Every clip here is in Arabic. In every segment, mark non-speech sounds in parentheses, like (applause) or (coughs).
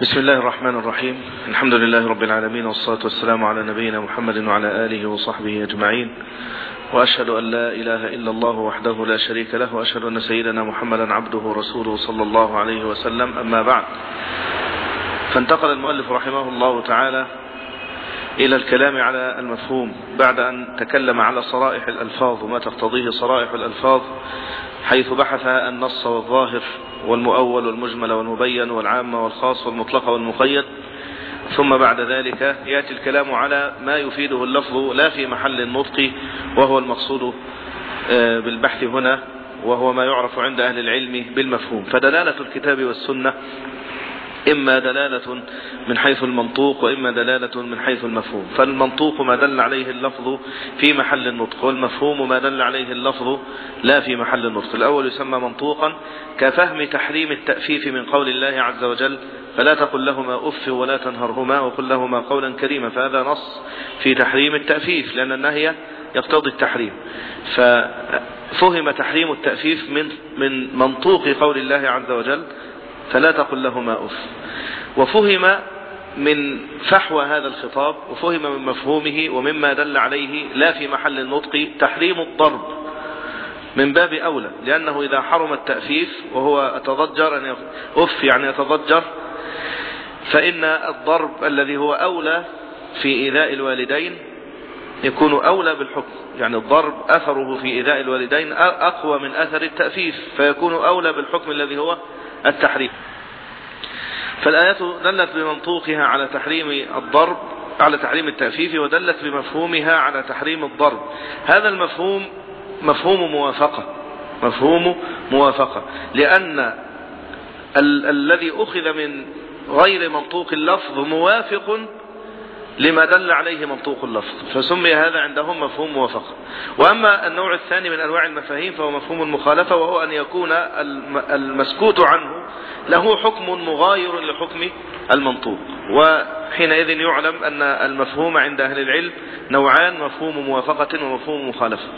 بسم الله الرحمن الرحيم الحمد لله رب العالمين والصلاة والسلام على نبينا محمد وعلى آله وصحبه أجمعين وأشهد أن لا إله إلا الله وحده لا شريك له وأشهد أن سيدنا محمدا عبده ورسوله صلى الله عليه وسلم أما بعد فانتقل المؤلف رحمه الله تعالى إلى الكلام على المفهوم بعد أن تكلم على صرائح الألفاظ وما تقتضيه صرائح الألفاظ حيث بحث النص والظاهر والمؤول والمجمل والمبين والعام والخاص والمطلق والمقيد. ثم بعد ذلك يأتي الكلام على ما يفيده اللفظ لا في محل النطق وهو المقصود بالبحث هنا وهو ما يعرف عند أهل العلم بالمفهوم. فدلالة الكتاب والسنة إما دلالة من حيث المنطوق وإما دلالة من حيث المفهوم. فالمنطوق ما دل عليه اللفظ في محل النطق والمفهوم ما دل عليه اللفظ لا في محل النطق. الأول يسمى منطوقا كفهم تحريم التأفيف من قول الله عز وجل فلا تقل لهما أف ولا تنهرهما وقل لهما قولا كريما. فهذا نص في تحريم التأفيف لأن النهي يقتضي التحريم. ففهم تحريم التأفيف من من منطوق قول الله عز وجل فلا تقل لهما أف. وفهم من فحوى هذا الخطاب وفهم من مفهومه ومما دل عليه لا في محل النطق تحريم الضرب من باب أولى لأنه إذا حرم التأفيف وهو أتضجر أن أف يعني يتضجر فإن الضرب الذي هو أولى في إيذاء الوالدين يكون أولى بالحكم. يعني الضرب أثره في إيذاء الوالدين أقوى من أثر التأفيف فيكون أولى بالحكم الذي هو التحريم. فالآيات دلت بمنطوقها على تحريم الضرب على تحريم التأفيف ودلت بمفهومها على تحريم الضرب. هذا المفهوم مفهوم موافقة مفهوم موافقة. لأن ال الذي أخذ من غير منطوق اللفظ موافق لما دل عليه منطوق اللفظ. فسمي هذا عندهم مفهوم موافقة وأما النوع الثاني من أنواع المفاهيم فهو مفهوم المخالفة وهو أن يكون المسكوت عنه له حكم مغاير لحكم المنطوق. وحينئذ يعلم أن المفهوم عند أهل العلم نوعان مفهوم موافقة ومفهوم مخالفة.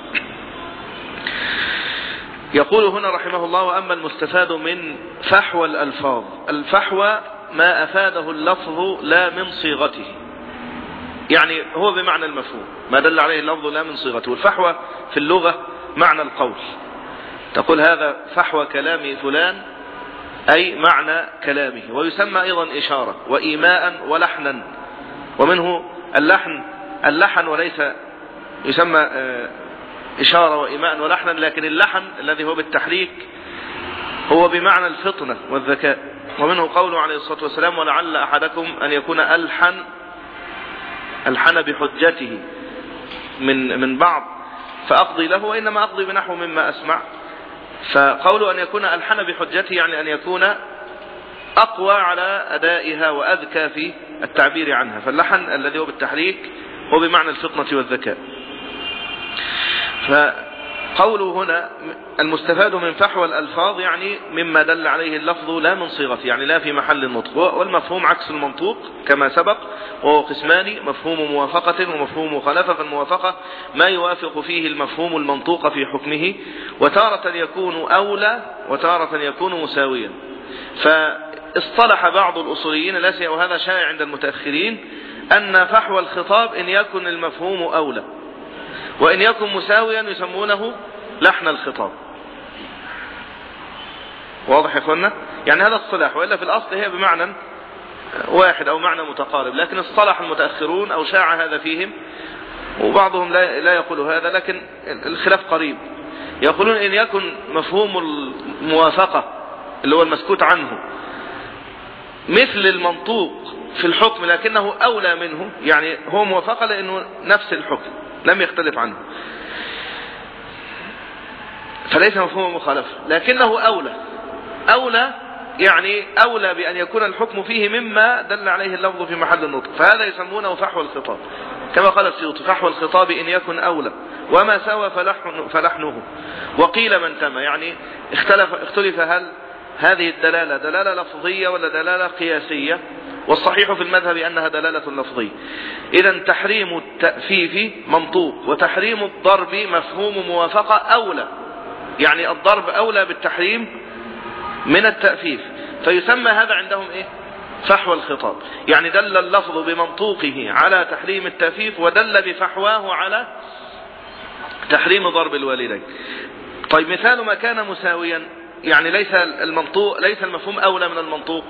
يقول هنا رحمه الله وأما المستفاد من فحوى الألفاظ الفحوى ما أفاده اللفظ لا من صيغته. يعني هو بمعنى المفهوم. ما دل عليه اللفظ لا من صيغته. والفحوى في اللغة معنى القول. تقول هذا فحوى كلام فلان أي معنى كلامه. ويسمى أيضا إشارة وإيماء ولحنا. ومنه اللحن اللحن وليس يسمى إشارة وإيماء ولحنا لكن اللحن الذي هو بالتحريك هو بمعنى الفطنة والذكاء. ومنه قوله عليه الصلاة والسلام ولعل أحدكم أن يكون ألحن ألحن بحجته من من بعض فأقضي له وإنما أقضي بنحو مما أسمع. فقول أن يكون ألحن بحجته يعني أن يكون أقوى على أدائها وأذكى في التعبير عنها. فاللحن الذي هو بالتحريك هو بمعنى الفطنة والذكاء. فقوله هنا المستفاد من فحوى الألفاظ يعني مما دل عليه اللفظ لا من صيغته يعني لا في محل النطق. والمفهوم عكس المنطوق كما سبق وهو قسمان مفهوم موافقة ومفهوم مخالفة فالموافقة ما يوافق فيه المفهوم المنطوق في حكمه وتارة يكون أولى وتارة يكون مساويا. فاصطلح بعض الأصوليين لا وهذا شائع عند المتأخرين أن فحوى الخطاب إن يكن المفهوم أولى. وإن يكن مساويا يسمونه لحن الخطاب. واضح يا اخوانا يعني هذا الصلاح وإلا في الأصل هي بمعنى واحد أو معنى متقارب لكن اصطلح المتأخرون أو شاع هذا فيهم وبعضهم لا, لا يقول هذا لكن الخلاف قريب. يقولون إن يكن مفهوم الموافقة اللي هو المسكوت عنه مثل المنطوق في الحكم لكنه أولى منه يعني هو موافقة لأنه نفس الحكم. لم يختلف عنه. فليس مفهوم مخالفة لكنه أولى. أولى يعني أولى بأن يكون الحكم فيه مما دل عليه اللفظ في محل النطق. فهذا يسمونه فحوى الخطاب. كما قال السيوطي فحوى الخطاب إن يكن أولى. وما سوى فلحن فلحنه. وقيل من تم. يعني اختلف, اختلف هل هذه الدلالة دلالة لفظية ولا دلالة قياسية؟ والصحيح في المذهب أنها دلالة لفظية. إذا تحريم التأفيف منطوق وتحريم الضرب مفهوم موافقة أولى. يعني الضرب أولى بالتحريم من التأفيف. فيسمى هذا عندهم إيه؟ فحوى الخطاب. يعني دل اللفظ بمنطوقه على تحريم التأفيف ودل بفحواه على تحريم ضرب الوالدين. طيب مثال ما كان مساويا. يعني ليس المنطوق ليس المفهوم أولى من المنطوق.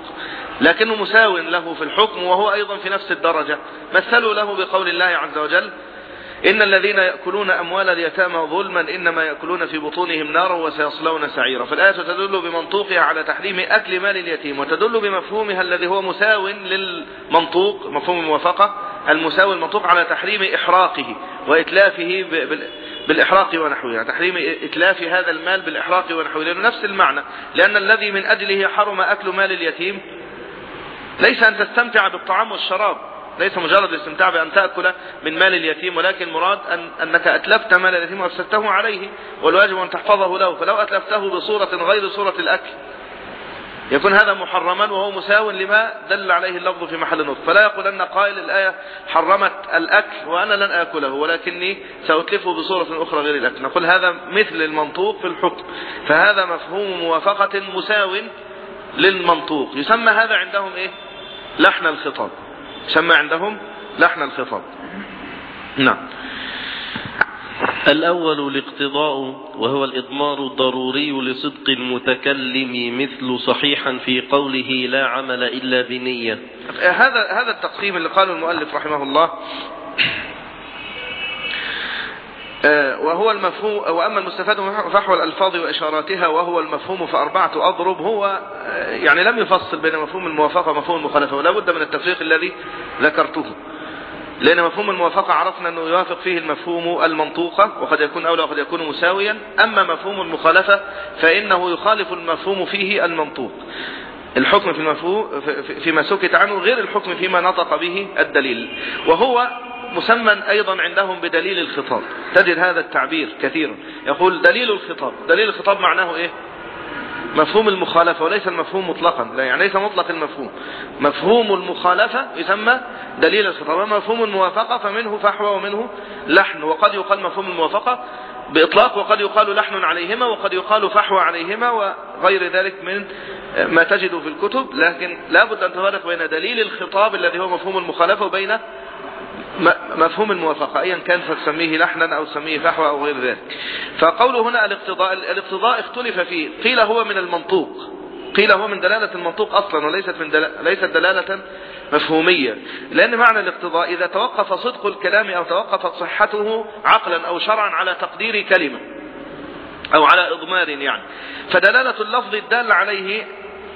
لكنه مساو له في الحكم وهو أيضا في نفس الدرجة. مثلوا له بقول الله عز وجل إن الذين يأكلون أموال اليتامى ظلما إنما يأكلون في بطونهم نارا وسيصلون سعيرا. فالآية تدل بمنطوقها على تحريم أكل مال اليتيم وتدل بمفهومها الذي هو مساو للمنطوق مفهوم الموافقة. المساوي المنطوق على تحريم إحراقه وإتلافه بالإحراق ونحوه يعني تحريم إتلاف هذا المال بالإحراق ونحوه لأنه نفس المعنى لأن الذي من أجله حرم أكل مال اليتيم ليس أن تستمتع بالطعام والشراب ليس مجرد الاستمتاع بأن تأكل من مال اليتيم ولكن المراد أن أنك أتلفت مال اليتيم وأفسدته عليه والواجب أن تحفظه له فلو أتلفته بصورة غير صورة الأكل يكون هذا محرما وهو مساو لما دل عليه اللفظ في محل نطق. فلا يقول أن قائل الآية حرمت الأكل وأنا لن آكله ولكني سأتلفه بصورة أخرى غير الأكل. نقول هذا مثل المنطوق في الحكم. فهذا مفهوم موافقة مساو للمنطوق. يسمى هذا عندهم إيه؟ لحن الخطاب. يسمى عندهم لحن الخطاب. نعم. الأول الاقتضاء وهو الإضمار الضروري لصدق المتكلم مثل صحيحا في قوله لا عمل إلا بنية. هذا هذا التقسيم اللي قاله المؤلف رحمه الله. آه، وهو المفهوم وأما المستفاد فحوى الألفاظ وإشاراتها وهو المفهوم فأربعة أضرب هو آه، يعني لم يفصل بين مفهوم الموافقة ومفهوم المخالفة ولا بد من التفريق الذي ذكرته. لأن مفهوم الموافقة عرفنا أنه يوافق فيه المفهوم المنطوقة وقد يكون أولى وقد يكون مساويا. أما مفهوم المخالفة فإنه يخالف المفهوم فيه المنطوق. الحكم في المفهوم فيما سكت عنه غير الحكم فيما نطق به الدليل. وهو مسمى أيضا عندهم بدليل الخطاب. تجد هذا التعبير كثيرا. يقول دليل الخطاب. دليل الخطاب معناه إيه؟ مفهوم المخالفة وليس المفهوم مطلقا. لا يعني ليس مطلق المفهوم. مفهوم المخالفة يسمى دليل الخطاب مفهوم الموافقة فمنه فحوى ومنه لحن. وقد يقال مفهوم الموافقة بإطلاق وقد يقال لحن عليهما وقد يقال فحوى عليهما وغير ذلك من ما تجد في الكتب. لكن لا بد أن تفرق بين دليل الخطاب الذي هو مفهوم المخالفة وبين مفهوم الموافقة أيا كان فتسميه لحنا أو تسميه فحوى أو غير ذلك. فقوله هنا الاقتضاء الاقتضاء اختلف فيه. قيل هو من المنطوق. قيل هو من دلالة المنطوق أصلا وليست من دلالة ليست دلالة مفهومية. لأن معنى الاقتضاء إذا توقف صدق الكلام أو توقفت صحته عقلا أو شرعا على تقدير كلمة أو على إضمار يعني. فدلالة اللفظ الدال عليه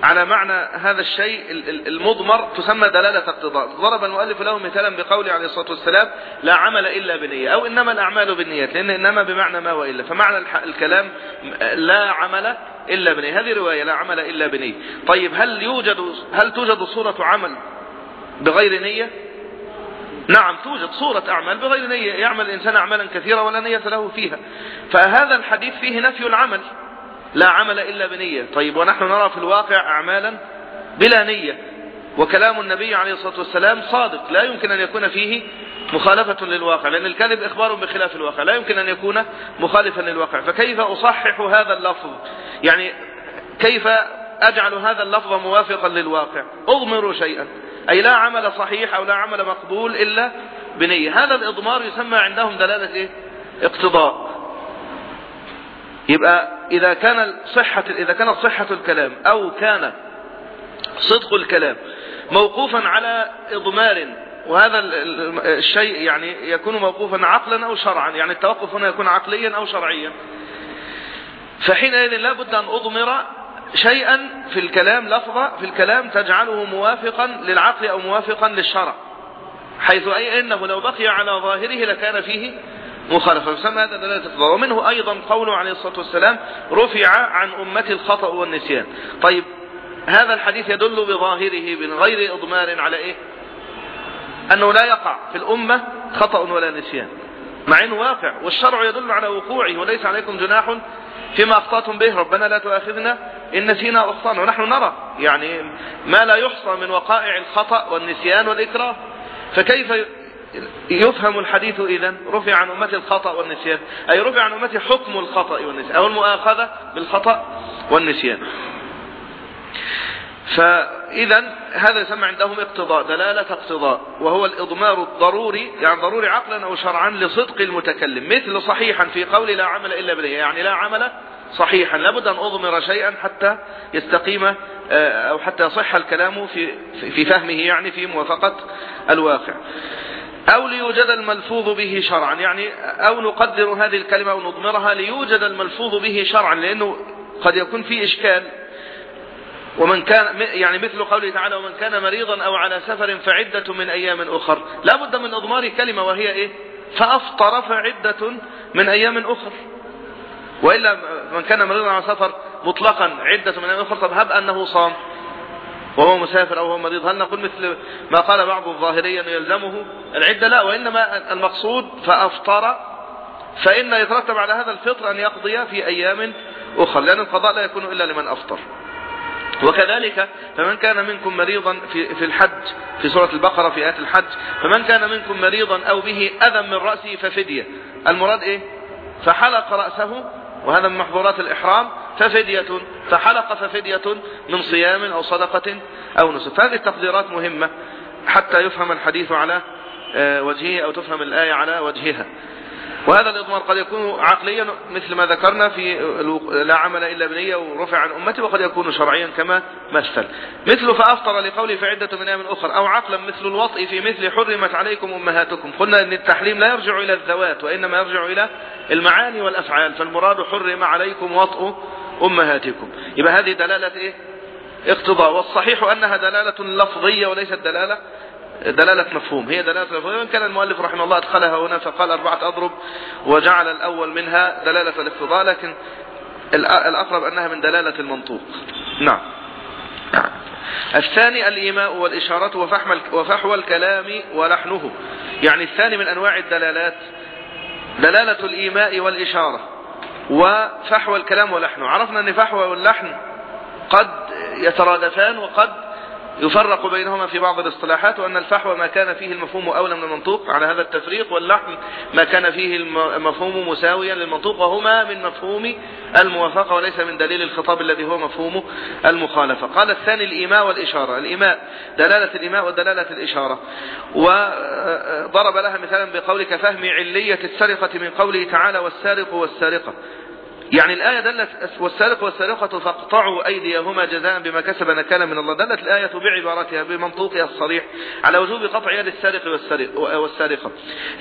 على معنى هذا الشيء المضمر تسمى دلالة اقتضاء. ضرب المؤلف له مثالا بقوله عليه الصلاة والسلام لا عمل إلا بنية أو إنما الأعمال بالنيات لأن إنما بمعنى ما وإلا. فمعنى الكلام لا عمل إلا بنية هذه رواية لا عمل إلا بنية طيب هل يوجد هل توجد صورة عمل بغير نية؟ نعم توجد صورة أعمال بغير نية. يعمل الإنسان أعمالا كثيرة ولا نية له فيها. فهذا الحديث فيه نفي العمل. لا عمل إلا بنية. طيب ونحن نرى في الواقع أعمالا بلا نية. وكلام النبي عليه الصلاة والسلام صادق. لا يمكن أن يكون فيه مخالفة للواقع لأن الكذب إخبار بخلاف الواقع. لا يمكن أن يكون مخالفا للواقع. فكيف أصحح هذا اللفظ؟ يعني كيف أجعل هذا اللفظ موافقا للواقع؟ أضمر شيئا. أي لا عمل صحيح أو لا عمل مقبول إلا بنية. هذا الإضمار يسمى عندهم دلالة إيه؟ اقتضاء. يبقى إذا كان صحة إذا كانت صحة الكلام أو كان صدق الكلام موقوفا على إضمار وهذا الشيء يعني يكون موقوفا عقلا أو شرعا يعني التوقف هنا يكون عقليا أو شرعيا. فحينئذ لا بد أن أضمر شيئا في الكلام لفظة في الكلام تجعله موافقا للعقل أو موافقا للشرع حيث أي أنه لو بقي على ظاهره لكان فيه مخالفة. يسمى هذا دلالة اقتضاء ومنه أيضا قوله عليه الصلاة والسلام رفع عن أمة الخطأ والنسيان. طيب هذا الحديث يدل بظاهره من غير إضمار على إيه؟ أنه لا يقع في الأمة خطأ ولا نسيان. مع أنه واقع والشرع يدل على وقوعه وليس عليكم جناح فيما أخطأتم به. ربنا لا تؤاخذنا إن نسينا أخطأنا. ونحن نرى يعني ما لا يحصى من وقائع الخطأ والنسيان والإكراه. فكيف يفهم الحديث إذا رفع عن أمتي الخطأ والنسيان. أي رفع عن أمتي حكم الخطأ والنسيان. أو المؤاخذة بالخطأ والنسيان. فإذا هذا يسمى عندهم اقتضاء دلالة اقتضاء. وهو الإضمار الضروري يعني ضروري عقلا أو شرعا لصدق المتكلم. مثل صحيحا في قول لا عمل إلا بنية يعني لا عمل صحيحا. لابد أن أضمر شيئا حتى يستقيم أو حتى يصح الكلام في في فهمه يعني في موافقة الواقع. أو ليوجد الملفوظ به شرعا. يعني أو نقدر هذه الكلمة أو نضمرها ليوجد الملفوظ به شرعا لأنه قد يكون في إشكال. ومن كان يعني مثل قوله تعالى ومن كان مريضا أو على سفر فعدة من أيام أخر. لا بد من إضمار كلمة وهي إيه؟ فأفطر فعدة من أيام أخر. وإلا من كان مريضا على سفر مطلقا عدة من أيام أخر طب هب أنه صام. وهو مسافر أو هو مريض هل نقول مثل ما قال بعض الظاهرية أنه يلزمه العدة؟ لا وإنما المقصود فأفطر فإن يترتب على هذا الفطر أن يقضي في أيام أخرى لأن القضاء لا يكون إلا لمن أفطر. وكذلك فمن كان منكم مريضا في, في الحج في سورة البقرة في آيات الحج فمن كان منكم مريضا أو به أذى من رأسه ففدية. المراد إيه؟ فحلق رأسه وهذا من محظورات الإحرام ففدية فحلق ففدية من صيام أو صدقة أو نسك. فهذه التقديرات مهمة حتى يفهم الحديث على وجهه أو تفهم الآية على وجهها. وهذا الإضمار قد يكون عقليا مثل ما ذكرنا في لا عمل إلا بنية ورفع عن أمتي وقد يكون شرعيا كما مثل. مثل فأفطر لقوله فعدة من أيام أخرى أو عقلا مثل الوطء في مثل حرمت عليكم أمهاتكم. قلنا أن التحريم لا يرجع إلى الذوات وإنما يرجع إلى المعاني والأفعال فالمراد حرم عليكم وطء أمهاتكم. يبقى هذه دلالة إيه؟ اقتضاء. والصحيح أنها دلالة لفظية وليست دلالة دلالة مفهوم. هي دلالة مفهوم. وإن كان المؤلف رحمه الله أدخلها هنا فقال أربعة أضرب وجعل الأول منها دلالة الاقتضاء لكن الأقرب أنها من دلالة المنطوق. نعم. الثاني الإيماء والإشارة وفحوى الكلام ولحنه. يعني الثاني من أنواع الدلالات. دلالة الإيماء والإشارة وفحوى الكلام ولحنه. عرفنا أن فحوى واللحن قد يترادفان وقد يفرق بينهما في بعض الاصطلاحات وأن الفحوى ما كان فيه المفهوم أولى من المنطوق على هذا التفريق واللحن ما كان فيه المفهوم مساويا للمنطوق وهما من مفهوم الموافقة وليس من دليل الخطاب الذي هو مفهوم المخالفة. قال الثاني الإيماء والإشارة. الإيماء دلالة الإيماء ودلالة الإشارة. وضرب لها مثالا بقولك فهم علية السرقة من قوله تعالى والسارق والسارقة. يعني الآية دلت والسارق والسارقة فاقطعوا أيديهما جزاء بما كسب نكالا من الله. دلت الآية بعبارتها بمنطوقها الصريح على وجوب قطع يد السارق والسارقة.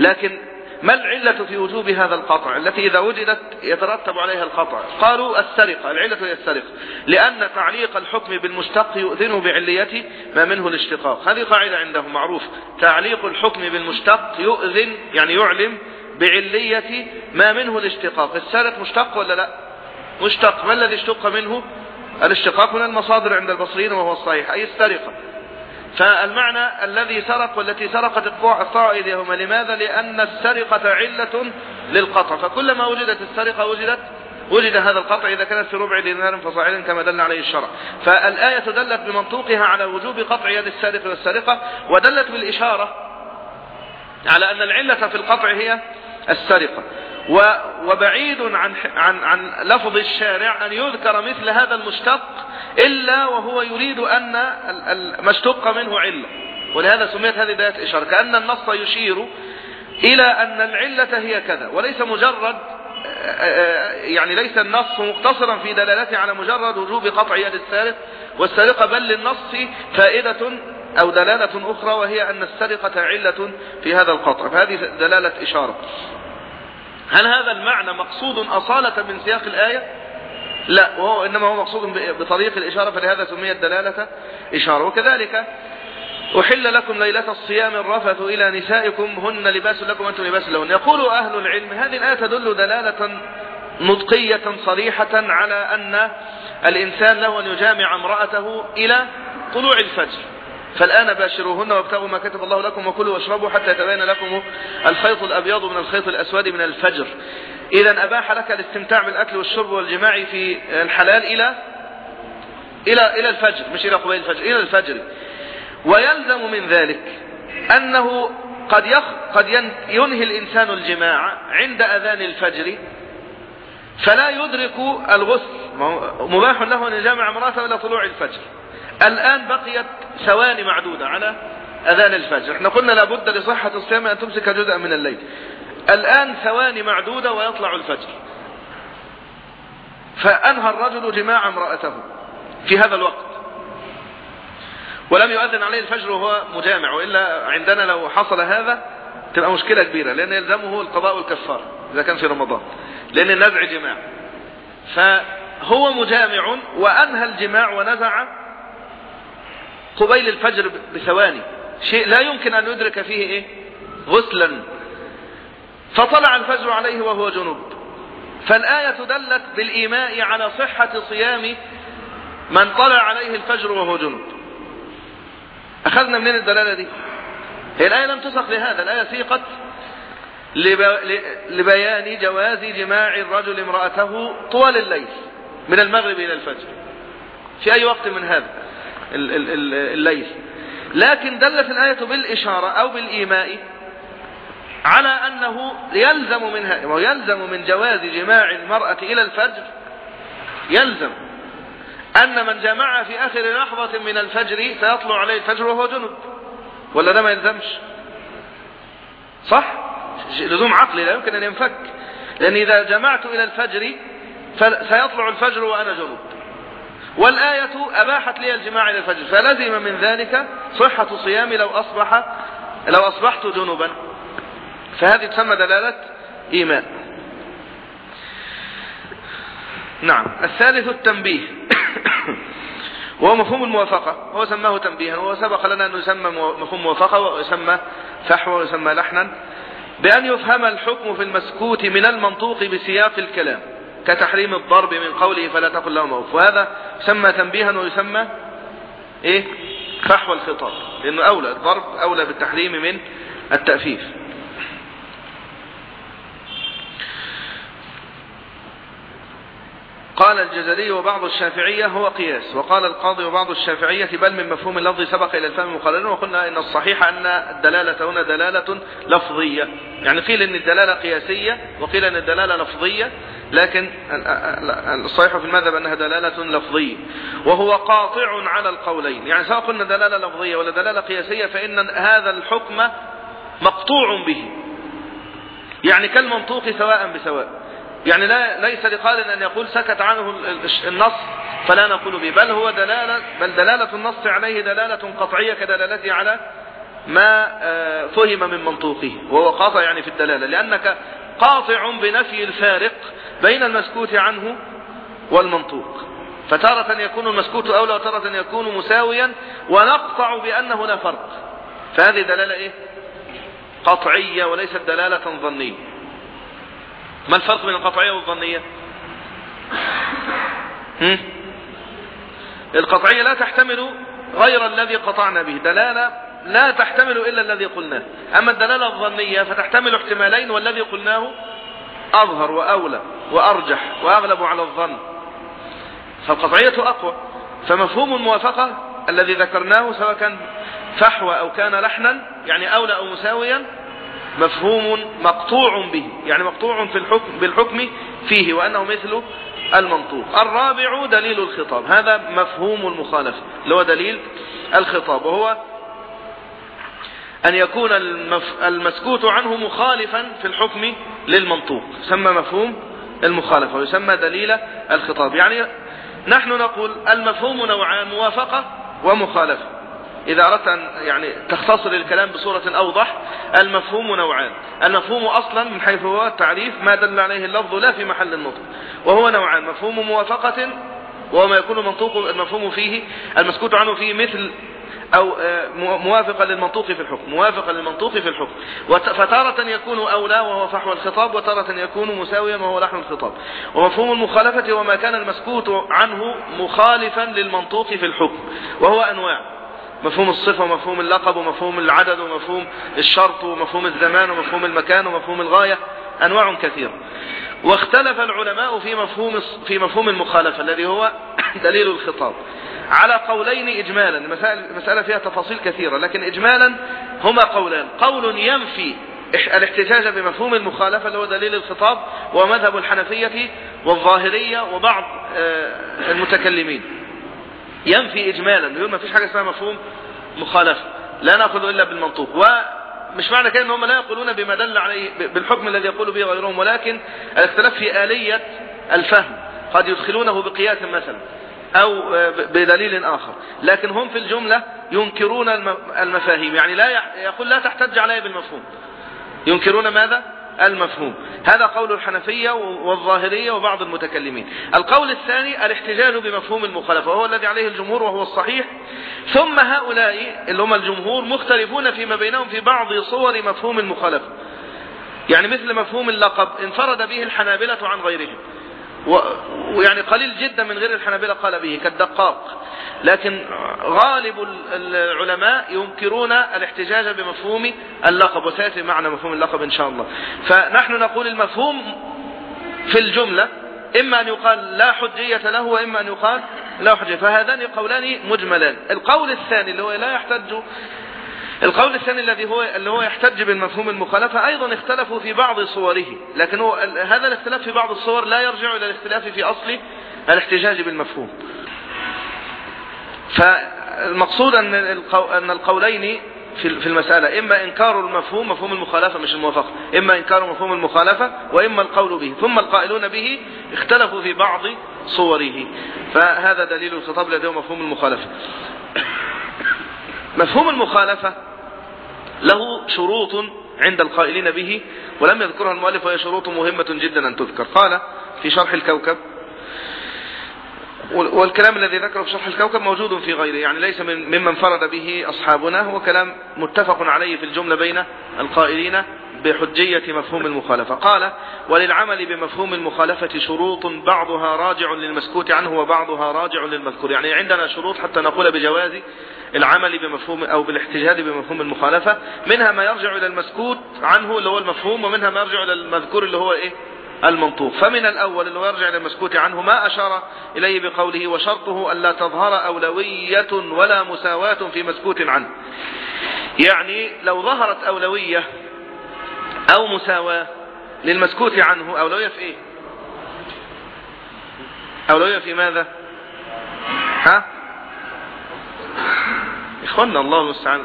لكن ما العلة في وجوب هذا القطع؟ التي إذا وجدت يترتب عليها القطع. قالوا السرقة العلة هي السرقة. لأن تعليق الحكم بالمشتق يؤذن بعلية ما منه الاشتقاق. هذه قاعدة عندهم معروف. تعليق الحكم بالمشتق يؤذن يعني يعلم بعلية ما منه الاشتقاق. السارق مشتق ولا لا؟ مشتق. ما الذي اشتق منه؟ الاشتقاق من المصادر عند البصريين وهو الصحيح. أي السرقة. فالمعنى الذي سرق والتي سرقت اقطاع ايديهما لماذا؟ لأن السرقة علة للقطع. فكلما وجدت السرقة وجدت وجد هذا القطع إذا كانت في ربع دينار فصاعدا كما دل عليه الشرع. فالآية دلت بمنطوقها على وجوب قطع يد السارق والسرقة ودلت بالإشارة على أن العلة في القطع هي السرقة. وبعيد عن عن عن لفظ الشارع أن يذكر مثل هذا المشتق إلا وهو يريد أن ما اشتق منه علة. ولهذا سميت هذه بداية إشارة. كأن النص يشير إلى أن العلة هي كذا. وليس مجرد يعني ليس النص مقتصرا في دلالته على مجرد وجوب قطع يد السارق. والسرقة بل للنص فائدة أو دلالة أخرى وهي أن السرقة علة في هذا القطع فهذه دلالة إشارة. هل هذا المعنى مقصود أصالة من سياق الآية؟ لا وهو إنما هو مقصود بطريق الإشارة فلهذا سميت دلالة إشارة. وكذلك أحل لكم ليلة الصيام الرفث إلى نسائكم هن لباس لكم أنتم لباس لهن. يقول أهل العلم هذه الآية تدل دلالة نطقية صريحة على أن الإنسان له أن يجامع امرأته إلى طلوع الفجر. فالآن باشروهن وابتغوا ما كتب الله لكم وكلوا واشربوا حتى يتبين لكم الخيط الأبيض من الخيط الأسود من الفجر. إذا أباح لك الاستمتاع بالأكل والشرب والجماع في الحلال إلى إلى إلى الفجر مش إلى قبيل الفجر إلى الفجر. ويلزم من ذلك أنه قد يخ قد ينهي الإنسان الجماع عند أذان الفجر فلا يدرك الغسل. مباح له أن يجامع امرأته إلى طلوع الفجر. الآن بقيت ثواني معدودة على أذان الفجر. إحنا قلنا لابد لصحة الصيام أن تمسك جزءا من الليل. الآن ثواني معدودة ويطلع الفجر. فأنهى الرجل جماع امرأته في هذا الوقت. ولم يؤذن عليه الفجر وهو مجامع وإلا عندنا لو حصل هذا تبقى مشكلة كبيرة لأن يلزمه القضاء والكفار إذا كان في رمضان لأن النزع جماع. فهو مجامع وأنهى الجماع ونزع قبيل الفجر بثواني. شيء لا يمكن أن يدرك فيه إيه؟ غسلا. فطلع الفجر عليه وهو جنوب. فالآية دلت بالإيماء على صحة صيام من طلع عليه الفجر وهو جنوب. أخذنا منين الدلالة دي. هي الآية لم تسق لهذا. الآية سيقت لبيان جواز جماع الرجل امرأته طوال الليل من المغرب إلى الفجر. في أي وقت من هذا؟ الليل. لكن دلت الآية بالإشارة أو بالإيماء على أنه يلزم منها ويلزم من جواز جماع المرأة إلى الفجر. يلزم. أن من جمع في آخر لحظة من الفجر سيطلع عليه الفجر وهو جنب. ولا ده ما يلزمش؟ صح؟ لزوم عقلي لا يمكن أن ينفك. لأن إذا جمعت إلى الفجر سيطلع الفجر وأنا جنب. والآية أباحت لي الجماع إلى الفجر فلزم من ذلك صحة صيامي لو أصبح لو أصبحت جنبا فهذه تسمى دلالة إيمان. نعم الثالث التنبيه. (coughs) وهو مفهوم الموافقة. هو سماه تنبيها وهو سبق لنا أنه يسمى مفهوم موافقة ويسمى فحوى ويسمى لحنا. بأن يفهم الحكم في المسكوت من المنطوق بسياق الكلام. كتحريم الضرب من قوله فلا تقل له موف وهذا يسمى تنبيها ويسمى إيه؟ فحوى الخطاب. لأنه أولى الضرب أولى بالتحريم من التأفيف. قال الجزري وبعض الشافعية هو قياس وقال القاضي وبعض الشافعية بل من مفهوم اللفظ سبق إلى الفهم مقررا وقلنا إن الصحيح أن الدلالة هنا دلالة لفظية. يعني قيل أن الدلالة قياسية وقيل أن الدلالة لفظية لكن الصحيح في المذهب أنها دلالة لفظية. وهو قاطع على القولين. يعني سواء قلنا دلالة لفظية ولا دلالة قياسية فإن هذا الحكم مقطوع به. يعني كالمنطوق سواء بسواء. يعني لا ليس لقال أن يقول سكت عنه النص فلا نقول به. بل هو دلالة بل دلالة النص عليه دلالة قطعية كدلالته على ما آه، فهم من منطوقه. وهو قاطع يعني في الدلالة. لأنك قاطع بنفي الفارق بين المسكوت عنه والمنطوق. فتارة يكون المسكوت أولى وتارة يكون مساويا ونقطع بأنه لا فرق. فهذه دلالة إيه؟ قطعية وليست دلالة ظنية. ما الفرق بين القطعية والظنية؟ القطعية لا تحتمل غير الذي قطعنا به دلالة لا تحتمل إلا الذي قلناه. أما الدلالة الظنية فتحتمل احتمالين والذي قلناه أظهر وأولى وأرجح وأغلب على الظن. فالقطعية أقوى. فمفهوم الموافقة الذي ذكرناه سواء كان فحوى أو كان لحنا يعني أولى أو مساويا مفهوم مقطوع به يعني مقطوع في الحكم بالحكم فيه وأنه مثل المنطوق. الرابع دليل الخطاب هذا مفهوم المخالفة اللي هو دليل الخطاب وهو أن يكون المسكوت عنه مخالفا في الحكم للمنطوق يسمى مفهوم المخالفة ويسمى دليل الخطاب. يعني نحن نقول المفهوم نوعان موافقة ومخالفة. إذا أردت أن يعني تختصر الكلام بصورة أوضح المفهوم نوعان. المفهوم أصلا من حيث هو التعريف ما دل عليه اللفظ لا في محل النطق. وهو نوعان مفهوم موافقة وهو ما يكون المنطوق المفهوم فيه المسكوت عنه فيه مثل أو آه، موافقا للمنطوق في الحكم موافقا للمنطوق في الحكم. فتارة يكون أولى وهو فحوى الخطاب وتارة يكون مساويا وهو لحن الخطاب. ومفهوم المخالفة وما كان المسكوت عنه مخالفا للمنطوق في الحكم وهو أنواع. مفهوم الصفة ومفهوم اللقب ومفهوم العدد ومفهوم الشرط ومفهوم الزمان ومفهوم المكان ومفهوم الغاية أنواع كثيرة. واختلف العلماء في مفهوم في مفهوم المخالفة الذي هو (coughs) دليل الخطاب. على قولين إجمالا المسألة فيها تفاصيل كثيرة لكن إجمالا هما قولان. قول ينفي الاحتجاج بمفهوم المخالفة اللي هو دليل الخطاب ومذهب الحنفية والظاهرية وبعض آه، المتكلمين. ينفي إجمالا يقول ما فيش حاجة اسمها مفهوم مخالفة لا نأخذ إلا بالمنطوق. ومش معنى كده إن هم لا يقولون بما دل عليه بالحكم الذي يقول به غيرهم ولكن الاختلاف في آلية الفهم. قد يدخلونه بقياس مثلا أو بدليل آخر. لكن هم في الجملة ينكرون المفاهيم. يعني لا يقول لا تحتج علي بالمفهوم. ينكرون ماذا؟ المفهوم. هذا قول الحنفية والظاهرية وبعض المتكلمين. القول الثاني الاحتجاج بمفهوم المخالفة وهو الذي عليه الجمهور وهو الصحيح. ثم هؤلاء اللي هم الجمهور مختلفون فيما بينهم في بعض صور مفهوم المخالفة. يعني مثل مفهوم اللقب انفرد به الحنابلة عن غيرهم. ويعني قليل جدا من غير الحنابلة قال به كالدقاق. لكن غالب العلماء ينكرون الاحتجاج بمفهوم اللقب وسيأتي معنا مفهوم اللقب إن شاء الله. فنحن نقول المفهوم في الجملة إما أن يقال لا حجية له وإما أن يقال لا حجية. فهذان قولان مجملان. القول الثاني اللي هو لا يحتج القول الثاني الذي هو اللي هو يحتج بالمفهوم المخالفة أيضا اختلفوا في بعض صوره لكن هو هذا الاختلاف في بعض الصور لا يرجع إلى الاختلاف في أصل الاحتجاج بالمفهوم. فالمقصود أن أن القولين في المسألة إما إنكار المفهوم مفهوم المخالفة مش الموافقة إما إنكار مفهوم المخالفة وإما القول به ثم القائلون به اختلفوا في بعض صوره. فهذا دليل الخطاب الذي هو مفهوم المخالفة. مفهوم المخالفة له شروط عند القائلين به ولم يذكرها المؤلف وهي شروط مهمة جدا أن تذكر. قال في شرح الكوكب والكلام الذي ذكره في شرح الكوكب موجود في غيره يعني ليس من ممن فرد به أصحابنا هو كلام متفق عليه في الجملة بين القائلين. بحجية مفهوم المخالفة. قال وللعمل بمفهوم المخالفة شروط بعضها راجع للمسكوت عنه وبعضها راجع للمذكور. يعني عندنا شروط حتى نقول بجواز العمل بمفهوم أو بالاحتجاج بمفهوم المخالفة. منها ما يرجع إلى المسكوت عنه اللي هو المفهوم ومنها ما يرجع إلى المذكور اللي هو إيه؟ المنطوق. فمن الأول اللي هو يرجع إلى المسكوت عنه ما أشار إليه بقوله وشرطه ألا تظهر أولوية ولا مساواة في مسكوت عنه يعني لو ظهرت أولوية أو مساواة للمسكوت عنه أولوية في إيه؟ أولوية في ماذا؟ ها؟ إخوانا الله المستعان.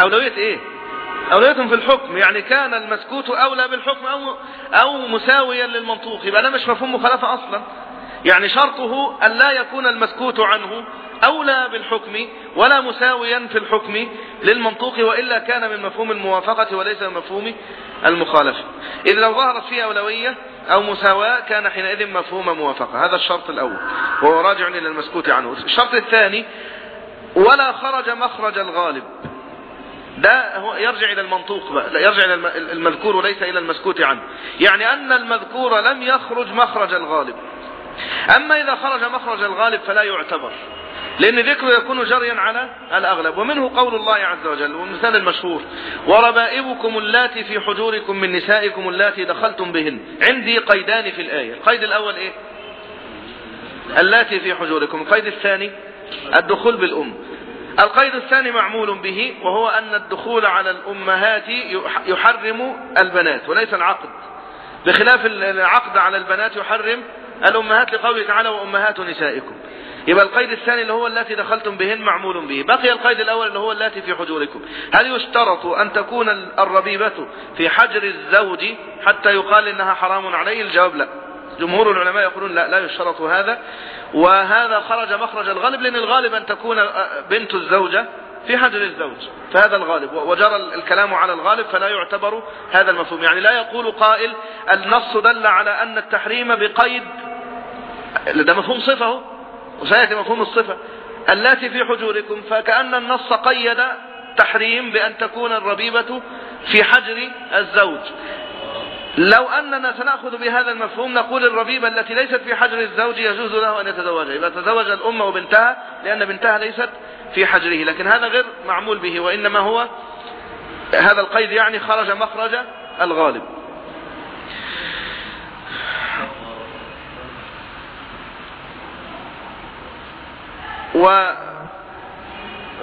أولوية إيه؟ أولوية في الحكم يعني كان المسكوت أولى بالحكم أو, أو مساويا للمنطوق يبقى ده مش مفهوم مخالفة أصلا. يعني شرطه أن لا يكون المسكوت عنه أولى بالحكم ولا مساويا في الحكم للمنطوق وإلا كان من مفهوم الموافقة وليس من مفهوم المخالفة. إذا لو ظهرت فيه أولوية أو مساواة كان حينئذ مفهوم موافقة. هذا الشرط الأول. وهو راجع إلى المسكوت عنه. الشرط الثاني ولا خرج مخرج الغالب. ده هو يرجع إلى المنطوق بقى. يرجع إلى المذكور وليس إلى المسكوت عنه. يعني أن المذكور لم يخرج مخرج الغالب. أما إذا خرج مخرج الغالب فلا يعتبر. لأن ذكره يكون جريا على الأغلب. ومنه قول الله عز وجل والمثال المشهور وربائبكم اللاتي في حجوركم من نسائكم اللاتي دخلتم بهن. عندي قيدان في الآية. القيد الأول إيه؟ اللاتي في حجوركم. القيد الثاني الدخول بالأم. القيد الثاني معمول به وهو أن الدخول على الأمهات يحرم البنات وليس العقد. بخلاف العقد على البنات يحرم الأمهات لقوله تعالى وأمهات نسائكم. يبقى القيد الثاني اللي هو التي دخلتم بهن معمول به. بقي القيد الأول اللي هو التي في حجوركم. هل يشترط أن تكون الربيبة في حجر الزوج حتى يقال إنها حرام عليه؟ الجواب لا. جمهور العلماء يقولون لا لا يشترط هذا. وهذا خرج مخرج الغالب لأن الغالب أن تكون بنت الزوجة في حجر الزوج. فهذا الغالب. وجرى الكلام على الغالب فلا يعتبر هذا المفهوم. يعني لا يقول قائل النص دل على أن التحريم بقيد. ده مفهوم صفة وسيأتي مفهوم الصفة التي في حجوركم فكأن النص قيد تحريم بأن تكون الربيبة في حجر الزوج. لو أننا سنأخذ بهذا المفهوم نقول الربيبة التي ليست في حجر الزوج يجوز له أن يتزوجها يبقى تزوج الأم وبنتها لأن بنتها ليست في حجره لكن هذا غير معمول به وإنما هو هذا القيد يعني خرج مخرج الغالب. و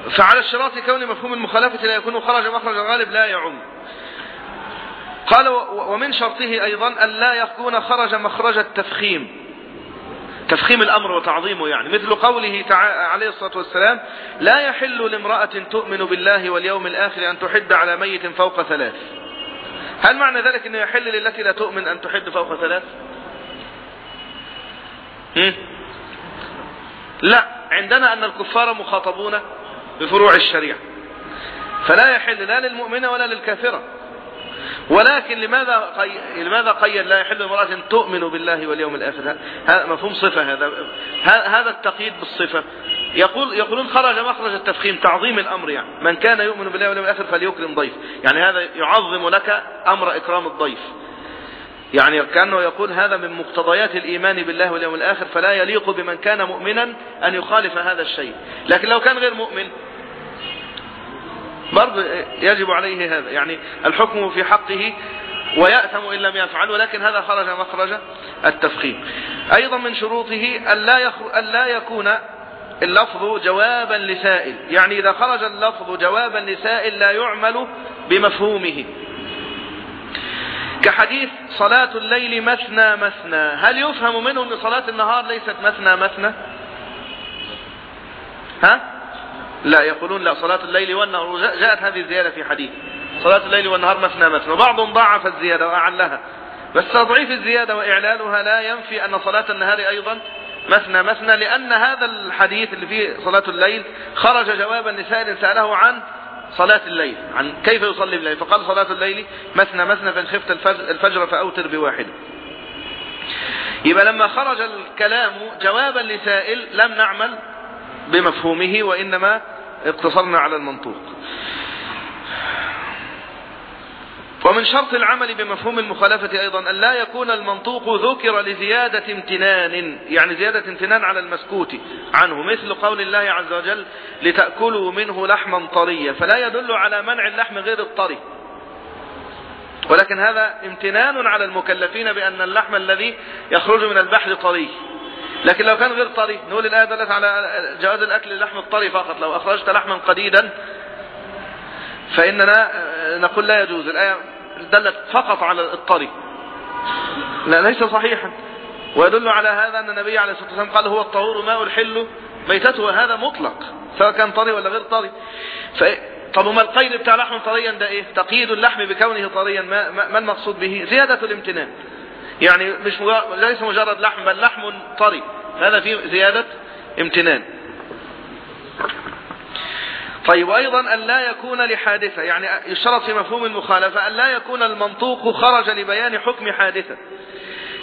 فعلى اشتراط كون مفهوم المخالفة لا يكون خرج مخرج الغالب لا يعم. قال ومن شرطه أيضا أن لا يكون خرج مخرج التفخيم. تفخيم الأمر وتعظيمه يعني. مثل قوله عليه الصلاة والسلام لا يحل لامرأة تؤمن بالله واليوم الآخر أن تحد على ميت فوق ثلاث. هل معنى ذلك أنه يحل للتي لا تؤمن أن تحد فوق ثلاث؟ لا. عندنا أن الكفار مخاطبون بفروع الشريعة. فلا يحل لا للمؤمنة ولا للكافرة. ولكن لماذا قي... لماذا قيد لا يحل امرأة تؤمن بالله واليوم الآخر؟ هذا مفهوم صفة هذا. هذا التقييد بالصفة. يقول يقولون خرج مخرج التفخيم تعظيم الأمر يعني. من كان يؤمن بالله واليوم الآخر فليكرم ضيف. يعني هذا يعظم لك أمر إكرام الضيف. يعني كأنه يقول هذا من مقتضيات الإيمان بالله واليوم الآخر فلا يليق بمن كان مؤمنا أن يخالف هذا الشيء. لكن لو كان غير مؤمن برضه يجب عليه هذا يعني الحكم في حقه ويأثم إن لم يفعل ولكن هذا خرج مخرج التفخيم. أيضا من شروطه ألا, ألا يكون اللفظ جوابا لسائل. يعني إذا خرج اللفظ جوابا لسائل لا يعمل بمفهومه. كحديث صلاة الليل مثنى مثنى. هل يفهم منه أن صلاة النهار ليست مثنى مثنى؟ ها؟ لا يقولون لا صلاة الليل والنهار. جاءت هذه الزيادة في حديث. صلاة الليل والنهار مثنى مثنى. وبعضهم ضعف الزيادة وأعلها. بس تضعيف الزيادة وإعلالها لا ينفي أن صلاة النهار أيضا مثنى مثنى لأن هذا الحديث اللي فيه صلاة الليل خرج جوابا لسائل سأله عن صلاة الليل. عن كيف يصلي بالليل؟ فقال صلاة الليل مثنى مثنى فإن خفت الفجر فأوتر بواحد. يبقى لما خرج الكلام جوابا لسائل لم نعمل بمفهومه وإنما اقتصرنا على المنطوق. ومن شرط العمل بمفهوم المخالفة أيضا أن لا يكون المنطوق ذكر لزيادة امتنان يعني زيادة امتنان على المسكوت عنه مثل قول الله عز وجل لتأكلوا منه لحما طريا فلا يدل على منع اللحم غير الطري. ولكن هذا امتنان على المكلفين بأن اللحم الذي يخرج من البحر طري. لكن لو كان غير طري نقول الآية دلت على جواز الأكل اللحم الطري فقط. لو أخرجت لحما قديدا فإننا نقول لا يجوز. الآية دلت فقط على الطري لا ليس صحيحا. ويدل على هذا أن النبي عليه الصلاة والسلام قال هو الطهور ماء الحل ميتته هذا مطلق. سواء كان طري ولا غير طري. ف... طب وما القيد بتاع لحم طريا ده إيه؟ تقييد اللحم بكونه طريا. ما, ما المقصود به؟ زيادة الامتنان. يعني مش مجرد ليس مجرد لحم بل لحم طري. هذا فيه زيادة امتنان. طيب وأيضا أن لا يكون لحادثة يعني يشترط في مفهوم المخالفة أن لا يكون المنطوق خرج لبيان حكم حادثة.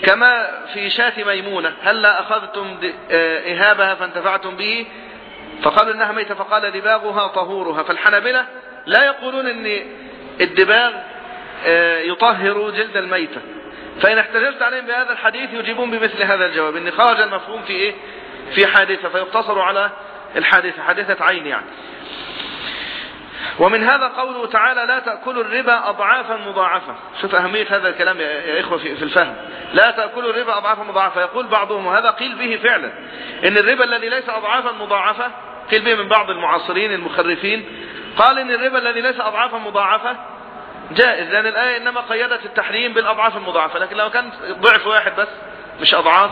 كما في شاة ميمونة هل لا أخذتم إهابها فانتفعتم به؟ فقالوا إنها ميتة فقال دباغها طهورها. فالحنابلة لا يقولون أن الدباغ يطهر جلد الميتة. فإن احتججت عليهم بهذا الحديث يجيبون بمثل هذا الجواب إن خرج المفهوم في إيه؟ في حادثة فيقتصر على الحادثة حادثة عين يعني. ومن هذا قوله تعالى لا تأكلوا الربا أضعافا مضاعفة. شوف أهمية هذا الكلام يا إخوة في الفهم. لا تأكلوا الربا أضعافا مضاعفة. يقول بعضهم وهذا قيل به فعلا. إن الربا الذي ليس أضعافا مضاعفة قيل به من بعض المعاصرين المخرفين قال إن الربا الذي ليس أضعافا مضاعفة جائز لأن الآية إنما قيدت التحريم بالأضعاف المضاعفة. لكن لو كان ضعف واحد بس مش أضعاف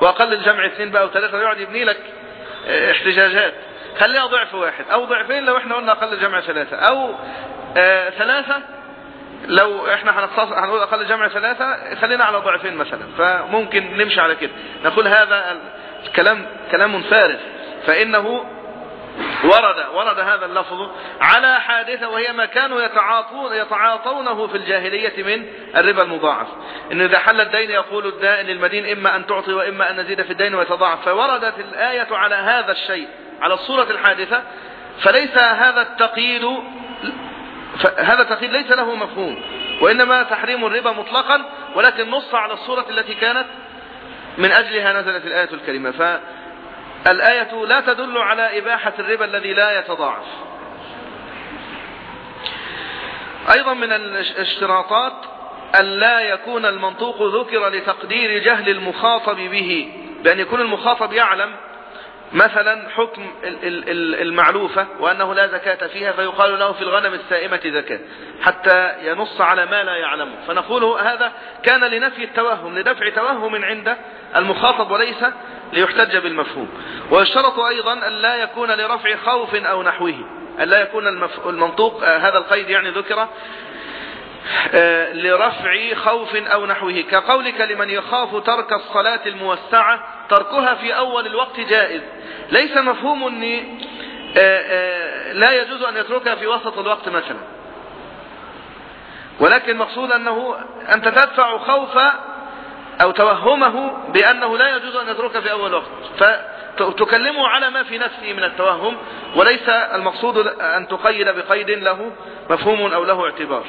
وأقل الجمع اثنين بقى وثلاثة يقعد يبني لك احتجاجات. خليها ضعف واحد. أو ضعفين لو إحنا قلنا أقل جمع ثلاثة. أو آه ثلاثة لو إحنا هنقول أقل جمع ثلاثة خلينا على ضعفين مثلا. فممكن نمشي على كده. نقول هذا الكلام كلام فارغ. فإنه ورد ورد هذا اللفظ على حادثة وهي ما كانوا يتعاطون يتعاطونه في الجاهلية من الربا المضاعف. إن إذا حل الدين يقول الدائن للمدين إما أن تعطي وإما أن نزيد في الدين ويتضاعف. فوردت الآية على هذا الشيء. على الصورة الحادثة فليس هذا التقييد هذا التقييد ليس له مفهوم وإنما تحريم الربا مطلقا ولكن نص على الصورة التي كانت من أجلها نزلت الآية الكريمة. فالآية لا تدل على إباحة الربا الذي لا يتضاعف. أيضا من الاشتراطات أن لا يكون المنطوق ذكر لتقدير جهل المخاطب به بأن يكون المخاطب يعلم مثلا حكم المعلوفة وأنه لا زكاة فيها فيقال له في الغنم السائمة زكاة حتى ينص على ما لا يعلمه فنقول هذا كان لنفي التوهم لدفع توهم عند المخاطب وليس ليحتج بالمفهوم. ويشترط أيضا أن لا يكون لرفع خوف أو نحوه أن لا يكون المنطوق هذا القيد يعني ذكر لرفع خوف أو نحوه. كقولك لمن يخاف ترك الصلاة الموسعة تركها في أول الوقت جائز. ليس مفهوم أن لا يجوز أن يتركها في وسط الوقت مثلا. ولكن مقصود أنه أنت تدفع خوف أو توهمه بأنه لا يجوز أن يتركها في أول وقت. فتكلمه على ما في نفسه من التوهم وليس المقصود أن تقيد بقيد له مفهوم أو له اعتبار.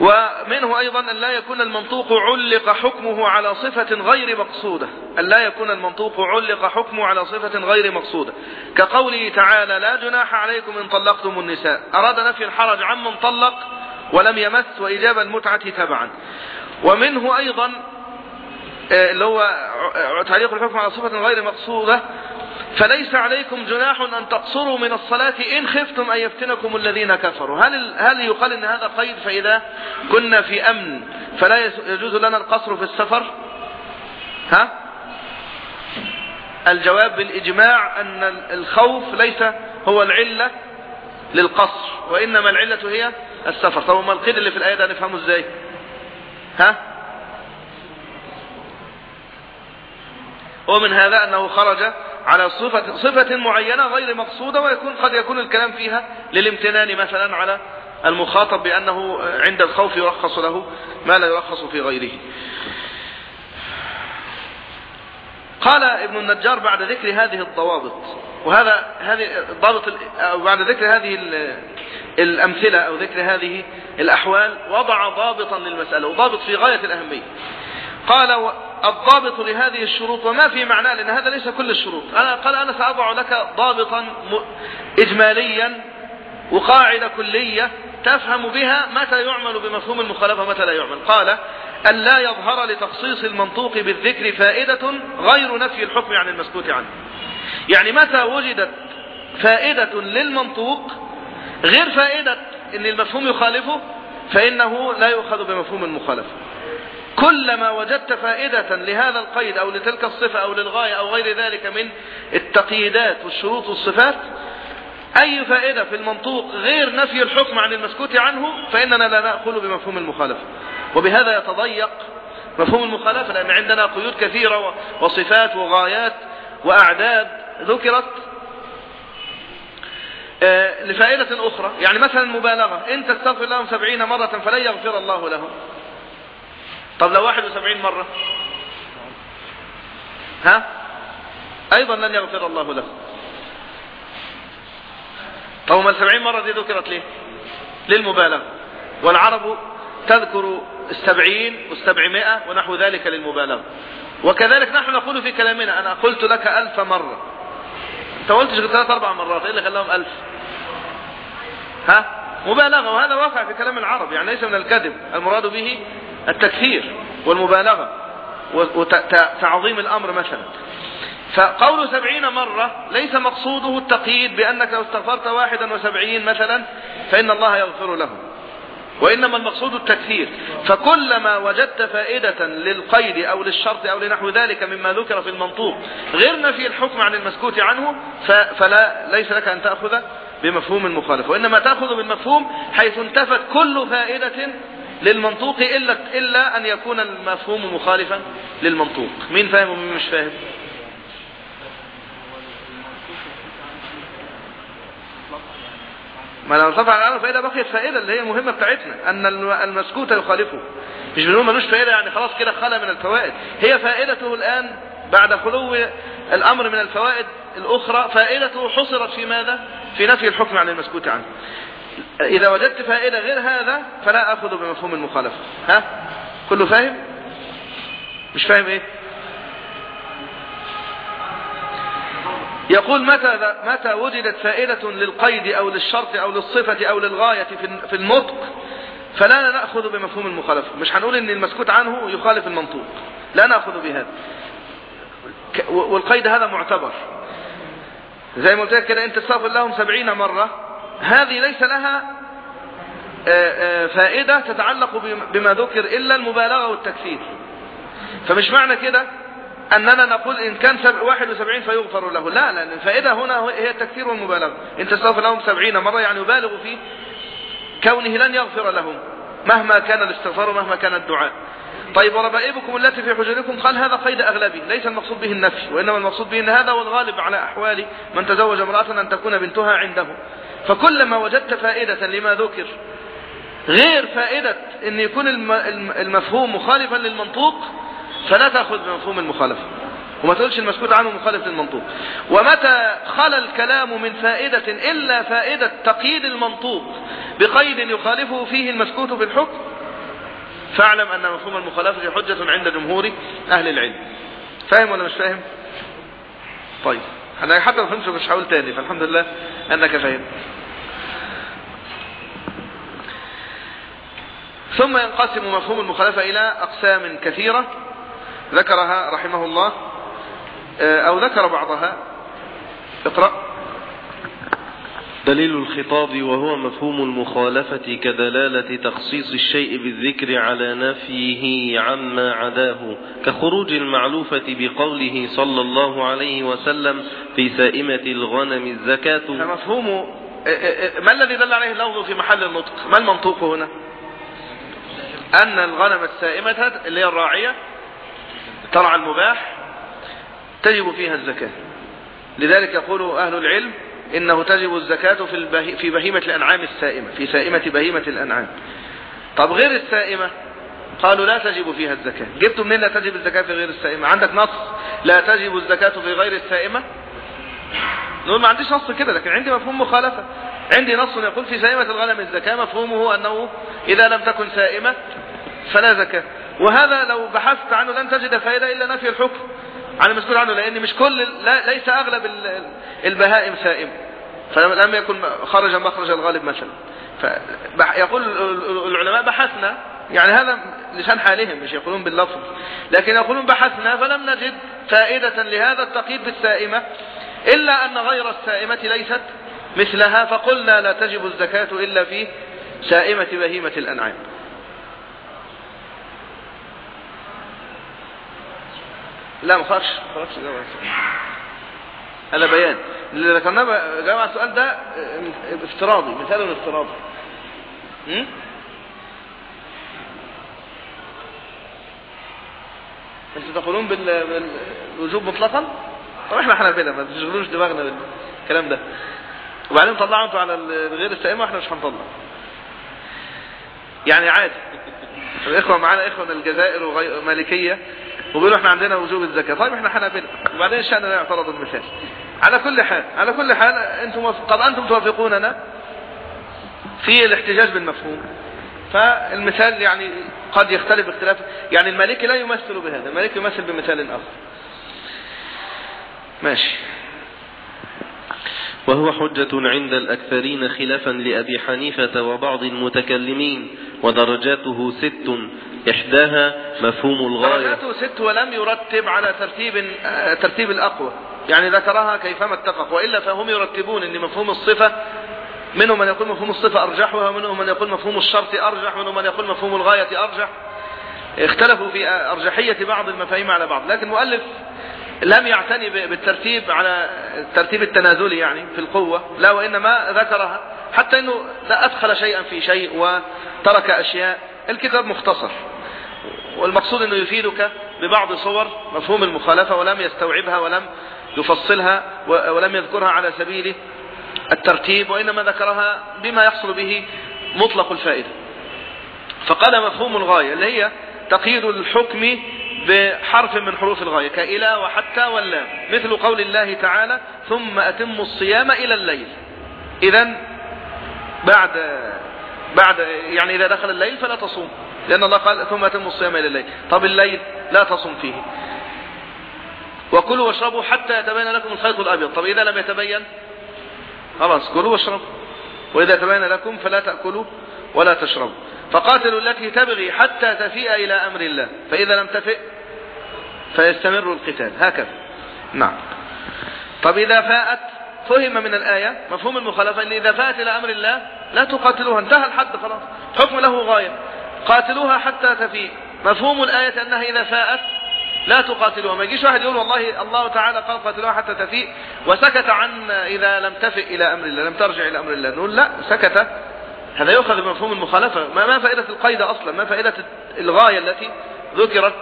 ومنه أيضا أن لا يكون المنطوق علق حكمه على صفة غير مقصودة. أن لا يكون المنطوق علق حكمه على صفة غير مقصودة. كقوله تعالى لا جناح عليكم إن طلقتم النساء أراد نفي الحرج عمن طلق ولم يمس وإجاب المتعة تبعا. ومنه أيضا اللي هو تعليق الحكم على صفة غير مقصودة. فليس عليكم جناح أن تقصروا من الصلاة إن خفتم أن يفتنكم الذين كفروا. هل, هل يقال أن هذا قيد فإذا كنا في أمن فلا يجوز لنا القصر في السفر؟ ها؟ الجواب بالإجماع أن الخوف ليس هو العلة للقصر وإنما العلة هي السفر. طب ما القيد اللي في الآية ده نفهمه إزاي؟ ها؟ ومن هذا أنه خرج على صفة, صفة معينة غير مقصودة ويكون قد يكون الكلام فيها للامتنان مثلا على المخاطب بأنه عند الخوف يرخص له ما لا يرخص في غيره. قال ابن النجار بعد ذكر هذه الضوابط وهذا هذه الضابط أو بعد ذكر هذه الأمثلة أو ذكر هذه الأحوال وضع ضابطا للمسألة وضابط في غاية الأهمية. قال الضابط لهذه الشروط وما في معناه لأن هذا ليس كل الشروط. أنا قال أنا سأضع لك ضابطا إجماليا وقاعدة كلية تفهم بها متى يعمل بمفهوم المخالفة متى لا يعمل. قال أن لا يظهر لتخصيص المنطوق بالذكر فائدة غير نفي الحكم عن المسكوت عنه. يعني متى وجدت فائدة للمنطوق غير فائدة إن المفهوم يخالفه فإنه لا يؤخذ بمفهوم المخالفة. كلما وجدت فائدة لهذا القيد أو لتلك الصفة أو للغاية أو غير ذلك من التقييدات والشروط والصفات أي فائدة في المنطوق غير نفي الحكم عن المسكوت عنه فإننا لا نأخذ بمفهوم المخالفة. وبهذا يتضيق مفهوم المخالفة لأن عندنا قيود كثيرة وصفات وغايات وأعداد ذكرت لفائدة أخرى. يعني مثلا المبالغة إن تستغفر لهم سبعين مرة فلن يغفر الله لهم. طب لو واحد وسبعين مرة؟ ها؟ أيضا لن يغفر الله له. طب ما السبعين مرة دي ذكرت ليه؟ للمبالغة. والعرب تذكر السبعين والسبعمائة ونحو ذلك للمبالغة. وكذلك نحن نقول في كلامنا أنا قلت لك ألف مرة. أنت قلتش ثلاث أربع مرات إيه اللي خلاهم ألف؟ ها؟ مبالغة وهذا واقع في كلام العرب يعني ليس من الكذب. المراد به التكثير والمبالغة وتعظيم الأمر مثلا. فقول سبعين مرة ليس مقصوده التقييد بأنك لو استغفرت واحدا وسبعين مثلا فإن الله يغفر له. وإنما المقصود التكثير. فكلما وجدت فائدة للقيد أو للشرط أو لنحو ذلك مما ذكر في المنطوق غير نفي الحكم عن المسكوت عنه فلا ليس لك أن تأخذ بمفهوم المخالف وإنما تأخذ بالمفهوم حيث انتفت كل فائدة للمنطوق إلا, إلا أن يكون المفهوم مخالفا للمنطوق. مين فاهم ومين مش فاهم؟ ما لو ارتفع العالم فائدة بقيت فائدة اللي هي المهمة بتاعتنا أن المسكوت يخالفه مش بنقول ملوش فائدة يعني خلاص كده خلى من الفوائد. هي فائدته الآن بعد خلو الأمر من الفوائد الأخرى فائدته حصرت في ماذا؟ في نفي الحكم عن المسكوت عنه. إذا وجدت فائدة غير هذا فلا أخذ بمفهوم المخالفة. ها؟ كله فاهم؟ مش فاهم إيه؟ يقول متى متى وجدت فائدة للقيد أو للشرط أو للصفة أو للغاية في النطق فلا نأخذ بمفهوم المخالفة. مش هنقول إن المسكوت عنه يخالف المنطوق. لا نأخذ بهذا. والقيد هذا معتبر. زي ما قلت لك كده انت تستغفر لهم سبعين مرة هذه ليس لها فائدة تتعلق بما ذكر إلا المبالغة والتكثير فمش معنى كده أننا نقول إن كان 71 فيغفر له. لا لأن الفائدة هنا هي التكثير والمبالغة. إن تستغفر لهم 70 مرة يعني يبالغ في كونه لن يغفر لهم مهما كان الاستغفار ومهما كان الدعاء. طيب وربائبكم التي في حجركم قال هذا قيد أغلبي ليس المقصود به النفي وإنما المقصود به أن هذا هو الغالب على أحوال من تزوج امرأة أن تكون بنتها عنده. فكلما وجدت فائدة لما ذكر غير فائدة أن يكون المفهوم مخالفا للمنطوق فلا تأخذ بمفهوم المخالفة. وما تقولش المسكوت عنه مخالف للمنطوق. ومتى خلى الكلام من فائدة إلا فائدة تقييد المنطوق بقيد يخالفه فيه المسكوت في الحكم فاعلم أن مفهوم المخالفة حجة عند جمهور أهل العلم. فاهم ولا مش فاهم؟ طيب. أنا حتى ما فهمتش مش هقول تاني فالحمد لله أنك فاهم ثم ينقسم مفهوم المخالفة إلى أقسام كثيرة ذكرها رحمه الله أو ذكر بعضها. اقرأ. دليل الخطاب وهو مفهوم المخالفة كدلالة تخصيص الشيء بالذكر على نفيه عما عداه كخروج المعلوفة بقوله صلى الله عليه وسلم في سائمة الغنم الزكاة. فمفهوم آه، آه، ما الذي دل عليه اللفظ في محل النطق؟ ما المنطوق هنا؟ أن الغنم السائمة اللي هي الراعية ترعى المباح تجب فيها الزكاة. لذلك يقول أهل العلم إنه تجب الزكاة في, في بهيمة الأنعام السائمة في سائمة بهيمة الأنعام. طب غير السائمة؟ قالوا لا تجب فيها الزكاة. جبتوا منين لا تجب الزكاة في غير السائمة؟ عندك نص لا تجب الزكاة في غير السائمة؟ نقول ما عنديش نص كده لكن عندي مفهوم مخالفة. عندي نص يقول في سائمة الغنم الزكاة مفهومه أنه إذا لم تكن سائمة فلا زكاة. وهذا لو بحثت عنه لن تجد فائدة إلا نفي الحكم. عن المسؤول عنه لأن مش كل ليس أغلب البهائم سائم. فلم يكن خرج مخرج الغالب مثلا. فيقول العلماء بحثنا يعني هذا لسان حالهم مش يقولون باللفظ. لكن يقولون بحثنا فلم نجد فائدة لهذا التقييد بالسائمة إلا أن غير السائمة ليست مثلها فقلنا لا تجب الزكاة إلا في سائمة بهيمة الأنعام. لا ما خرجش ما خرجش هذا بيان. اللي ذكرناه جمع السؤال ده آه، افتراضي مثال افتراضي أنتوا تقولون بالوجوب مطلقا؟ طب إحنا حنفله ما تشغلوش دماغنا بالكلام ده. وبعدين طلعوا أنتوا على غير السائمة وإحنا مش هنطلع. يعني عادي. الإخوة معانا إخوة من الجزائر ومالكيه وبيقولوا إحنا عندنا وجوب الزكاة. طيب إحنا حنابلة وبعدين الشأن لا يعترض المثال على كل حال على كل حال أنتم طب أنتم توافقوننا في الاحتجاج بالمفهوم. فالمثال يعني قد يختلف اختلاف يعني المالكي لا يمثل بهذا المالكي يمثل بمثال آخر. ماشي. وهو حجة عند الأكثرين خلافا لأبي حنيفة وبعض المتكلمين ودرجاته ست إحداها مفهوم الغاية. درجاته ست ولم يرتب على ترتيب ترتيب الأقوى. يعني ذكرها كيفما اتفق وإلا فهم يرتبون أن مفهوم الصفة منهم من يقول مفهوم الصفة أرجحها ومنهم من يقول مفهوم الشرط أرجح ومنهم من يقول مفهوم الغاية أرجح. اختلفوا في أرجحية بعض المفاهيم على بعض. لكن مؤلف لم يعتني بالترتيب على الترتيب التنازلي يعني في القوة لا وإنما ذكرها حتى أنه لا أدخل شيئا في شيء وترك أشياء. الكتاب مختصر والمقصود أنه يفيدك ببعض صور مفهوم المخالفة ولم يستوعبها ولم يفصلها ولم يذكرها على سبيل الترتيب وإنما ذكرها بما يحصل به مطلق الفائدة. فقال مفهوم الغاية اللي هي تقييد الحكم بحرف من حروف الغاية كإلى وحتى واللام مثل قول الله تعالى ثم أتم الصيام إلى الليل. إذا بعد بعد يعني إذا دخل الليل فلا تصوم لأن الله قال ثم أتم الصيام إلى الليل. طب الليل لا تصوم فيه. وكلوا واشربوا حتى يتبين لكم الخيط الأبيض. طب إذا لم يتبين؟ خلاص كلوا واشربوا. وإذا تبين لكم فلا تأكلوا ولا تشربوا. فقاتلوا التي تبغي حتى تفيء إلى أمر الله. فإذا لم تفئ فيستمر القتال. هكذا. نعم. طب إذا فاءت فهم من الآية مفهوم المخالفة أن إذا فاءت إلى أمر الله لا تقاتلوها انتهى الحد خلاص. حكم له غاية. قاتلوها حتى تفيء مفهوم الآية أنها إذا فاءت لا تقاتلوها. ما يجيش واحد يقول والله الله تعالى قال قاتلوها حتى تفيء وسكت عن إذا لم تفئ إلى أمر الله لم ترجع إلى أمر الله. نقول لا سكت. هذا يؤخذ بمفهوم المخالفة. ما, ما فائدة القيد أصلا؟ ما فائدة الغاية التي ذكرت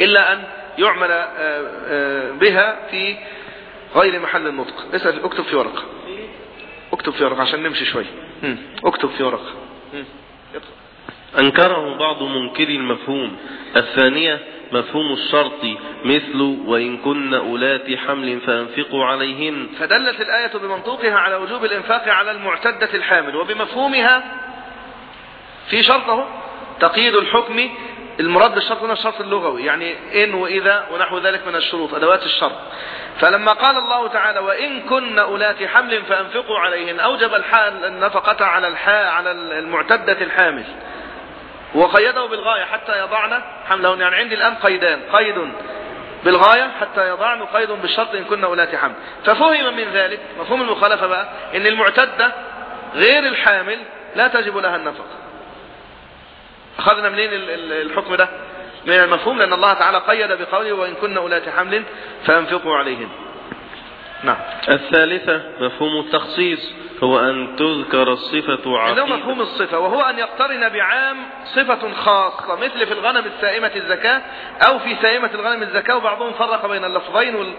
إلا أن يعمل آه، آه، بها في غير محل النطق. اسأل اكتب في ورقة. اكتب في ورقة عشان نمشي شوي. اكتب في ورقة. أنكره بعض منكري المفهوم. الثانية مفهوم الشرط مثل وإن كن أولات حمل فأنفقوا عليهن. فدلت الآية بمنطوقها على وجوب الإنفاق على المعتدة الحامل وبمفهومها في شرطه تقييد الحكم المراد بالشرط هنا الشرط اللغوي يعني إن وإذا ونحو ذلك من الشروط أدوات الشرط. فلما قال الله تعالى وإن كن أولات حمل فأنفقوا عليهن أوجب الحال النفقة على الحال على المعتدة الحامل. وقيده بالغاية حتى يضعن حملهن يعني عندي الآن قيدان قيد بالغاية حتى يضعن قيد بالشرط إن كنا أولات حمل. ففهم من ذلك مفهوم المخالفة بقى إن المعتدة غير الحامل لا تجب لها النفقة. أخذنا منين الحكم ده؟ من المفهوم لأن الله تعالى قيد بقوله وإن كنا أولات حمل فأنفقوا عليهن. نعم. الثالثة مفهوم التخصيص هو أن تذكر الصفة عقيدة. إنه مفهوم الصفة وهو أن يقترن بعام صفة خاصة مثل في الغنم السائمة الزكاة أو في سائمة الغنم الزكاة وبعضهم فرق بين اللفظين.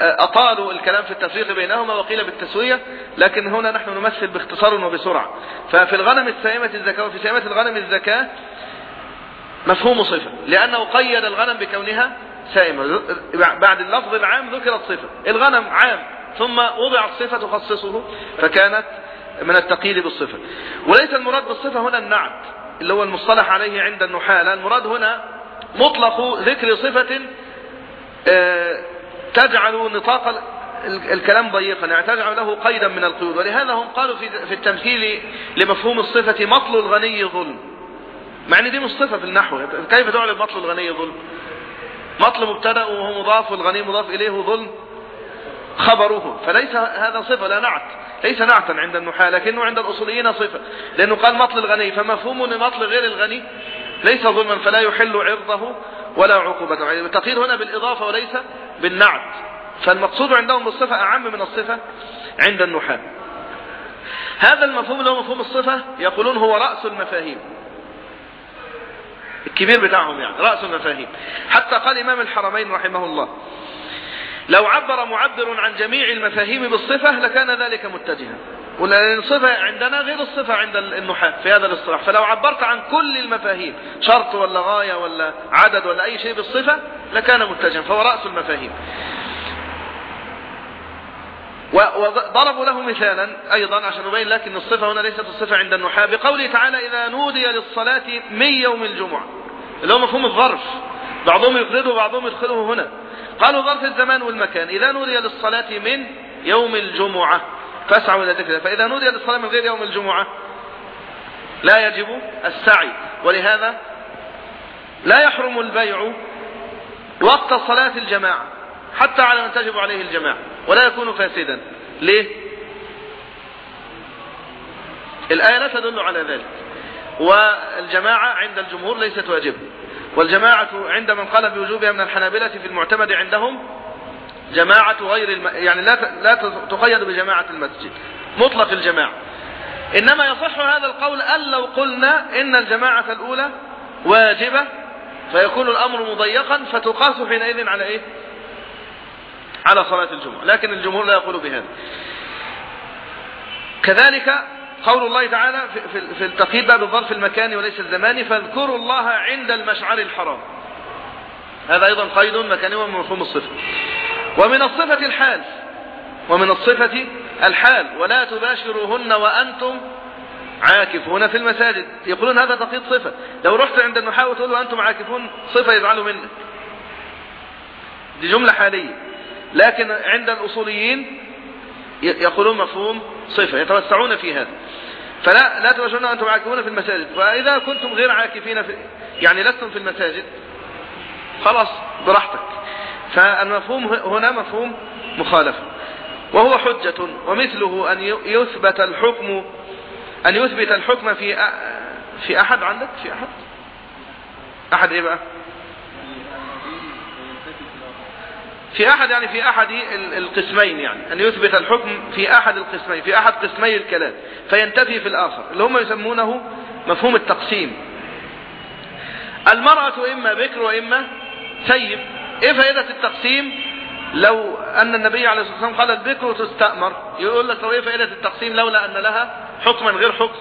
أطالوا الكلام في التفريق بينهما وقيل بالتسوية لكن هنا نحن نمثل باختصار وبسرعة. ففي الغنم السائمة الزكاة وفي سائمة الغنم الزكاة مفهوم صفة لأنه قيد الغنم بكونها سائمة. بعد اللفظ العام ذكرت صفة. الغنم عام ثم وضعت صفة تخصصه فكانت من التقييد بالصفة. وليس المراد بالصفة هنا النعت اللي هو المصطلح عليه عند النحاة المراد هنا مطلق ذكر صفة آه، تجعل نطاق الكلام ضيقا يعني تجعل له قيدا من القيود. ولهذا هم قالوا في التمثيل لمفهوم الصفة مطل الغني ظلم. مع إن دي مش صفة في النحو. كيف تعلم مطل الغني ظلم؟ مطل مبتدأ وهو مضاف والغني مضاف إليه ظلم خبره. فليس هذا صفة لا نعت. ليس نعتا عند النحاة لكنه عند الأصوليين صفة. لأنه قال مطل الغني فمفهوم لمطل غير الغني ليس ظلما فلا يحل عرضه ولا عقوبته. يعني التقييد هنا بالإضافة وليس بالنعت. فالمقصود عندهم بالصفة أعم من الصفة عند النحاة. هذا المفهوم اللي هو مفهوم الصفة يقولون هو رأس المفاهيم. الكبير بتاعهم يعني رأس المفاهيم. حتى قال إمام الحرمين رحمه الله لو عبر معبر عن جميع المفاهيم بالصفة لكان ذلك متجها. ولأن الصفة عندنا غير الصفة عند النحاة في هذا الاصطلاح. فلو عبرت عن كل المفاهيم شرط ولا غاية ولا عدد ولا أي شيء بالصفة لكان متجها فهو رأس المفاهيم. وضربوا له مثالا أيضا عشان نبين لك أن الصفة هنا ليست الصفة عند النحاة. بقوله تعالى إذا نودي للصلاة من يوم الجمعة. اللي هو مفهوم الظرف. بعضهم يفرده وبعضهم يدخله هنا. قالوا ظرف الزمان والمكان. إذا نودي للصلاة من يوم الجمعة. فاسعوا إلى ذكر فإذا نودي للصلاة من غير يوم الجمعة لا يجب السعي. ولهذا لا يحرم البيع وقت صلاة الجماعة حتى على من تجب عليه الجماعة. ولا يكون فاسدا. ليه؟ الآية لا تدل على ذلك. والجماعة عند الجمهور ليست واجبة. والجماعة عند من قال بوجوبها من الحنابلة في المعتمد عندهم جماعة غير الم... يعني لا لا تقيد بجماعة المسجد. مطلق الجماعة. إنما يصح هذا القول أن لو قلنا إن الجماعة الأولى واجبة فيكون الأمر مضيقا فتقاس حينئذ على إيه؟ على صلاة الجمعة. لكن الجمهور لا يقول بهذا. كذلك قول الله تعالى في التقييد بقى بالظرف المكاني وليس الزماني فاذكروا الله عند المشعر الحرام. هذا أيضا قيد مكاني ومن مفهوم الصفة. ومن الصفة الحال ومن الصفة الحال ولا تباشروهن وأنتم عاكفون في المساجد. يقولون هذا تقييد صفة. لو رحت عند النحاة وتقول وأنتم عاكفون صفة يزعلوا منك. دي جملة حالية. لكن عند الأصوليين يقولون مفهوم صفة يتوسعون في هذا. فلا لا توجهون أنتم عاكفون في المساجد. وإذا كنتم غير عاكفين في يعني لستم في المساجد خلاص براحتك. فالمفهوم هنا مفهوم مخالفة وهو حجة ومثله أن يثبت الحكم أن يثبت الحكم في في أحد عندك؟ في أحد؟ أحد إيه بقى؟ في أحد يعني في أحد القسمين يعني أن يثبت الحكم في أحد القسمين في أحد قسمي الكلام فينتفي في الآخر اللي هم يسمونه مفهوم التقسيم. المرأة إما بكر وإما سيب. إيه فائدة التقسيم؟ لو أن النبي عليه الصلاة والسلام قال البكر تستأمر يقول لك لو إيه فائدة التقسيم لولا أن لها حكما غير حكم؟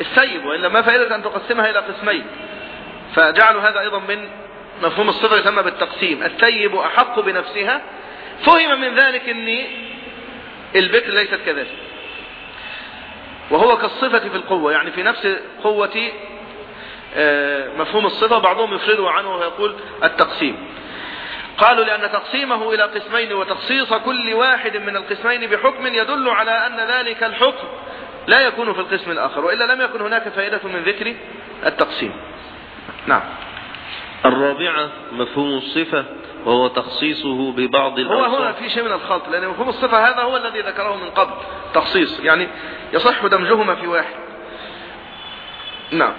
السيب وإلا ما فائدة أن تقسمها إلى قسمين. فجعلوا هذا أيضا من مفهوم الصفة يسمى بالتقسيم. السيب أحق بنفسها. فهم من ذلك أن البكر ليست كذلك. وهو كالصفة في القوة يعني في نفس قوة آه، مفهوم الصفة بعضهم يفرده عنه ويقول التقسيم. قالوا لأن تقسيمه إلى قسمين وتخصيص كل واحد من القسمين بحكم يدل على أن ذلك الحكم لا يكون في القسم الآخر وإلا لم يكن هناك فائدة من ذكر التقسيم. نعم. الرابعة مفهوم الصفة وهو تخصيصه ببعض الأوصاف هو هنا في شيء من الخلط لأن مفهوم الصفة هذا هو الذي ذكره من قبل تخصيص يعني يصح دمجهما في واحد. نعم.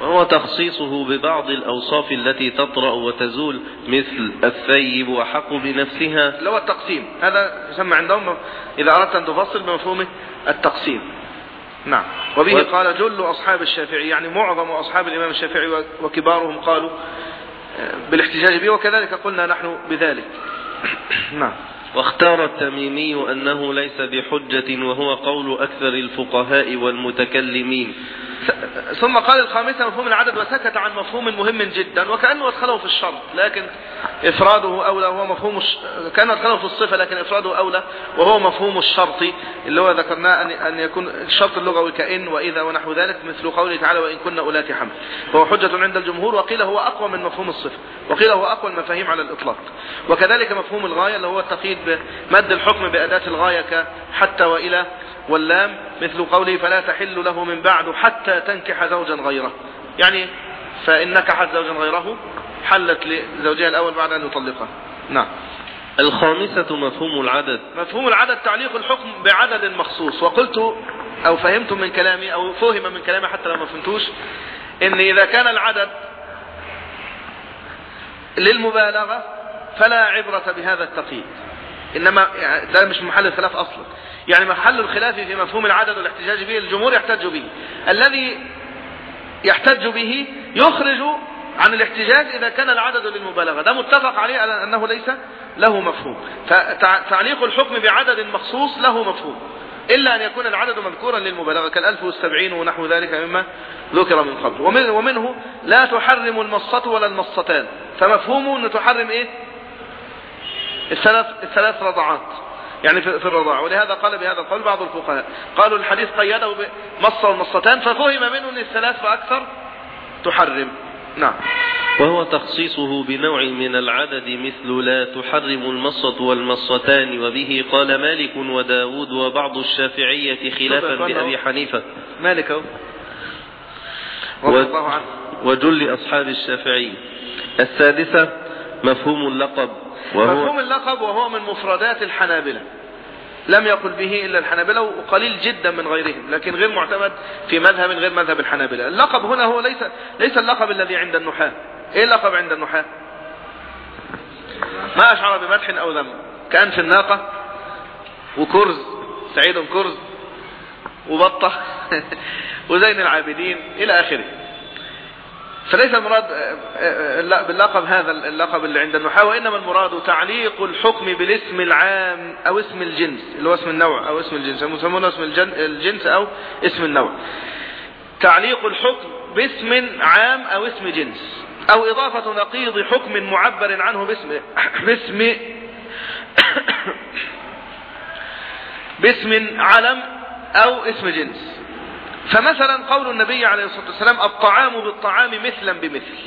وهو تخصيصه ببعض الأوصاف التي تطرأ وتزول مثل الثيب وحق بنفسها اللي هو التقسيم. هذا يسمى عندهم إذا أردت أن تفصل بمفهوم التقسيم. نعم. وبه و... قال جل أصحاب الشافعي يعني معظم أصحاب الإمام الشافعي وكبارهم قالوا آه، بالاحتجاج به وكذلك قلنا نحن بذلك. (clears throat) نعم. واختار التميمي أنه ليس بحجة وهو قول أكثر الفقهاء والمتكلمين. ثم قال الخامسة مفهوم العدد وسكت عن مفهوم مهم جدا وكأنه أدخله في الشرط لكن إفراده أولى وهو مفهوم الش... كان أدخله في الصفة لكن إفراده أولى وهو مفهوم الشرط اللي هو ذكرناه أن, أن يكون الشرط اللغوي كإن وإذا ونحو ذلك مثل قوله تعالى وإن كنا أولات حمل. فهو حجة عند الجمهور وقيل هو أقوى من مفهوم الصفة وقيل هو أقوى المفاهيم على الإطلاق. وكذلك مفهوم الغاية اللي هو التقييد بمد الحكم بأداة الغاية حتى وإلى واللام مثل قوله فلا تحل له من بعد حتى تنكح زوجا غيره. يعني فإن نكحت زوجا غيره حلت لزوجها الأول بعد أن يطلقها. نعم. الخامسة مفهوم العدد. مفهوم العدد تعليق الحكم بعدد مخصوص. وقلت أو فهمتم من كلامي أو فهم من كلامي حتى لو ما فهمتوش إن إذا كان العدد للمبالغة فلا عبرة بهذا التقييد. إنما يعني ده مش محل الخلاف أصلا. يعني محل الخلاف في مفهوم العدد والاحتجاج به الجمهور يحتج به. الذي يحتج به يخرج عن الاحتجاج إذا كان العدد للمبالغة. ده متفق عليه أنه ليس له مفهوم. فتعليق الحكم بعدد مخصوص له مفهوم. إلا أن يكون العدد مذكورا للمبالغة كالألف والسبعين ونحو ذلك مما ذكر من قبل. ومنه لا تحرم المصة ولا المصتان. فمفهومه أنه تحرم إيه؟ الثلاث, الثلاث رضعات. يعني في الرضاعة. ولهذا قال بهذا القول بعض الفقهاء. قالوا الحديث قيده بمصة ومصتان ففهم منه أن الثلاث فأكثر تحرم. نعم. وهو تخصيصه بنوع من العدد مثل لا تحرم المصة والمصتان وبه قال مالك وداود وبعض الشافعية خلافا بأبي حنيفة. مالك و... وجل أصحاب الشافعي. السادسة مفهوم اللقب وهو مفهوم اللقب وهو من مفردات الحنابلة. لم يقل به إلا الحنابلة وقليل جدا من غيرهم لكن غير معتمد في مذهب غير مذهب الحنابلة. اللقب هنا هو ليس ليس اللقب الذي عند النحاة. إيه اللقب عند النحاة؟ ما أشعر بمدح أو ذم. كان في الناقة وكرز. سعيد كرز. وبطة. (laughs) وزين العابدين. إلى آخره. فليس المراد آه، آه، باللقب هذا اللقب اللي عند النحاة وإنما المراد تعليق الحكم بالاسم العام أو اسم الجنس اللي هو اسم النوع أو اسم الجنس يسمونه اسم الجنس أو اسم النوع. تعليق الحكم باسم عام أو اسم جنس أو إضافة نقيض حكم معبر عنه باسم (coughs) باسم (coughs) باسم علم أو اسم جنس. فمثلا قول النبي عليه الصلاة والسلام الطعام بالطعام مثلا بمثل.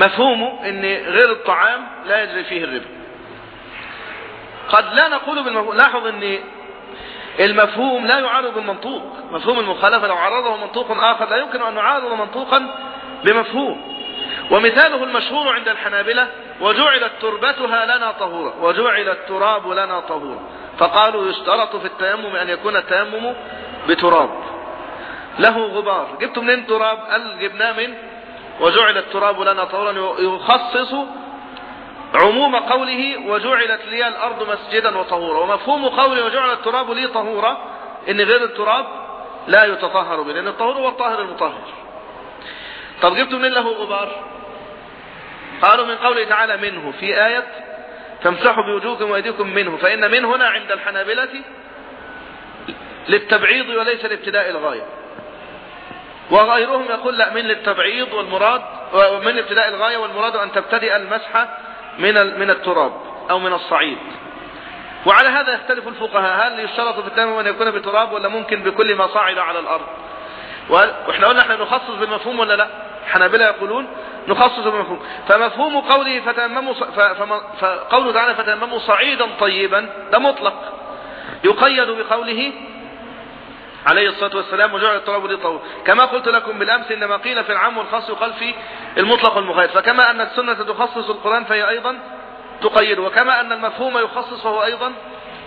مفهومه إن غير الطعام لا يجري فيه الربا. قد لا نقول بالمفهوم لاحظ إن المفهوم لا يعارض المنطوق مفهوم المخالفة لو عرضه منطوق آخر لا يمكن أن نعارض منطوقا بمفهوم. ومثاله المشهور عند الحنابلة وجعلت تربتها لنا طهورا وجعل التراب لنا طهورا. فقالوا يشترط في التيمم أن يكون التيمم بتراب. له غبار. جبت منين تراب؟ قال جبناه من وجعل التراب لنا طهورا. يخصص عموم قوله وجعلت لي الأرض مسجدا وطهورا. ومفهوم قوله وجعل التراب لي طهورا إن غير التراب لا يتطهر به لأن الطهور هو الطاهر المطهر. طب جبتوا من له غبار؟ قالوا من قوله تعالى منه. في آية فامسحوا بوجوهكم وأيديكم منه فإن من هنا عند الحنابلة للتبعيض وليس لابتداء الغاية. وغيرهم يقول لا من للتبعيض والمراد ومن ابتداء الغاية والمراد أن تبتدئ المسح من من التراب أو من الصعيد. وعلى هذا يختلف الفقهاء. هل يشترط في التيمم أن يكون بتراب ولا ممكن بكل ما صعد على الأرض؟ وإحنا قلنا إحنا نخصص بالمفهوم ولا لا؟ حنابلة يقولون نخصص بالمفهوم فمفهوم قوله فتيمموا فقوله تعالى فتيمموا صعيدا طيبا ده مطلق. يقيد بقوله عليه الصلاة والسلام وجعل التراب للطهور كما قلت لكم بالأمس إنما قيل في العام والخاص يقال في المطلق والمقيد فكما أن السنة تخصص القرآن فهي أيضا تقيد وكما أن المفهوم يخصص فهو أيضا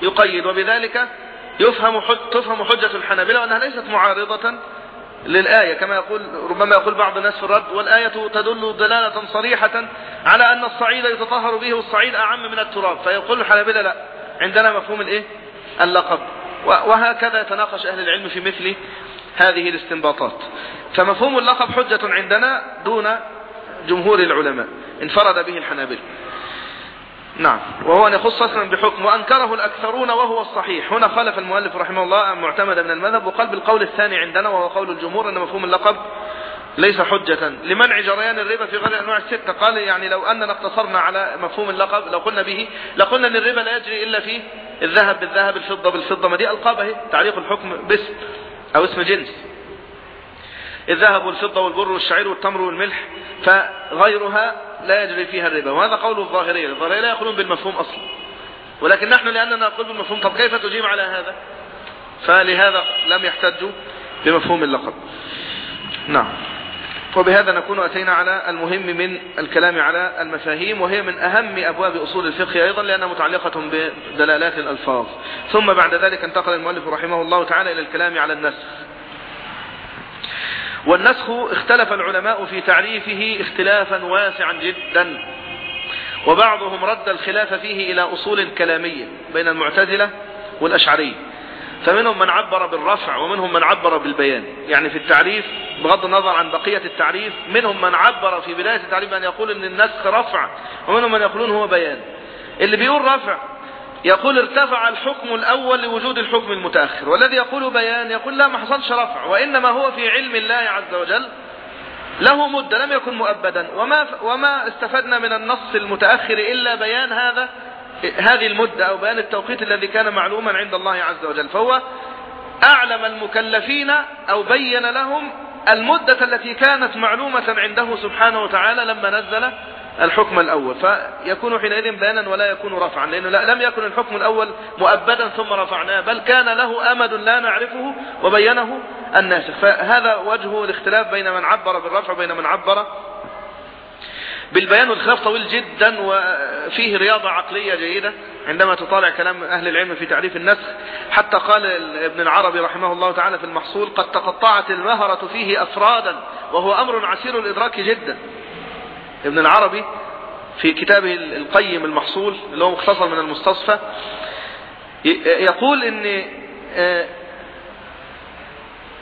يقيد. وبذلك يفهم حج تفهم حجة الحنابلة وأنها ليست معارضة للآية كما يقول ربما يقول بعض الناس في الرد والآية تدل دلالة صريحة على أن الصعيد يتطهر به والصعيد أعم من التراب. فيقول الحنابلة لا عندنا مفهوم الإيه؟ اللقب. وهكذا يتناقش أهل العلم في مثل هذه الاستنباطات. فمفهوم اللقب حجة عندنا دون جمهور العلماء انفرد به الحنابلة. نعم. وهو أن يخص أصلا بحكم وأنكره الأكثرون وهو الصحيح. هنا خالف المؤلف رحمه الله معتمد من المذهب وقال بالقول الثاني عندنا وهو قول الجمهور أن مفهوم اللقب ليس حجة. لمنع جريان الربا في غير أنواع الستة. قال يعني لو أننا اقتصرنا على مفهوم اللقب لو قلنا به لقلنا أن الربا لا يجري إلا في الذهب بالذهب الفضة بالفضة. ما دي ألقاب اهي تعليق الحكم باسم أو اسم جنس. الذهب والفضة والبر والشعير والتمر والملح فغيرها لا يجري فيها الربا. وهذا قول الظاهرية. الظاهرية لا يقولون بالمفهوم أصلا. ولكن نحن لأننا نقول بالمفهوم طب كيف تجيب على هذا؟ فلهذا لم يحتجوا بمفهوم اللقب. نعم. وبهذا نكون أتينا على المهم من الكلام على المفاهيم وهي من أهم أبواب أصول الفقه أيضا لأنها متعلقة بدلالات الألفاظ. ثم بعد ذلك انتقل المؤلف رحمه الله تعالى إلى الكلام على النسخ. والنسخ اختلف العلماء في تعريفه اختلافا واسعا جدا. وبعضهم رد الخلاف فيه إلى أصول كلامية بين المعتزلة والأشعرية. فمنهم من عبر بالرفع ومنهم من عبر بالبيان. يعني في التعريف بغض النظر عن بقية التعريف منهم من عبر في بداية التعريف أن يقول أن النسخ رفع ومنهم من يقولون هو بيان. اللي بيقول رفع يقول ارتفع الحكم الأول لوجود الحكم المتأخر والذي يقول بيان يقول لا ما حصلش رفع وإنما هو في علم الله عز وجل له مدة لم يكن مؤبدا. وما, وما استفدنا من النص المتأخر إلا بيان هذا هذه المدة أو بيان التوقيت الذي كان معلوما عند الله عز وجل فهو أعلم المكلفين أو بين لهم المدة التي كانت معلومة عنده سبحانه وتعالى لما نزل الحكم الأول. فيكون حينئذ بيانا ولا يكون رفعا لأنه لم يكن الحكم الأول مؤبدا ثم رفعناه بل كان له أمد لا نعرفه وبينه الناسخ. فهذا وجه الاختلاف بين من عبر بالرفع وبين من عبر بالبيان والخلاف طويل جدا وفيه رياضة عقلية جيدة. عندما تطالع كلام أهل العلم في تعريف النسخ حتى قال ابن العربي رحمه الله تعالى في المحصول قد تقطعت المهرة فيه أفرادا وهو أمر عسير الإدراك جدا. ابن العربي في كتابه القيم المحصول اللي هو مختصر من المستصفى يقول إن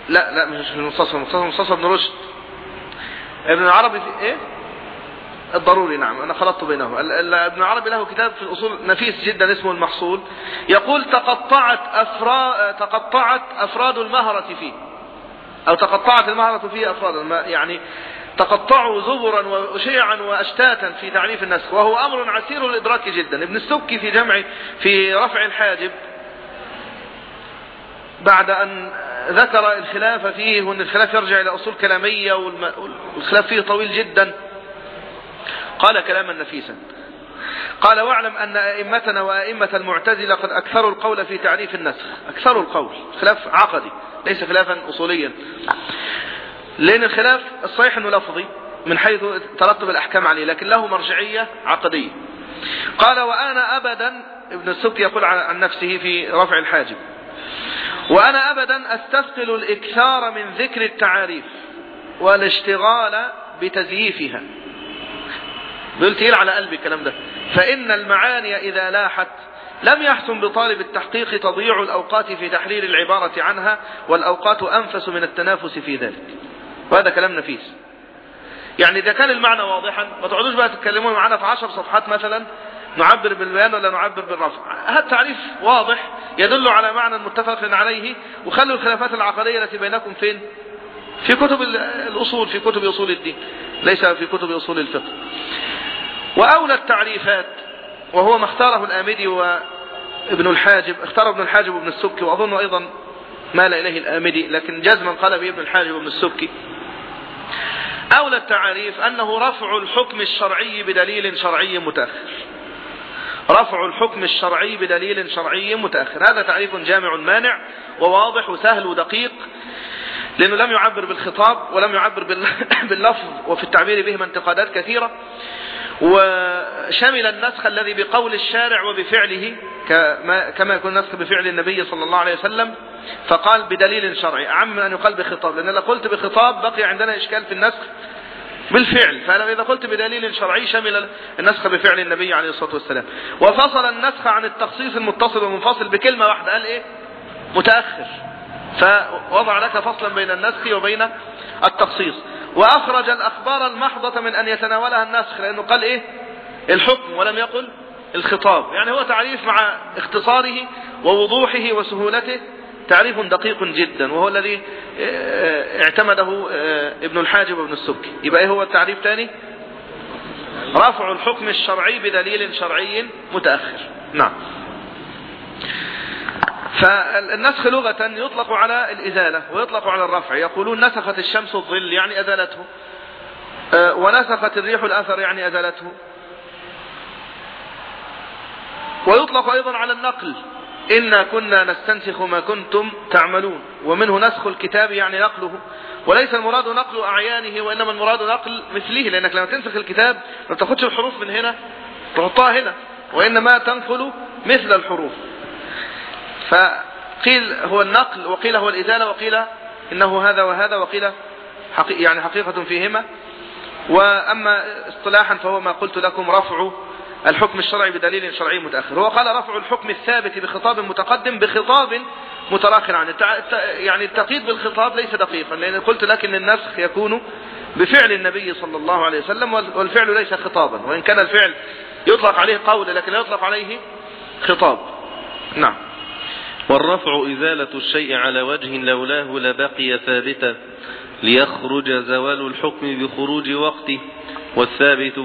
لا لا مش المستصفى المستصفى المستصفى ابن رشد. ابن العربي في إيه؟ الضروري نعم أنا خلطت بينهم ابن عربي له كتاب في الأصول نفيس جدا اسمه المحصول. يقول تقطعت أفراد, تقطعت أفراد المهرة فيه. أو تقطعت المهرة فيه أفرادا يعني تقطعوا زبرا وشيعا وأشتاتا في تعريف النسخ وهو أمر عسير الإدراك جدا. ابن السكي في جمع في رفع الحاجب بعد أن ذكر الخلاف فيه وأن الخلاف يرجع إلى أصول كلامية والخلاف فيه طويل جدا قال كلاما نفيسا. قال واعلم أن أئمتنا وأئمة المعتزلة قد أكثروا القول في تعريف النسخ أكثروا القول. خلاف عقدي ليس خلافا أصوليا. لأن الخلاف الصحيح أنه لفظي من حيث ترتب الأحكام عليه لكن له مرجعية عقدية. قال وأنا أبدا ابن السبكي يقول عن نفسه في رفع الحاجب. وأنا أبدا أستثقل الإكثار من ذكر التعاريف والاشتغال بتزييفها. بيقول تقيل على قلبي الكلام ده؟ فإن المعاني إذا لاحت لم يحسن بطالب التحقيق تضييع الأوقات في تحرير العبارة عنها والأوقات أنفس من التنافس في ذلك. وهذا كلام نفيس. يعني إذا كان المعنى واضحا ما تقعدوش بقى تتكلمون معنا في عشر صفحات مثلا نعبر بالبيان ولا نعبر بالرفع. هذا تعريف واضح يدل على معنى متفق عليه وخلوا الخلافات العقدية التي بينكم فين؟ في كتب الأصول في كتب أصول الدين. ليس في كتب أصول الفقه. وأولى التعريفات وهو ما اختاره الآمدي وابن الحاجب اختار ابن الحاجب وابن السبكي وأظن أيضا مال إليه الآمدي. لكن جزما قال به ابن الحاجب وابن السبكي. أولى التعاريف أنه رفع الحكم الشرعي بدليل شرعي متأخر. رفع الحكم الشرعي بدليل شرعي متأخر. هذا تعريف جامع مانع وواضح وسهل ودقيق لأنه لم يعبر بالخطاب ولم يعبر (laughs) باللفظ وفي التعبير بهما انتقادات كثيرة. وشمل النسخ الذي بقول الشارع وبفعله كما, كما يكون النسخ بفعل النبي صلى الله عليه وسلم فقال بدليل شرعي أعم من أن يقال بخطاب لأن لو قلت بخطاب بقي عندنا إشكال في النسخ بالفعل فأنا إذا قلت بدليل شرعي شمل النسخ بفعل النبي عليه الصلاة والسلام. وفصل النسخ عن التخصيص المتصل والمنفصل بكلمة واحدة قال إيه؟ متأخر. فوضع لك فصلا بين النسخ وبين التخصيص. وأخرج الأخبار المحضة من أن يتناولها النسخ لأنه قال إيه؟ الحكم ولم يقل الخطاب. يعني هو تعريف مع اختصاره ووضوحه وسهولته تعريف دقيق جدا وهو الذي آه، اعتمده آه، ابن الحاجب وابن السبكي يبقى إيه هو التعريف تاني؟ رفع الحكم الشرعي بدليل شرعي متأخر. نعم. فالنسخ لغة يطلق على الإزالة ويطلق على الرفع. يقولون نسخت الشمس الظل يعني أزالته. أه، ونسخت الريح الأثر يعني أزالته. ويطلق أيضا على النقل. إنا كنا نستنسخ ما كنتم تعملون. ومنه نسخ الكتاب يعني نقله. وليس المراد نقل أعيانه وإنما المراد نقل مثله لأنك لما تنسخ الكتاب ما تاخدش الحروف من هنا تحطها هنا. وإنما تنقل مثل الحروف. فقيل هو النقل وقيل هو الإزالة وقيل إنه هذا وهذا وقيل حقيقة يعني حقيقة فيهما. وأما اصطلاحا فهو ما قلت لكم رفع الحكم الشرعي بدليل شرعي متأخر. هو قال رفع الحكم الثابت بخطاب متقدم بخطاب متراخر عنه. يعني التقييد بالخطاب ليس دقيقا لأن قلت لك إن النسخ يكون بفعل النبي صلى الله عليه وسلم والفعل ليس خطابا. وإن كان الفعل يطلق عليه قول لكن لا يطلق عليه خطاب. نعم. والرفع إزالة الشيء على وجه لولاه لبقي ثابتا ليخرج زوال الحكم بخروج وقته والثابت,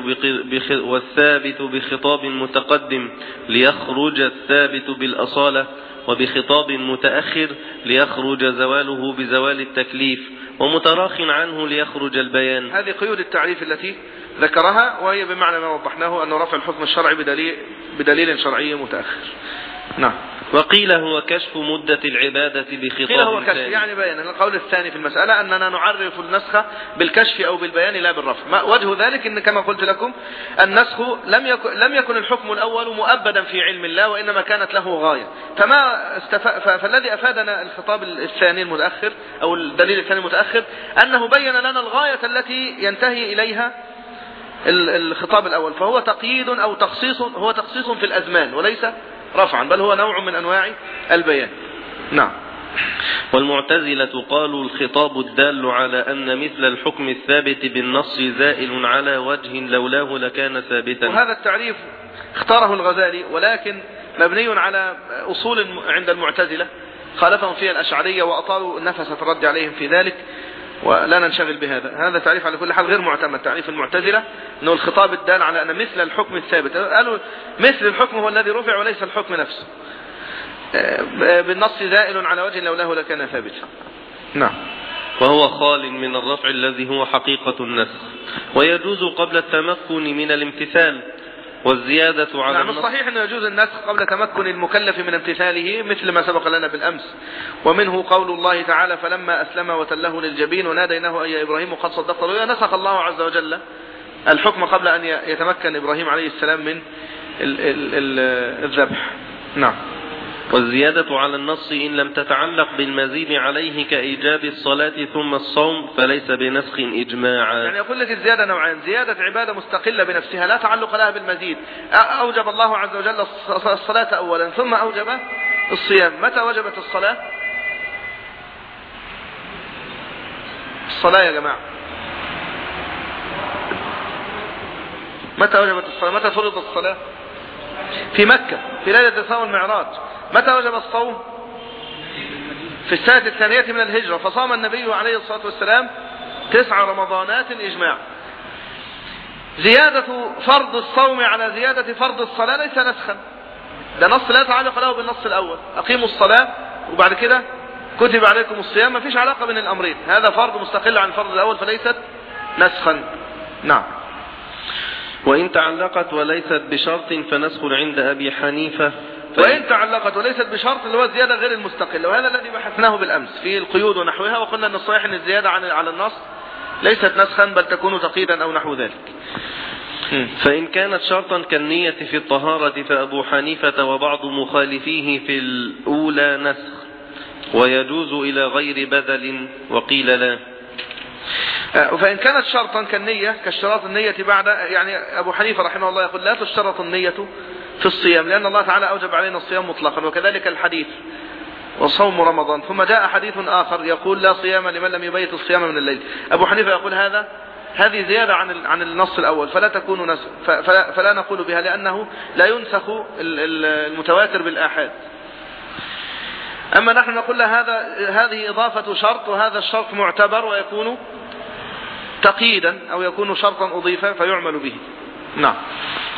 والثابت بخطاب متقدم ليخرج الثابت بالأصالة وبخطاب متأخر ليخرج زواله بزوال التكليف ومتراخ عنه ليخرج البيان. هذه قيود التعريف التي ذكرها وهي بمعنى ما وضحناه أن رفع الحكم الشرعي بدليل, بدليل شرعي متأخر. نعم. وقيل هو كشف مدة العبادة بخطاب قيل هو كشف. يعني بيان القول الثاني في المسألة أننا نعرف النسخ بالكشف أو بالبيان لا بالرفع. ما وجه ذلك؟ إن كما قلت لكم النسخ لم يكن, لم يكن الحكم الأول مؤبدا في علم الله وإنما كانت له غاية. فما استف... فالذي أفادنا الخطاب الثاني المتأخر أو الدليل الثاني المتأخر أنه بين لنا الغاية التي ينتهي إليها الخطاب الأول فهو تقييد أو تخصيص هو تخصيص في الأزمان وليس رفعا بل هو نوع من أنواع البيان. نعم. والمعتزلة قالوا الخطاب الدال على أن مثل الحكم الثابت بالنص زائل على وجه لولاه لكان ثابتا. وهذا التعريف اختاره الغزالي ولكن مبني على أصول عند المعتزلة خالفهم فيها الأشعرية وأطالوا نفس الرد عليهم في ذلك. ولا ننشغل بهذا. هذا تعريف على كل حال غير معتمد. تعريف المعتزلة أنه الخطاب الدال على أن مثل الحكم الثابت. قالوا مثل الحكم هو الذي رفع وليس الحكم نفسه. آه، بالنص زائل على وجه لولاه لكان ثابتا. نعم. وهو خال من الرفع الذي هو حقيقة النسخ. ويجوز قبل التمكن من الامتثال. والزيادة على نعم الصحيح أنه يجوز النسخ قبل تمكن المكلف من امتثاله مثل ما سبق لنا بالأمس. ومنه قول الله تعالى فلما أسلم وتله للجبين وناديناه أي إبراهيم قد صدقت رؤيا نسخ الله عز وجل الحكم قبل أن يتمكن إبراهيم عليه السلام من الذبح. نعم. والزيادة على النص إن لم تتعلق بالمزيد عليه كإيجاب الصلاة ثم الصوم فليس بنسخ إجماعا. يعني يقول لك الزيادة نوعان زيادة عبادة مستقلة بنفسها لا تعلق لها بالمزيد. أوجب الله عز وجل الصلاة أولا ثم أوجب الصيام. متى وجبت الصلاة؟ الصلاة يا جماعة. متى وجبت الصلاة؟ متى فرضت الصلاة؟ في مكة في ليلة الإسراء والمعراج متى وجب الصوم؟ في السنة الثانية من الهجرة فصام النبي عليه الصلاة والسلام تسع رمضانات إجماع. زيادة فرض الصوم على زيادة فرض الصلاة ليس نسخا. ده نص لا يتعلق له بالنص الأول. أقيموا الصلاة وبعد كده كتب عليكم الصيام. ما فيش علاقة بين الأمرين. هذا فرض مستقل عن الفرض الأول فليست نسخا. نعم. وإن تعلقت وليست بشرط فنسخ عند أبي حنيفة. وإن تعلقت وليست بشرط اللي هو الزيادة غير المستقلة وهذا الذي بحثناه بالأمس في القيود ونحوها وقلنا أن الصحيح أن الزيادة عن على النص ليست نسخا بل تكون تقييدا أو نحو ذلك. فإن كانت شرطا كالنية في الطهارة فأبو حنيفة وبعض مخالفيه في الأولى نسخ ويجوز إلى غير بدل وقيل لا. آه، فإن كانت شرطا كالنية كاشتراط النية بعد يعني أبو حنيفة رحمه الله يقول لا تشترط النية في الصيام لأن الله تعالى أوجب علينا الصيام مطلقا وكذلك الحديث وصوم رمضان. ثم جاء حديث آخر يقول لا صيام لمن لم يبيت الصيام من الليل. أبو حنيفة يقول هذا هذه زيادة عن عن النص الأول. فلا تكون نسخ فلا, فلا نقول بها لأنه لا ينسخ المتواتر بالآحاد. أما نحن نقول هذا هذه إضافة شرط وهذا الشرط معتبر ويكون تقييدا أو يكون شرطا أضيف فيعمل به. نعم.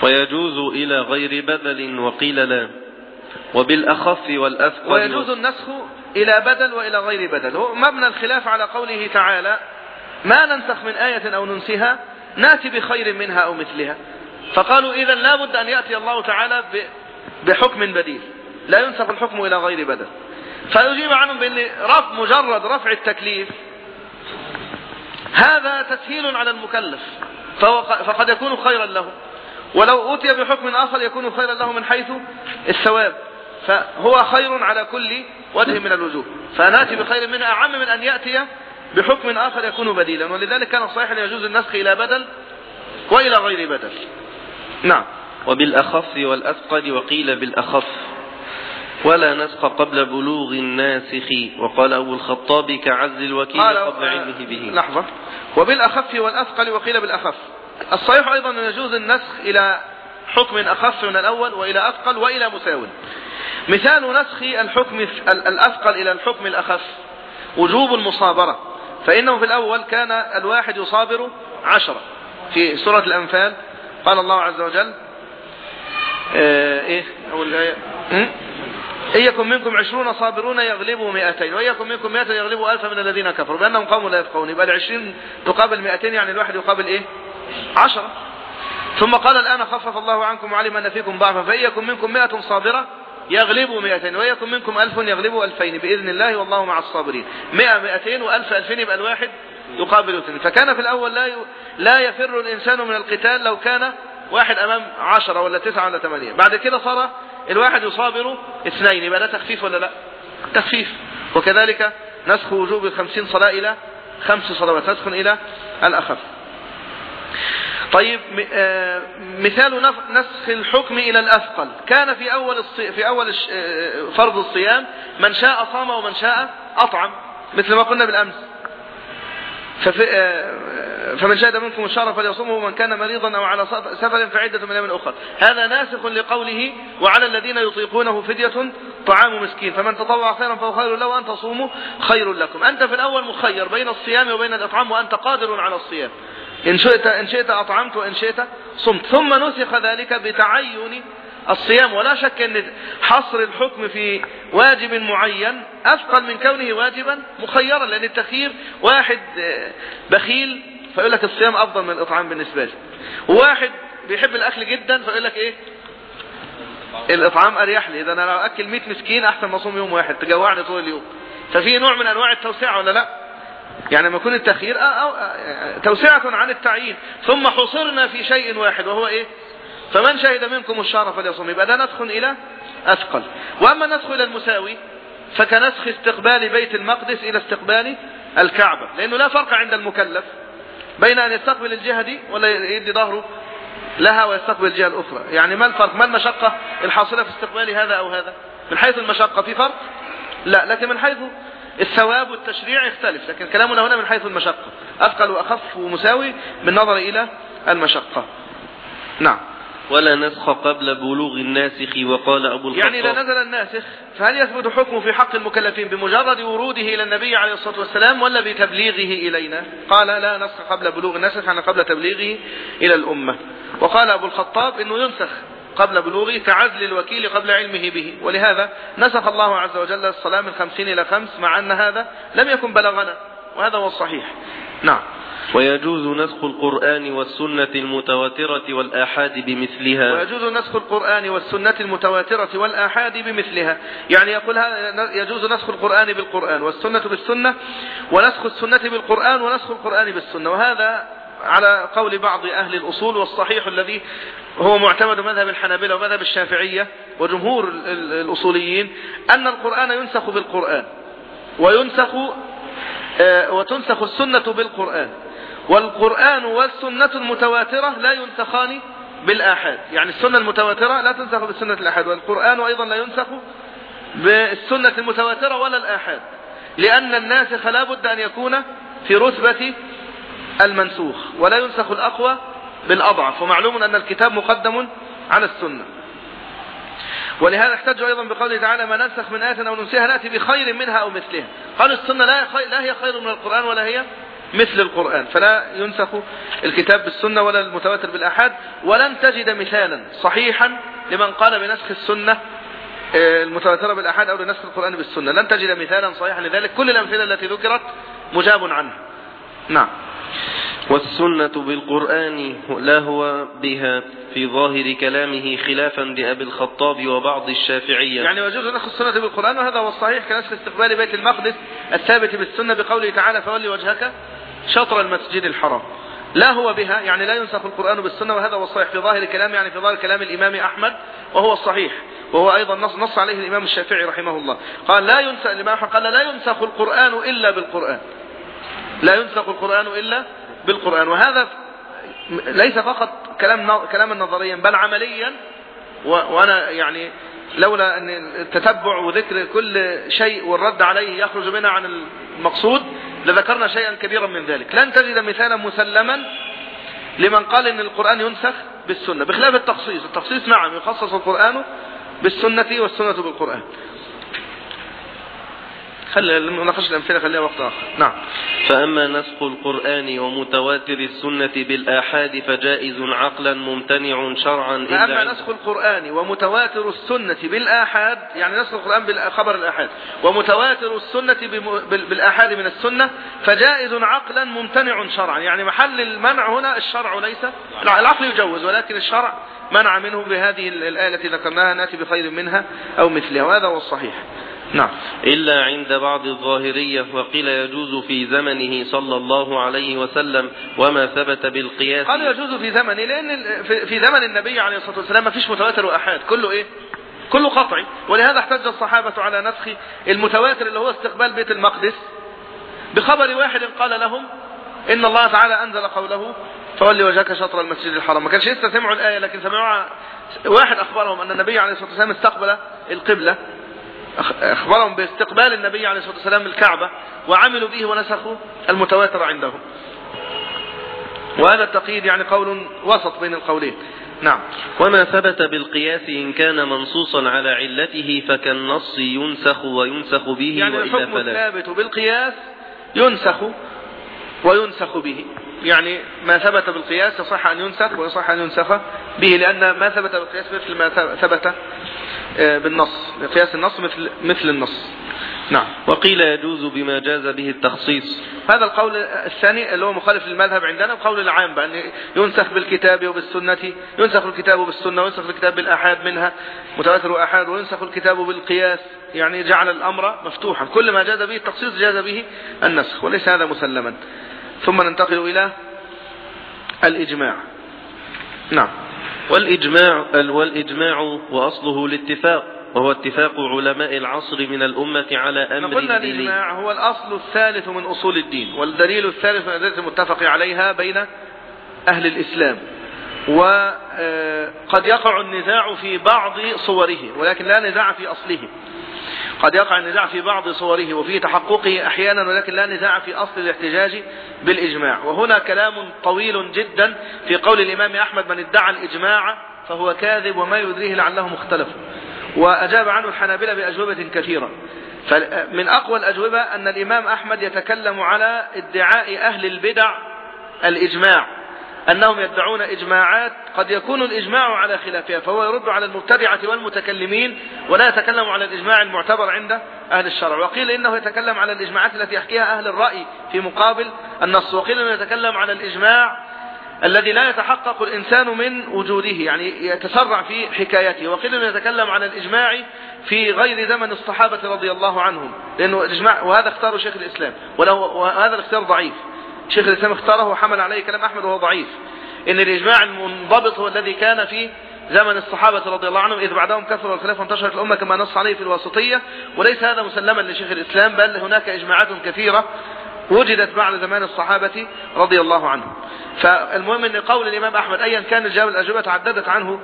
ويجوز إلى غير بدل وقيل لا. وبالأخف والأثقل ويجوز النسخ إلى بدل وإلى غير بدل. هو مبنى الخلاف على قوله تعالى ما ننسخ من آية أو ننسها نأتي بخير منها أو مثلها. فقالوا إذا لا بد أن يأتي الله تعالى بحكم بديل. لا ينسخ الحكم إلى غير بدل. فيجيب عنهم بأن رفع مجرد رفع التكليف هذا تسهيل على المكلف فقد يكون خيرا له. ولو أوتي بحكم آخر يكون خيرا له من حيث الثواب. فهو خير على كل وجه من الوجوه. فنأتي بخير منها أعم من أن يأتي بحكم آخر يكون بديلا. ولذلك كان صحيح أن يجوز النسخ إلى بدل وإلى غير بدل. نعم. وبالأخف والأثقل وقيل بالأخف ولا نسخ قبل بلوغ الناسخ. وقال أبو الخطاب كعز الوكيل قبل علمه به. لحظة. وبالأخف والأثقل وقيل بالأخف الصحيح أيضا أن يجوز النسخ إلى حكم أخف من الأول وإلى أثقل وإلى مساو مثال نسخ الحكم الأثقل إلى الحكم الأخف. وجوب المصابرة. فإنه في الأول كان الواحد يصابر عشرة. في سورة الأنفال قال الله عز وجل آه إيه؟ أول آية. إن يكن منكم عشرون صابرون يغلبوا مئتين. وإن يكن منكم مئة يغلبوا ألفا من الذين كفروا. بأنهم قوم لا يفقهون. يبقى العشرين تقابل مئتين يعني الواحد يقابل إيه؟ عشرة. ثم قال الآن خفف الله عنكم وعلم أن فيكم ضعفا فإن يكن منكم مئة صابرة يغلبوا مئتين وإن يكن منكم ألف يغلبوا ألفين بإذن الله والله مع الصابرين. مئة مئتين وألف ألفين يبقى الواحد يقابل اثنين. فكان في الأول لا لا يفر الإنسان من القتال لو كان واحد أمام عشرة ولا تسعة ولا ثمانية. بعد كده صار الواحد يصابر اثنين. يبقى ده تخفيف ولا لا؟ تخفيف. وكذلك نسخ وجوب الخمسين صلاة إلى خمس صلوات. نسخ إلى الأخف. طيب آه، مثال نسخ الحكم إلى الأثقل. كان في أول في أول آه، فرض الصيام من شاء صام ومن شاء أطعم مثل ما قلنا بالأمس. آه، فمن شهد منكم الشهر فليصومه ومن كان مريضا أو على سفر فعدة من أيام أخرى. هذا ناسخ لقوله وعلى الذين يطيقونه فدية طعام مسكين. فمن تطوع خيرا فهو خير له وأن تصوموا خير لكم. أنت في الأول مخير بين الصيام وبين الإطعام وأنت قادر على الصيام. إن شئت, إن شئت أطعمت وإن شئت صمت. ثم نسخ ذلك بتعين الصيام. ولا شك أن حصر الحكم في واجب معين أثقل من كونه واجبا مخيرا لأن التخيير واحد آه، بخيل فيقول لك الصيام أفضل من الإطعام بالنسبة لي. وواحد بيحب الأكل جدا فيقول لك إيه؟ الإطعام أريح لي. إذا أنا لو أكل 100 مسكين أحسن ما أصوم يوم واحد. تجوعني طول اليوم. ففي نوع من أنواع التوسعة ولا لا؟ يعني ما يكون التخيير أو توسعة عن التعيين. ثم حصرنا في شيء واحد وهو إيه؟ فمن شهد منكم الشهر فليصوم يبقى ده ندخل إلى أثقل. وأما النسخ إلى المساوي فكنسخ استقبال بيت المقدس إلى استقبال الكعبة لأنه لا فرق عند المكلف بين أن يستقبل الجهة دي ولا يدي ظهره لها ويستقبل الجهة الأخرى. يعني ما الفرق؟ ما المشقة الحاصلة في استقبال هذا أو هذا؟ من حيث المشقة في فرق؟ لا لكن من حيث الثواب والتشريع يختلف لكن كلامنا هنا من حيث المشقة. أثقل وأخف ومساوي بالنظر إلى المشقة. نعم. ولا نسخ قبل بلوغ الناسخ وقال أبو الخطاب. يعني إذا نزل الناسخ فهل يثبت حكمه في حق المكلفين بمجرد وروده إلى النبي عليه الصلاة والسلام ولا بتبليغه إلينا؟ قال لا نسخ قبل بلوغ الناسخ يعني قبل تبليغه إلى الأمة. وقال أبو الخطاب إنه ينسخ. قبل بلوغه كعزل الوكيل قبل علمه به. ولهذا نسخ الله عز وجل الصلاة من خمسين إلى خمس مع أن هذا لم يكن بلغنا وهذا هو الصحيح. نعم. ويجوز نسخ القرآن والسنة المتواترة والآحاد بمثلها. ويجوز نسخ القرآن والسنة المتواترة والآحاد بمثلها. يعني يقول يجوز نسخ القرآن بالقرآن والسنة بالسنة ونسخ السنة بالقرآن ونسخ القرآن بالسنة. وهذا على قول بعض أهل الأصول والصحيح الذي هو معتمد مذهب الحنابلة ومذهب الشافعية وجمهور الأصوليين أن القرآن ينسخ بالقرآن وينسخ آه، وتنسخ السنة بالقرآن والقرآن والسنة المتواترة لا ينسخان بالآحاد يعني السنة المتواترة لا تنسخ بالسنة الآحاد والقرآن أيضا لا ينسخ بالسنة المتواترة ولا الآحاد لأن الناسخ لا بد أن يكون في رتبة المنسوخ ولا ينسخ الأقوى بالأضعف ومعلوم أن الكتاب مقدم على السنة. ولهذا احتجوا أيضا بقوله تعالى ما ننسخ من آية أو ننسيها نأتي بخير منها أو مثلها. قال السنة لا هي خير من القرآن ولا هي مثل القرآن. فلا ينسخ الكتاب بالسنة ولا المتواتر بالأحاد ولن تجد مثالا صحيحا لمن قال بنسخ السنة آه، المتواترة بالأحاد أو لنسخ القرآن بالسنة. لن تجد مثالا صحيحا لذلك. كل الأمثلة التي ذكرت مجاب عنها. نعم. والسنة بالقرآن لا هو بها في ظاهر كلامه خلافا لأبي الخطاب وبعض الشافعية. يعني يجوز نسخ السنة بالقرآن وهذا هو الصحيح كنسخ استقبال بيت المقدس الثابت بالسنة بقوله تعالى فولي وجهك شطر المسجد الحرام لا هو بها يعني لا ينسخ القرآن بالسنة وهذا هو الصحيح في ظاهر كلام يعني في ظاهر كلام الإمام أحمد وهو الصحيح وهو أيضا نص, نص عليه الإمام الشافعي رحمه الله. قال لا ينسخ الإمام قال لا ينسخ القرآن إلا بالقرآن لا ينسخ القرآن إلا بالقرآن. وهذا ليس فقط كلام كلاما نظريا بل عمليا. وأنا يعني لولا أن التتبع وذكر كل شيء والرد عليه يخرج منها عن المقصود لذكرنا شيئا كبيرا من ذلك. لن تجد مثالا مسلما لمن قال إن القرآن ينسخ بالسنة بخلاف التخصيص. التخصيص نعم يخصص القرآن بالسنة والسنة بالقرآن. خلي نناقش الأمثلة خليها وقت آخر. نعم. فأما نسخ القرآن ومتواتر السنة بالآحاد فجائز عقلا ممتنع شرعا فأما نسخ القرآن ومتواتر السنة بالآحاد يعني نسخ القرآن بالخبر الآحاد ومتواتر السنة بالآحاد من السنة فجائز عقلا ممتنع شرعا. يعني محل المنع هنا الشرع ليس العقل يجوز ولكن الشرع منع منه بهذه الآية التي ذكرناها نأتي بخير منها أو مثلها وهذا هو الصحيح. نعم. إلا عند بعض الظاهرية وقيل يجوز في زمنه صلى الله عليه وسلم وما ثبت بالقياس. قالوا يجوز في زمنه لأن في زمن النبي عليه الصلاة والسلام ما فيش متواتر وأحاد كله إيه؟ كله قطعي. ولهذا احتج الصحابة على نسخ المتواتر اللي هو استقبال بيت المقدس بخبر واحد قال لهم إن الله تعالى أنزل قوله فولي وجهك شطر المسجد الحرام. ما كانش لسه سمعوا الآية لكن سمعوها واحد أخبرهم أن النبي عليه الصلاة والسلام استقبل القبلة. أخبرهم باستقبال النبي عليه الصلاة والسلام الكعبة وعملوا به ونسخوا المتواتر عندهم. وهذا التقييد يعني قول وسط بين القولين. نعم. وما ثبت بالقياس إن كان منصوصا على علته فكالنص ينسخ وينسخ به يعني الحكم الثابت بالقياس ينسخ وينسخ به. يعني ما ثبت بالقياس يصح أن ينسخ ويصح أن ينسخ به لأن ما ثبت بالقياس مثل ما ثبت آه، بالنص قياس النص مثل مثل النص. نعم. وقيل يجوز بما جاز به التخصيص. هذا القول الثاني اللي هو مخالف للمذهب عندنا القول العام بأن ينسخ بالكتاب وبالسنة ينسخ الكتاب بالسنة وينسخ الكتاب بالأحاد منها متواتر وأحاد وينسخ الكتاب بالقياس. يعني جعل الأمر مفتوحا. كل ما جاز به التخصيص جاز به النسخ وليس هذا مسلما. ثم ننتقل إلى الإجماع. نعم. والإجماع والإجماع وأصله الاتفاق وهو اتفاق علماء العصر من الأمة على أمر قلنا الإجماع هو الأصل الثالث من أصول الدين والدليل الثالث من الأدلة المتفق عليها بين أهل الإسلام. وقد يقع النزاع في بعض صوره ولكن لا نزاع في أصله. قد يقع النزاع في بعض صوره وفي تحققه أحيانا ولكن لا نزاع في أصل الاحتجاج بالإجماع. وهنا كلام طويل جدا في قول الإمام أحمد من ادعى الإجماع فهو كاذب وما يدريه لعله مختلف وأجاب عنه الحنابلة بأجوبة كثيرة. فمن أقوى الأجوبة أن الإمام أحمد يتكلم على ادعاء أهل البدع الإجماع. أنهم يدعون إجماعات قد يكون الإجماع على خلافها فهو يرد على المبتدعة والمتكلمين ولا يتكلم على الإجماع المعتبر عند أهل الشرع. وقيل إنه يتكلم على الإجماعات التي يحكيها أهل الرأي في مقابل النص. وقيل إنه يتكلم على الإجماع الذي لا يتحقق الإنسان من وجوده يعني يتسرع في حكايته. وقيل أنه يتكلم عن الإجماع في غير زمن الصحابة رضي الله عنهم لأنه الإجماع وهذا اختاره شيخ الإسلام وهذا الاختيار ضعيف. شيخ الإسلام اختاره وحمل عليه كلام أحمد وهو ضعيف. إن الإجماع المنضبط هو الذي كان في زمن الصحابة رضي الله عنهم إذ بعدهم كثر والخلاف وانتشرت الأمة كما نص عليه في الواسطية. وليس هذا مسلما لشيخ الإسلام بل هناك إجماعات كثيرة وجدت بعد زمان الصحابة رضي الله عنهم. فالمهم أن قول الإمام أحمد أيا كان الجواب الأجوبة تعددت عنه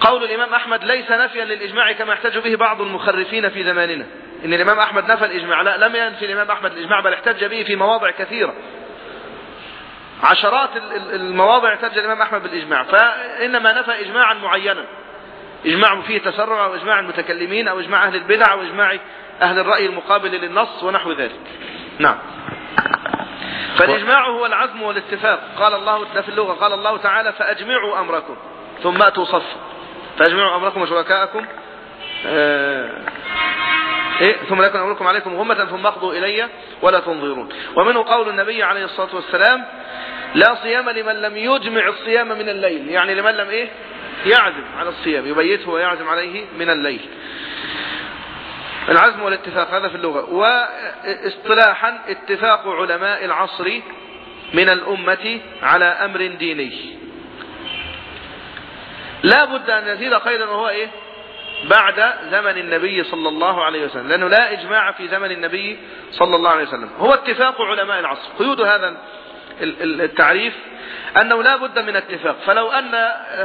قول الإمام أحمد ليس نفيا للإجماع كما يحتج به بعض المخرفين في زماننا. إن الإمام أحمد نفى الإجماع. لا لم ينفي الإمام أحمد الإجماع بل احتج به في مواضع كثيرة. عشرات المواضع احتج الإمام أحمد بالإجماع. فإنما نفى إجماعا معينا. إجماع فيه تسرع أو إجماع المتكلمين أو إجماع أهل البدع أو إجماع أهل الرأي المقابل للنص ونحو ذلك. نعم. فالإجماع هو العزم والاتفاق. قال الله ده في اللغة. قال الله تعالى فأجمعوا أمركم ثم أتوا صفا. فأجمعوا أمركم وشركاءكم. آه. إيه؟ ثم لكن أمركم عليكم غمة ثم أقضوا إلي ولا تنظرون. ومنه قول النبي عليه الصلاة والسلام لا صيام لمن لم يجمع الصيام من الليل. يعني لمن لم إيه؟ يعزم على الصيام يبيته ويعزم عليه من الليل. العزم والاتفاق هذا في اللغة. واصطلاحا اتفاق علماء العصر من الأمة على أمر ديني. لا بد أن نزيد قيدا وهو إيه؟ بعد زمن النبي صلى الله عليه وسلم. لأنه لا إجماع في زمن النبي صلى الله عليه وسلم. هو اتفاق علماء العصر. قيود هذا التعريف أنه لا بد من اتفاق. فلو أن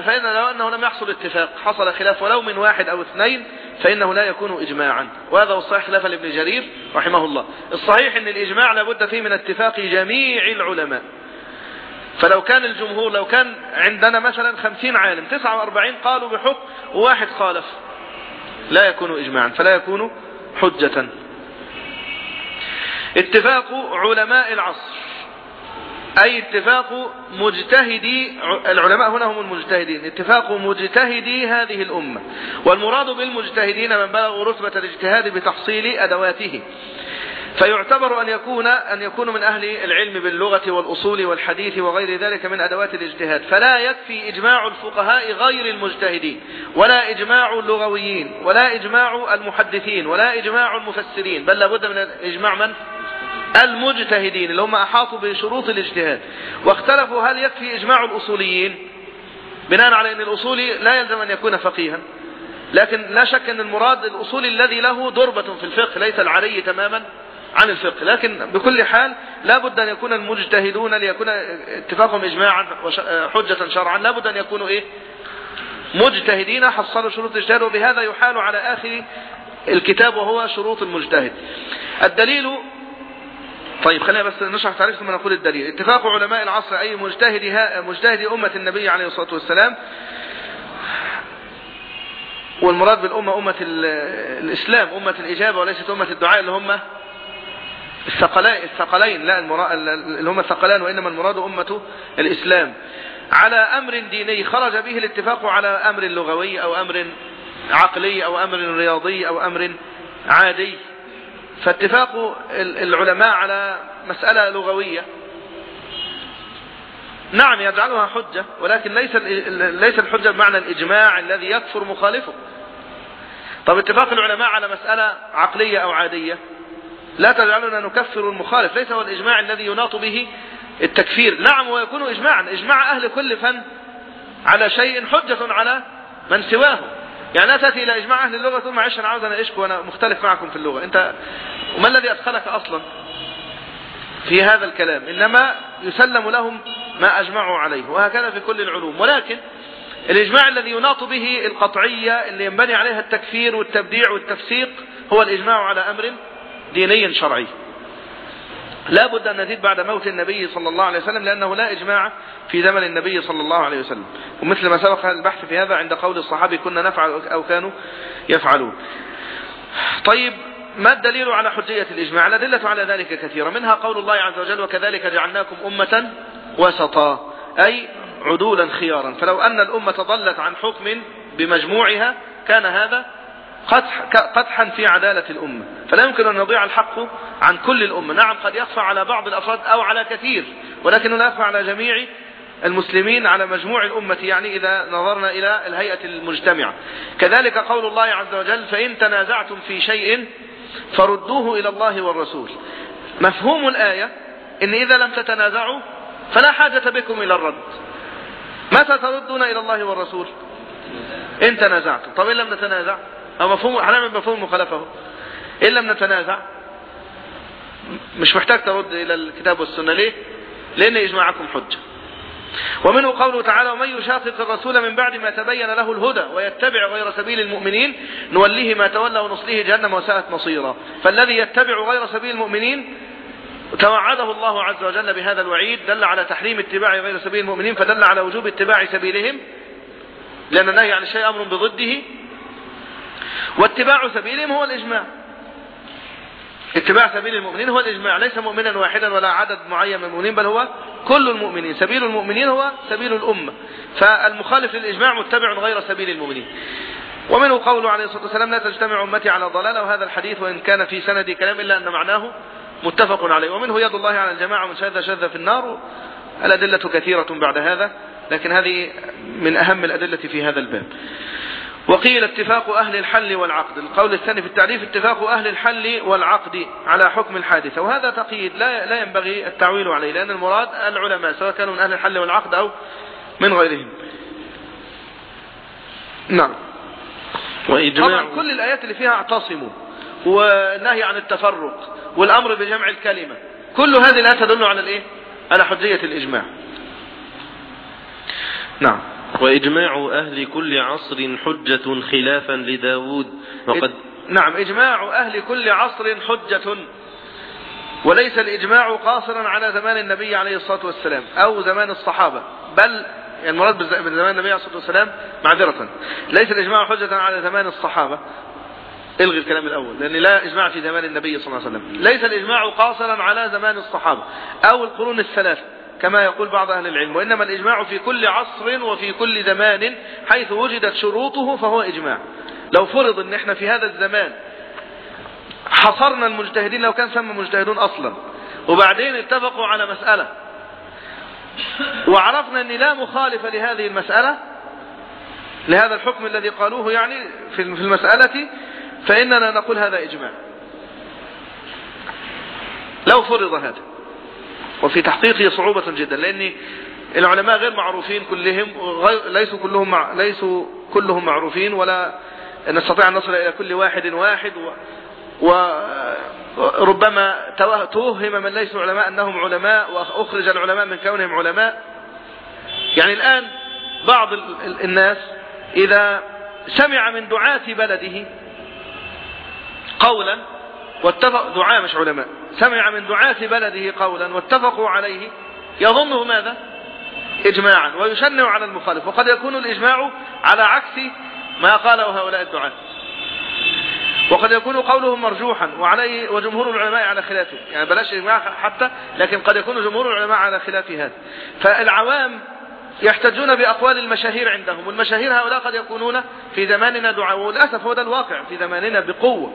فإن لو أنه لم يحصل اتفاق حصل خلاف ولو من واحد أو اثنين فإنه لا يكون إجماعا. وهذا هو الصحيح خلافا لابن جرير رحمه الله. الصحيح أن الإجماع لا بد فيه من اتفاق جميع العلماء. فلو كان الجمهور لو كان عندنا مثلا خمسين عالم تسعة وأربعين قالوا بحكم وواحد خالف. لا يكون إجماعا فلا يكون حجة. اتفاق علماء العصر. أي اتفاق مجتهدي العلماء هنا هم المجتهدين. اتفاق مجتهدي هذه الأمة. والمراد بالمجتهدين من بلغوا رتبة الاجتهاد بتحصيل أدواته فيعتبر أن يكون أن يكون من أهل العلم باللغة والأصول والحديث وغير ذلك من أدوات الاجتهاد. فلا يكفي إجماع الفقهاء غير المجتهدين ولا إجماع اللغويين ولا إجماع المحدثين ولا إجماع المفسرين بل لابد من إجماع من؟ المجتهدين اللي هم أحاطوا بشروط الاجتهاد. واختلفوا هل يكفي إجماع الأصوليين؟ بناء على أن الأصولي لا يلزم أن يكون فقيها لكن لا شك أن المراد الأصولي الذي له دربة في الفقه ليس العري تماما. عن الفقه. لكن بكل حال لا بد أن يكون المجتهدون ليكون اتفاقهم إجماعا حجة شرعا. لا بد أن يكونوا إيه؟ مجتهدين. حصلوا شروط الاجتهاد وبهذا يحال على آخر الكتاب وهو شروط المجتهد. الدليل طيب خلينا بس نشرح تعريف ثم نقول الدليل. اتفاق علماء العصر أي مجتهد مجتهد أمة النبي عليه الصلاة والسلام والمراد بالأمة أمة الإسلام أمة الإجابة وليست أمة الدعاء اللي هم الثقلين الثقلين لا اللي هم الثقلان وإنما المراد أمة الإسلام. على أمر ديني خرج به الاتفاق على أمر لغوي أو أمر عقلي أو أمر رياضي أو أمر عادي. فاتفاق العلماء على مسألة لغوية. نعم يجعلها حجة ولكن ليس ليس الحجة بمعنى الإجماع الذي يكفر مخالفه. طب اتفاق العلماء على مسألة عقلية أو عادية؟ لا تجعلنا نكفر المخالف. ليس هو الإجماع الذي يناط به التكفير. نعم ويكون إجماعا. إجماع أهل كل فن على شيء حجة على من سواه. يعني لا تأتي إلى إجماع أهل اللغة تقول معلش أنا عاوز أناقشكم وأنا مختلف معكم في اللغة. أنت وما الذي أدخلك أصلا في هذا الكلام؟ إنما يسلم لهم ما أجمعوا عليه وهكذا في كل العلوم. ولكن الإجماع الذي يناط به القطعية اللي ينبني عليها التكفير والتبديع والتفسيق هو الإجماع على أمر ديني شرعي لا بد أن نزيد بعد موت النبي صلى الله عليه وسلم لأنه لا إجماع في زمن النبي صلى الله عليه وسلم. ومثل ما سبق البحث في هذا عند قول الصحابي كنا نفعل أو كانوا يفعلون. طيب ما الدليل على حجية الإجماع؟ الأدلة على ذلك كثيرة. منها قول الله عز وجل وكذلك جعلناكم أمة وسطا أي عدولا خيارا. فلو أن الأمة ضلت عن حكم بمجموعها كان هذا قدحا في عدالة الأمة. فلا يمكن أن يضيع الحق عن كل الأمة. نعم قد يخفى على بعض الأفراد أو على كثير ولكنه لا يخفى على جميع المسلمين على مجموع الأمة يعني إذا نظرنا إلى الهيئة المجتمعة. كذلك قول الله عز وجل فإن تنازعتم في شيء فردوه إلى الله والرسول. مفهوم الآية إن إذا لم تتنازعوا فلا حاجة بكم إلى الرد. متى تردون إلى الله والرسول؟ إن تنازعتم. طب إن لم نتنازع؟ أو مفهوم هنعمل مفهوم مخالفة. إن لم نتنازع مش محتاج ترد إلى الكتاب والسنة. ليه؟ لأن إجماعكم حجة. ومنه قوله تعالى ومن يشاقق الرسول من بعد ما تبين له الهدى ويتبع غير سبيل المؤمنين نوليه ما تولى ونصليه جهنم وساءت مصيرا. فالذي يتبع غير سبيل المؤمنين توعده الله عز وجل بهذا الوعيد دل على تحريم اتباع غير سبيل المؤمنين فدل على وجوب اتباع سبيلهم لأن النهي عن الشيء أمر بضده. واتباع سبيلهم هو الإجماع. اتباع سبيل المؤمنين هو الإجماع. ليس مؤمنا واحدا ولا عدد معين من المؤمنين بل هو كل المؤمنين. سبيل المؤمنين هو سبيل الأمة. فالمخالف للإجماع متبع غير سبيل المؤمنين. ومنه قوله عليه الصلاة والسلام لا تجتمع أمتي على ضلالة وهذا الحديث وإن كان في سند كلام إلا أن معناه متفق عليه. ومنه يد الله على الجماعة من شذ شذ في النار. الأدلة كثيرة بعد هذا لكن هذه من أهم الأدلة في هذا الباب. وقيل اتفاق أهل الحل والعقد. القول الثاني في التعريف اتفاق أهل الحل والعقد على حكم الحادثة. وهذا تقييد لا لا ينبغي التعويل عليه لأن المراد العلماء سواء كانوا من أهل الحل والعقد أو من غيرهم. نعم. وإجماع طبعا كل الآيات اللي فيها اعتصموا والنهي عن التفرق والأمر بجمع الكلمة. كل هذه الآيات تدل على الإيه؟ على حجية الإجماع. نعم. وإجماع أهل كل عصر حجة خلافا لداود. وقد نعم إجماع أهل كل عصر حجة. وليس الإجماع قاصرا على زمان النبي عليه الصلاة والسلام أو زمان الصحابة بل يعني المراد بزمان النبي عليه الصلاة والسلام معذرة. ليس الإجماع حجة على زمان الصحابة. الغي الكلام الأول لأن لا إجماع في زمان النبي صلى الله عليه وسلم. ليس الإجماع قاصرا على زمان الصحابة أو القرون الثلاثة كما يقول بعض أهل العلم وإنما الإجماع في كل عصر وفي كل زمان حيث وجدت شروطه فهو إجماع. لو فرض أن إحنا في هذا الزمان حصرنا المجتهدين لو كان سمى مجتهدون أصلا وبعدين اتفقوا على مسألة وعرفنا أن لا مخالف لهذه المسألة لهذا الحكم الذي قالوه يعني في المسألة فإننا نقول هذا إجماع. لو فرض هذا. وفي تحقيقه صعوبة جدا لأن العلماء غير معروفين كلهم ليسوا كلهم مع ليسوا كلهم معروفين ولا نستطيع أن نصل إلى كل واحد واحد و وربما توهم من ليسوا علماء أنهم علماء وأخرج العلماء من كونهم علماء. يعني الآن بعض الناس إذا سمع من دعاة بلده قولا واتفق دعاء مش علماء. سمع من دعاة بلده قولا واتفقوا عليه. يظنه ماذا؟ إجماعا ويشنع على المخالف. وقد يكون الإجماع على عكس ما قاله هؤلاء الدعاة. وقد يكون قولهم مرجوحا وعليه وجمهور العلماء على خلافه. يعني بلاش إجماع حتى لكن قد يكون جمهور العلماء على خلاف هذا. فالعوام يحتجون بأقوال المشاهير عندهم والمشاهير هؤلاء قد يكونون في زماننا دعاء وللأسف هو ده الواقع في زماننا بقوة.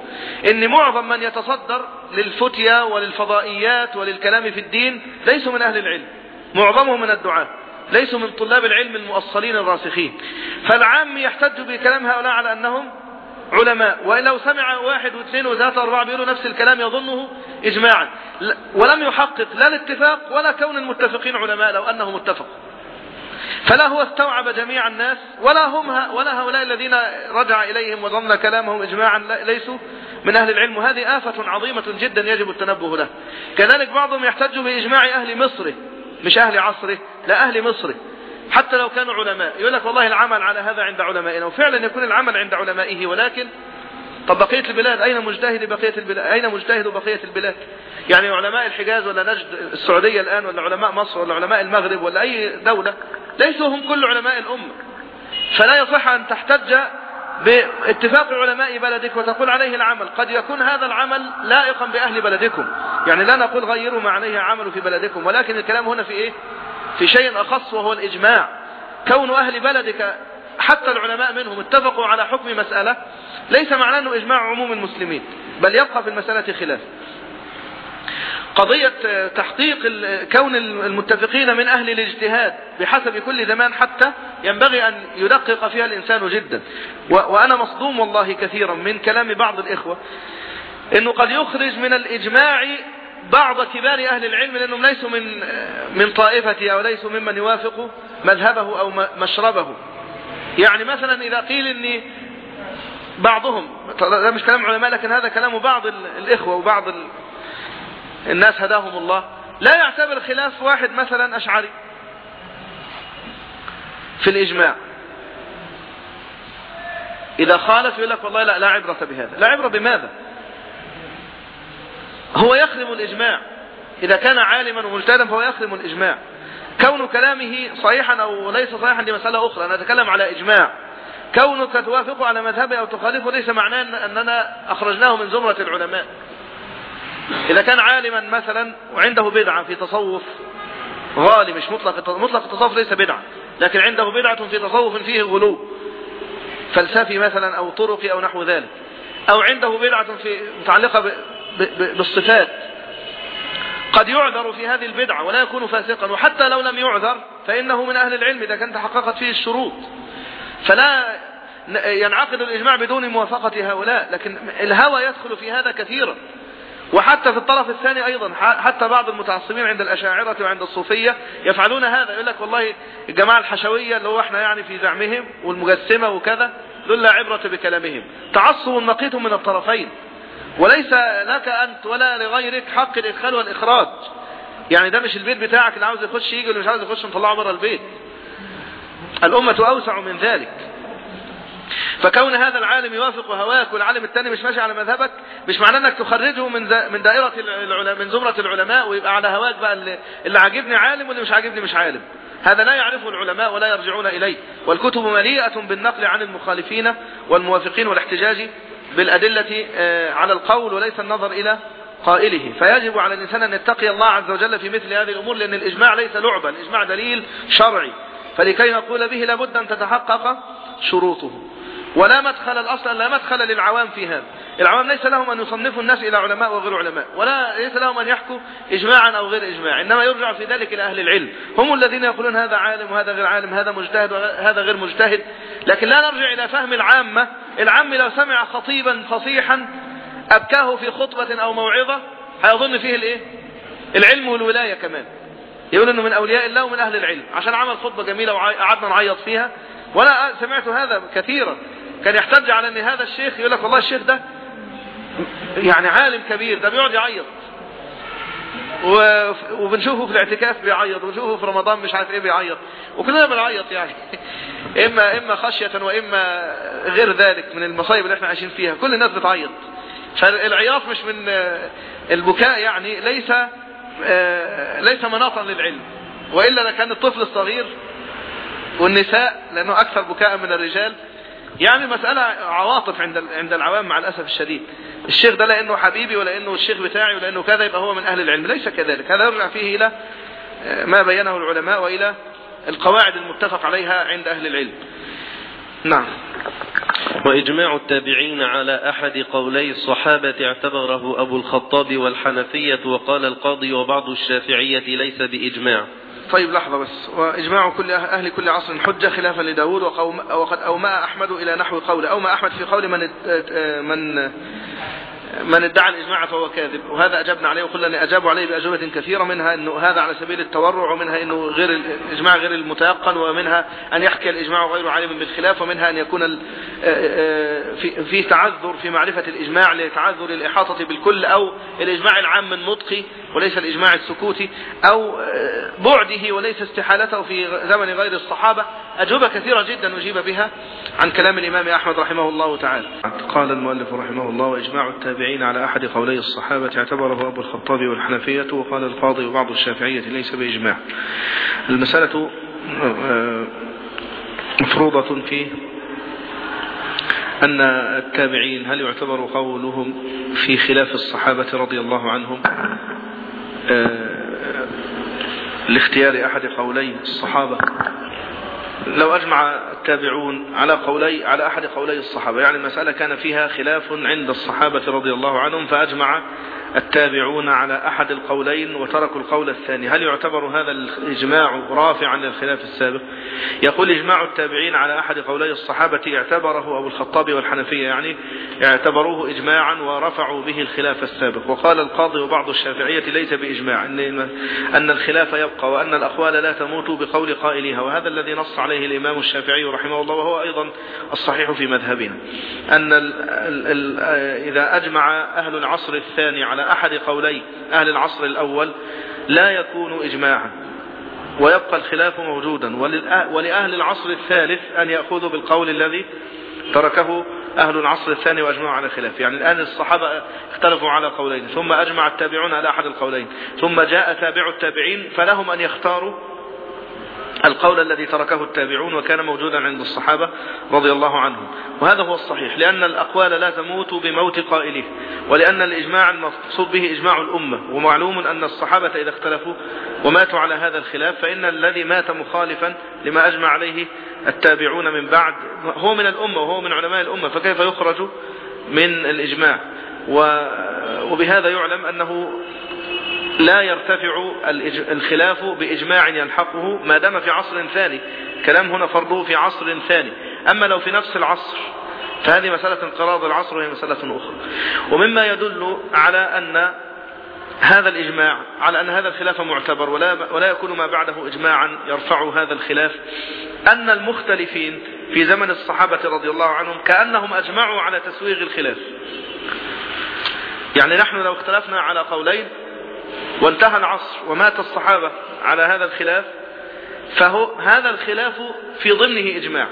إن معظم من يتصدر للفتيا وللفضائيات وللكلام في الدين ليسوا من أهل العلم معظمهم من الدعاة ليسوا من طلاب العلم المؤصلين الراسخين. فالعام يحتج بكلام هؤلاء على أنهم علماء وإن لو سمع واحد واثنين وثلاثة أربعة بيقولوا نفس الكلام يظنه إجماعا. ولم يحقق لا الاتفاق ولا كون المتفقين علماء لو أنهم اتفقوا. فلا هو استوعب جميع الناس ولا هم ولا هؤلاء الذين رجع إليهم وظن كلامهم إجماعا ليسوا من أهل العلم. وهذه آفة عظيمة جدا يجب التنبه له. كذلك بعضهم يحتج بإجماع أهل مصر مش أهل عصره لا أهل مصر حتى لو كانوا علماء. يقول لك والله العمل على هذا عند علمائنا وفعلا يكون العمل عند علمائه ولكن طب بقية البلاد أين مجتهد بقية البلاد؟ أين مجتهد بقية البلاد؟ يعني علماء الحجاز ولا نجد السعودية الآن ولا علماء مصر ولا علماء المغرب ولا أي دولة ليسوا هم كل علماء الأمة. فلا يصح أن تحتج باتفاق علماء بلدك وتقول عليه العمل. قد يكون هذا العمل لائقا بأهل بلدكم. يعني لا نقول غيروا ما عليه عمل في بلدكم ولكن الكلام هنا في إيه؟ في شيء أخص وهو الإجماع. كون أهل بلدك حتى العلماء منهم اتفقوا على حكم مسألة ليس معناه أنه إجماع عموم المسلمين بل يبقى في المسألة خلاف. قضية تحقيق كون المتفقين من أهل الاجتهاد بحسب كل زمان حتى ينبغي أن يدقق فيها الإنسان جدا. وأنا مصدوم والله كثيرا من كلام بعض الإخوة أنه قد يخرج من الإجماع بعض كبار أهل العلم لأنهم ليسوا من من طائفتي أو ليسوا ممن يوافق مذهبه أو مشربه. يعني مثلا إذا قيل أني بعضهم ده مش كلام علماء لكن هذا كلام بعض الإخوة وبعض الناس هداهم الله. لا يعتبر خلاف واحد مثلا أشعري في الإجماع. إذا خالف يقول لك والله لا, لا عبرة بهذا. لا عبرة بماذا؟ هو يخدم الإجماع. إذا كان عالما ومجتهدا فهو يخدم الإجماع. كون كلامه صحيحا أو ليس صحيحا دي مسألة أخرى أنا أتكلم على إجماع. كونك توافقه على مذهبه أو تخالفه ليس معناه أننا أخرجناه من زمرة العلماء. إذا كان عالما مثلا وعنده بدعة في تصوف غالي مش مطلق مطلق التصوف ليس بدعة لكن عنده بدعة في تصوف فيه غلو فلسفي مثلا أو طرقي أو نحو ذلك أو عنده بدعة في متعلقة بالصفات قد يعذر في هذه البدعة ولا يكون فاسقا وحتى لو لم يعذر فإنه من أهل العلم إذا كانت حققت فيه الشروط. فلا ينعقد الإجماع بدون موافقة هؤلاء لكن الهوى يدخل في هذا كثيرا. وحتى في الطرف الثاني أيضا حتى بعض المتعصبين عند الأشاعرة وعند الصوفية يفعلون هذا. يقول لك والله الجماعة الحشوية اللي هو إحنا يعني في زعمهم والمجسمة وكذا دول لا عبرة بكلامهم. تعصب نقيتهم من الطرفين. وليس لك أنت ولا لغيرك حق الإدخال والإخراج. يعني ده مش البيت بتاعك اللي عاوز يخش يجي واللي مش عاوز يخش نطلعه بره البيت. الأمة أوسع من ذلك. فكون هذا العالم يوافق هواك والعالم الثاني مش ماشي على مذهبك مش معناه إنك تخرجه من من دائرة العلماء من زمرة العلماء ويبقى على هواك بقى اللي, اللي عاجبني عالم واللي مش عاجبني مش عالم. هذا لا يعرفه العلماء ولا يرجعون إليه. والكتب مليئة بالنقل عن المخالفين والموافقين والاحتجاج بالأدلة على القول وليس النظر إلى قائله. فيجب على الإنسان أن يتقي الله عز وجل في مثل هذه الأمور لأن الإجماع ليس لعبا الإجماع دليل شرعي. فلكي نقول به لابد أن تتحقق شروطه. ولا مدخل الأصل لا مدخل للعوام في هذا. العوام ليس لهم أن يصنفوا الناس إلى علماء وغير علماء ولا ليس لهم أن يحكوا إجماعا أو غير إجماع إنما يرجع في ذلك إلى أهل العلم. هم الذين يقولون هذا عالم وهذا غير عالم هذا مجتهد وهذا غير مجتهد. لكن لا نرجع إلى فهم العامة. العام لو سمع خطيبا فصيحا أبكاه في خطبة أو موعظة هيظن فيه الإيه؟ العلم والولاية كمان. يقول إنه من أولياء الله ومن أهل العلم. عشان عمل خطبة جميلة وقعدنا نعيط فيها. وأنا سمعت هذا كثيرا. كان يحتج على إن هذا الشيخ يقول لك والله الشيخ ده يعني عالم كبير ده بيقعد يعيط. وبنشوفه في الاعتكاف بيعيط ونشوفه في رمضان مش عارف إيه بيعيط. وكلنا بنعيط يعني. (laughs) إما إما خشية وإما غير ذلك من المصايب اللي إحنا عايشين فيها. كل الناس بتعيط. فالعياط مش من البكاء يعني ليس ليس مناطا للعلم. وإلا لكان الطفل الصغير والنساء لأنه أكثر بكاء من الرجال يعني مسألة عواطف عند عند العوام مع الأسف الشديد. الشيخ ده لأنه حبيبي ولأنه الشيخ بتاعي ولأنه كذا يبقى هو من أهل العلم ليس كذلك. هذا يرجع فيه إلى ما بينه العلماء وإلى القواعد المتفق عليها عند أهل العلم. نعم. وإجماع التابعين على أحد قولي الصحابة اعتبره أبو الخطاب والحنفية وقال القاضي وبعض الشافعية ليس بإجماع. طيب لحظة بس. وإجماع كل أهل كل عصر حجة خلافا لداود وقد أومأ أحمد إلى نحو قول أومأ أحمد في قول من من من ادعى الإجماع فهو كاذب. وهذا أجبنا عليه وقلنا أن أجابوا عليه بأجوبة كثيرة منها أنه هذا على سبيل التورع ومنها أنه غير الإجماع غير المتيقن ومنها أن يحكي الإجماع غير عالم بالخلاف ومنها أن يكون في تعذر في معرفة الإجماع لتعذر الإحاطة بالكل أو الإجماع العام من نطقي وليس الإجماع السكوتي أو بعده وليس استحالته في زمن غير الصحابة. أجوبة كثيرة جدا أجيب بها عن كلام الإمام أحمد رحمه الله تعالى. قال المؤلف رحمه الله وإجماع التابعين على أحد قولي الصحابة اعتبره أبو الخطاب والحنفية وقال القاضي وبعض الشافعية ليس بإجماع. المسألة مفروضة في أن التابعين هل يعتبر قولهم في خلاف الصحابة رضي الله عنهم؟ لاختيار أحد قولي الصحابة. لو أجمع التابعون على قولي على أحد قولي الصحابة يعني المسألة كان فيها خلاف عند الصحابة رضي الله عنهم فأجمع التابعون على أحد القولين وتركوا القول الثاني. هل يعتبر هذا الإجماع رافعا للخلاف السابق؟ يقول إجماع التابعين على أحد قولي الصحابة اعتبره أبو الخطاب والحنفية يعني اعتبروه إجماعا ورفعوا به الخلاف السابق. وقال القاضي وبعض الشافعية ليس بإجماع أن, الخلاف يبقى وأن الأقوال لا تموت بقول قائلها وهذا الذي نص عليه الإمام الشافعي رحمه الله وهو أيضا الصحيح في مذهبنا أن إذا أجمع أهل العصر الثاني على أحد قولي أهل العصر الأول لا يكون إجماعا ويبقى الخلاف موجودا. ولأهل العصر الثالث أن يأخذوا بالقول الذي تركه أهل العصر الثاني وأجمعوا على خلاف. يعني الآن الصحابة اختلفوا على قولين ثم أجمع التابعون على أحد القولين ثم جاء تابع التابعين فلهم أن يختاروا القول الذي تركه التابعون وكان موجودا عند الصحابة رضي الله عنهم. وهذا هو الصحيح لأن الأقوال لا تموت بموت قائله ولأن الإجماع المقصود به إجماع الأمة ومعلوم أن الصحابة إذا اختلفوا وماتوا على هذا الخلاف فإن الذي مات مخالفا لما أجمع عليه التابعون من بعد هو من الأمة وهو من علماء الأمة فكيف يخرج من الإجماع؟ وبهذا يعلم أنه لا يرتفع الخلاف بإجماع يلحقه ما دام في عصر ثاني. كلام هنا فرضه في عصر ثاني. أما لو في نفس العصر فهذه مسألة انقراض العصر وهي مسألة أخرى. ومما يدل على أن هذا الإجماع على أن هذا الخلاف معتبر ولا, ولا يكون ما بعده إجماعا يرفع هذا الخلاف. أن المختلفين في زمن الصحابة رضي الله عنهم كأنهم أجمعوا على تسويغ الخلاف. يعني نحن لو اختلفنا على قولين وانتهى العصر ومات الصحابة على هذا الخلاف فهو هذا الخلاف في ضمنه إجماع.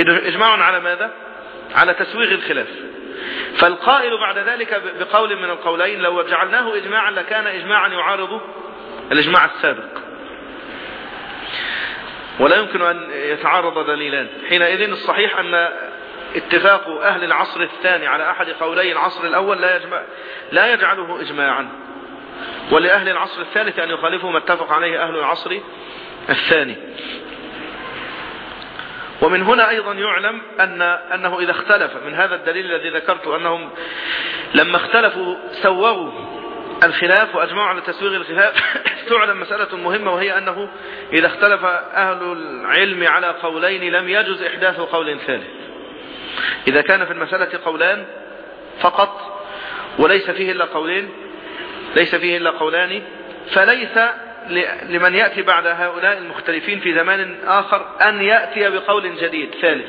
إجماع على ماذا؟ على تسويغ الخلاف. فالقائل بعد ذلك بقول من القولين لو جعلناه إجماعا لكان إجماعا يعارض الإجماع السابق. ولا يمكن أن يتعارض دليلان. حينئذ الصحيح أن اتفاق أهل العصر الثاني على أحد قولي العصر الأول لا, يجمع لا يجعله إجماعا. ولأهل العصر الثالث أن يخالفوا ما اتفق عليه أهل العصر الثاني. ومن هنا أيضا يعلم أن أنه إذا اختلف من هذا الدليل الذي ذكرت أنهم لما اختلفوا سوغوا الخلاف وأجمعوا على تسويغ الخلاف (coughs) تعلم مسألة مهمة وهي أنه إذا اختلف أهل العلم على قولين لم يجز إحداث قول ثالث. إذا كان في المسألة قولان فقط وليس فيه إلا قولين ليس فيه إلا قولان فليس لمن يأتي بعد هؤلاء المختلفين في زمان آخر أن يأتي بقول جديد ثالث.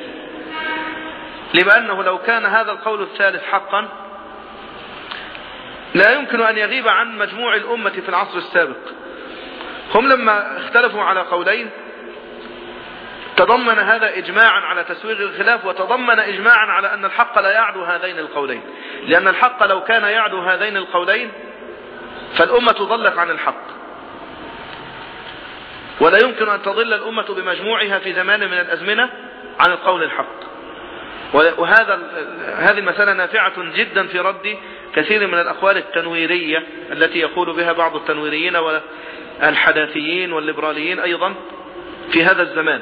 لأنه لو كان هذا القول الثالث حقا لا يمكن أن يغيب عن مجموع الأمة في العصر السابق. هم لما اختلفوا على قولين تضمن هذا إجماعا على تسويغ الخلاف وتضمن إجماعا على أن الحق لا يعدو هذين القولين. لأن الحق لو كان يعدو هذين القولين فالأمة ضلت عن الحق. ولا يمكن أن تضل الأمة بمجموعها في زمان من الأزمنة عن القول الحق. وهذا هذه المسألة نافعة جدا في رد كثير من الأقوال التنويرية التي يقول بها بعض التنويريين والحداثيين والليبراليين أيضا في هذا الزمان.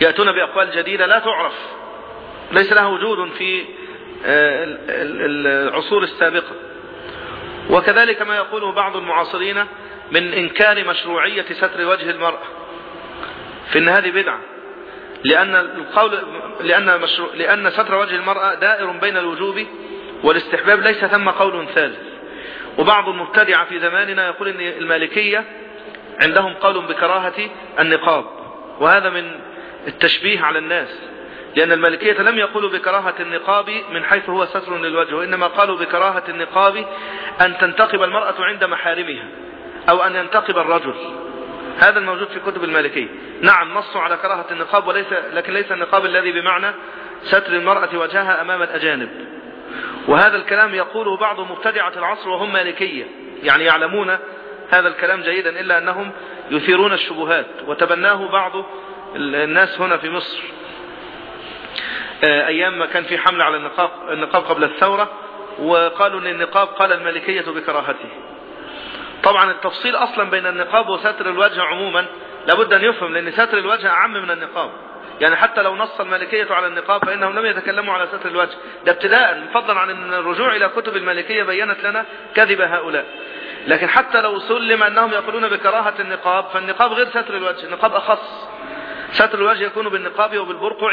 يأتون بأقوال جديدة لا تعرف. ليس لها وجود في العصور السابقة. وكذلك ما يقوله بعض المعاصرين من إنكار مشروعية ستر وجه المرأة في أن هذه بدعة. لأن القول لأن مشروع لأن ستر وجه المرأة دائر بين الوجوب والاستحباب ليس ثم قول ثالث. وبعض المبتدعة في زماننا يقول إن المالكية عندهم قول بكراهة النقاب. وهذا من التشبيه على الناس. لأن المالكية لم يقولوا بكراهة النقاب من حيث هو ستر للوجه وإنما قالوا بكراهة النقاب أن تنتقب المرأة عند محارمها أو أن ينتقب الرجل. هذا الموجود في كتب المالكية نعم نصوا على كراهة النقاب وليس لكن ليس النقاب الذي بمعنى ستر المرأة وجهها أمام الأجانب. وهذا الكلام يقوله بعض مبتدعة العصر وهم مالكية يعني يعلمون هذا الكلام جيدا إلا أنهم يثيرون الشبهات. وتبناه بعض الناس هنا في مصر. أيام ما كان في حملة على النقاب, النقاب قبل الثورة وقالوا أن النقاب قال المالكية بكراهته. طبعا التفصيل أصلا بين النقاب وستر الوجه عموما لابد أن يفهم لأن ستر الوجه أعم من النقاب. يعني حتى لو نص المالكية على النقاب فإنهم لم يتكلموا على ستر الوجه. ده ابتداء فضلا عن الرجوع إلى كتب المالكية بينت لنا كذب هؤلاء. لكن حتى لو سلم أنهم يقولون بكراهة النقاب فالنقاب غير ستر الوجه النقاب أخص. ستر الوجه يكون بالنقاب وبالبرقع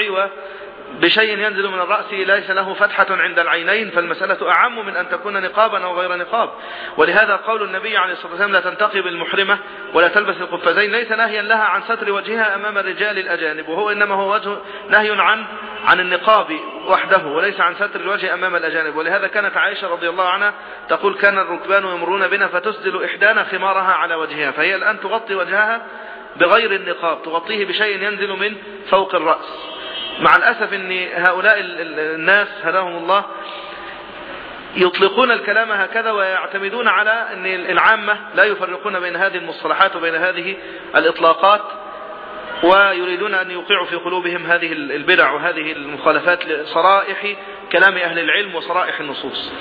بشيء ينزل من الرأس ليس له فتحة عند العينين فالمسألة أعم من أن تكون نقابا أو غير نقاب. ولهذا قول النبي عليه الصلاة والسلام لا تنتقب المحرمة ولا تلبس القفازين ليس نهيا لها عن ستر وجهها أمام الرجال الأجانب وهو إنما هو وجه نهي عن عن النقاب وحده وليس عن ستر الوجه أمام الأجانب. ولهذا كانت عائشة رضي الله عنها تقول كان الركبان يمرون بنا فتسدل إحدانا خمارها على وجهها فهي الآن تغطي وجهها بغير النقاب تغطيه بشيء ينزل من فوق الرأس. مع الأسف أن هؤلاء الناس هداهم الله يطلقون الكلام هكذا ويعتمدون على أن العامة لا يفرقون بين هذه المصطلحات وبين هذه الإطلاقات ويريدون أن يوقعوا في قلوبهم هذه البدع وهذه المخالفات لصرائح كلام أهل العلم وصرائح النصوص.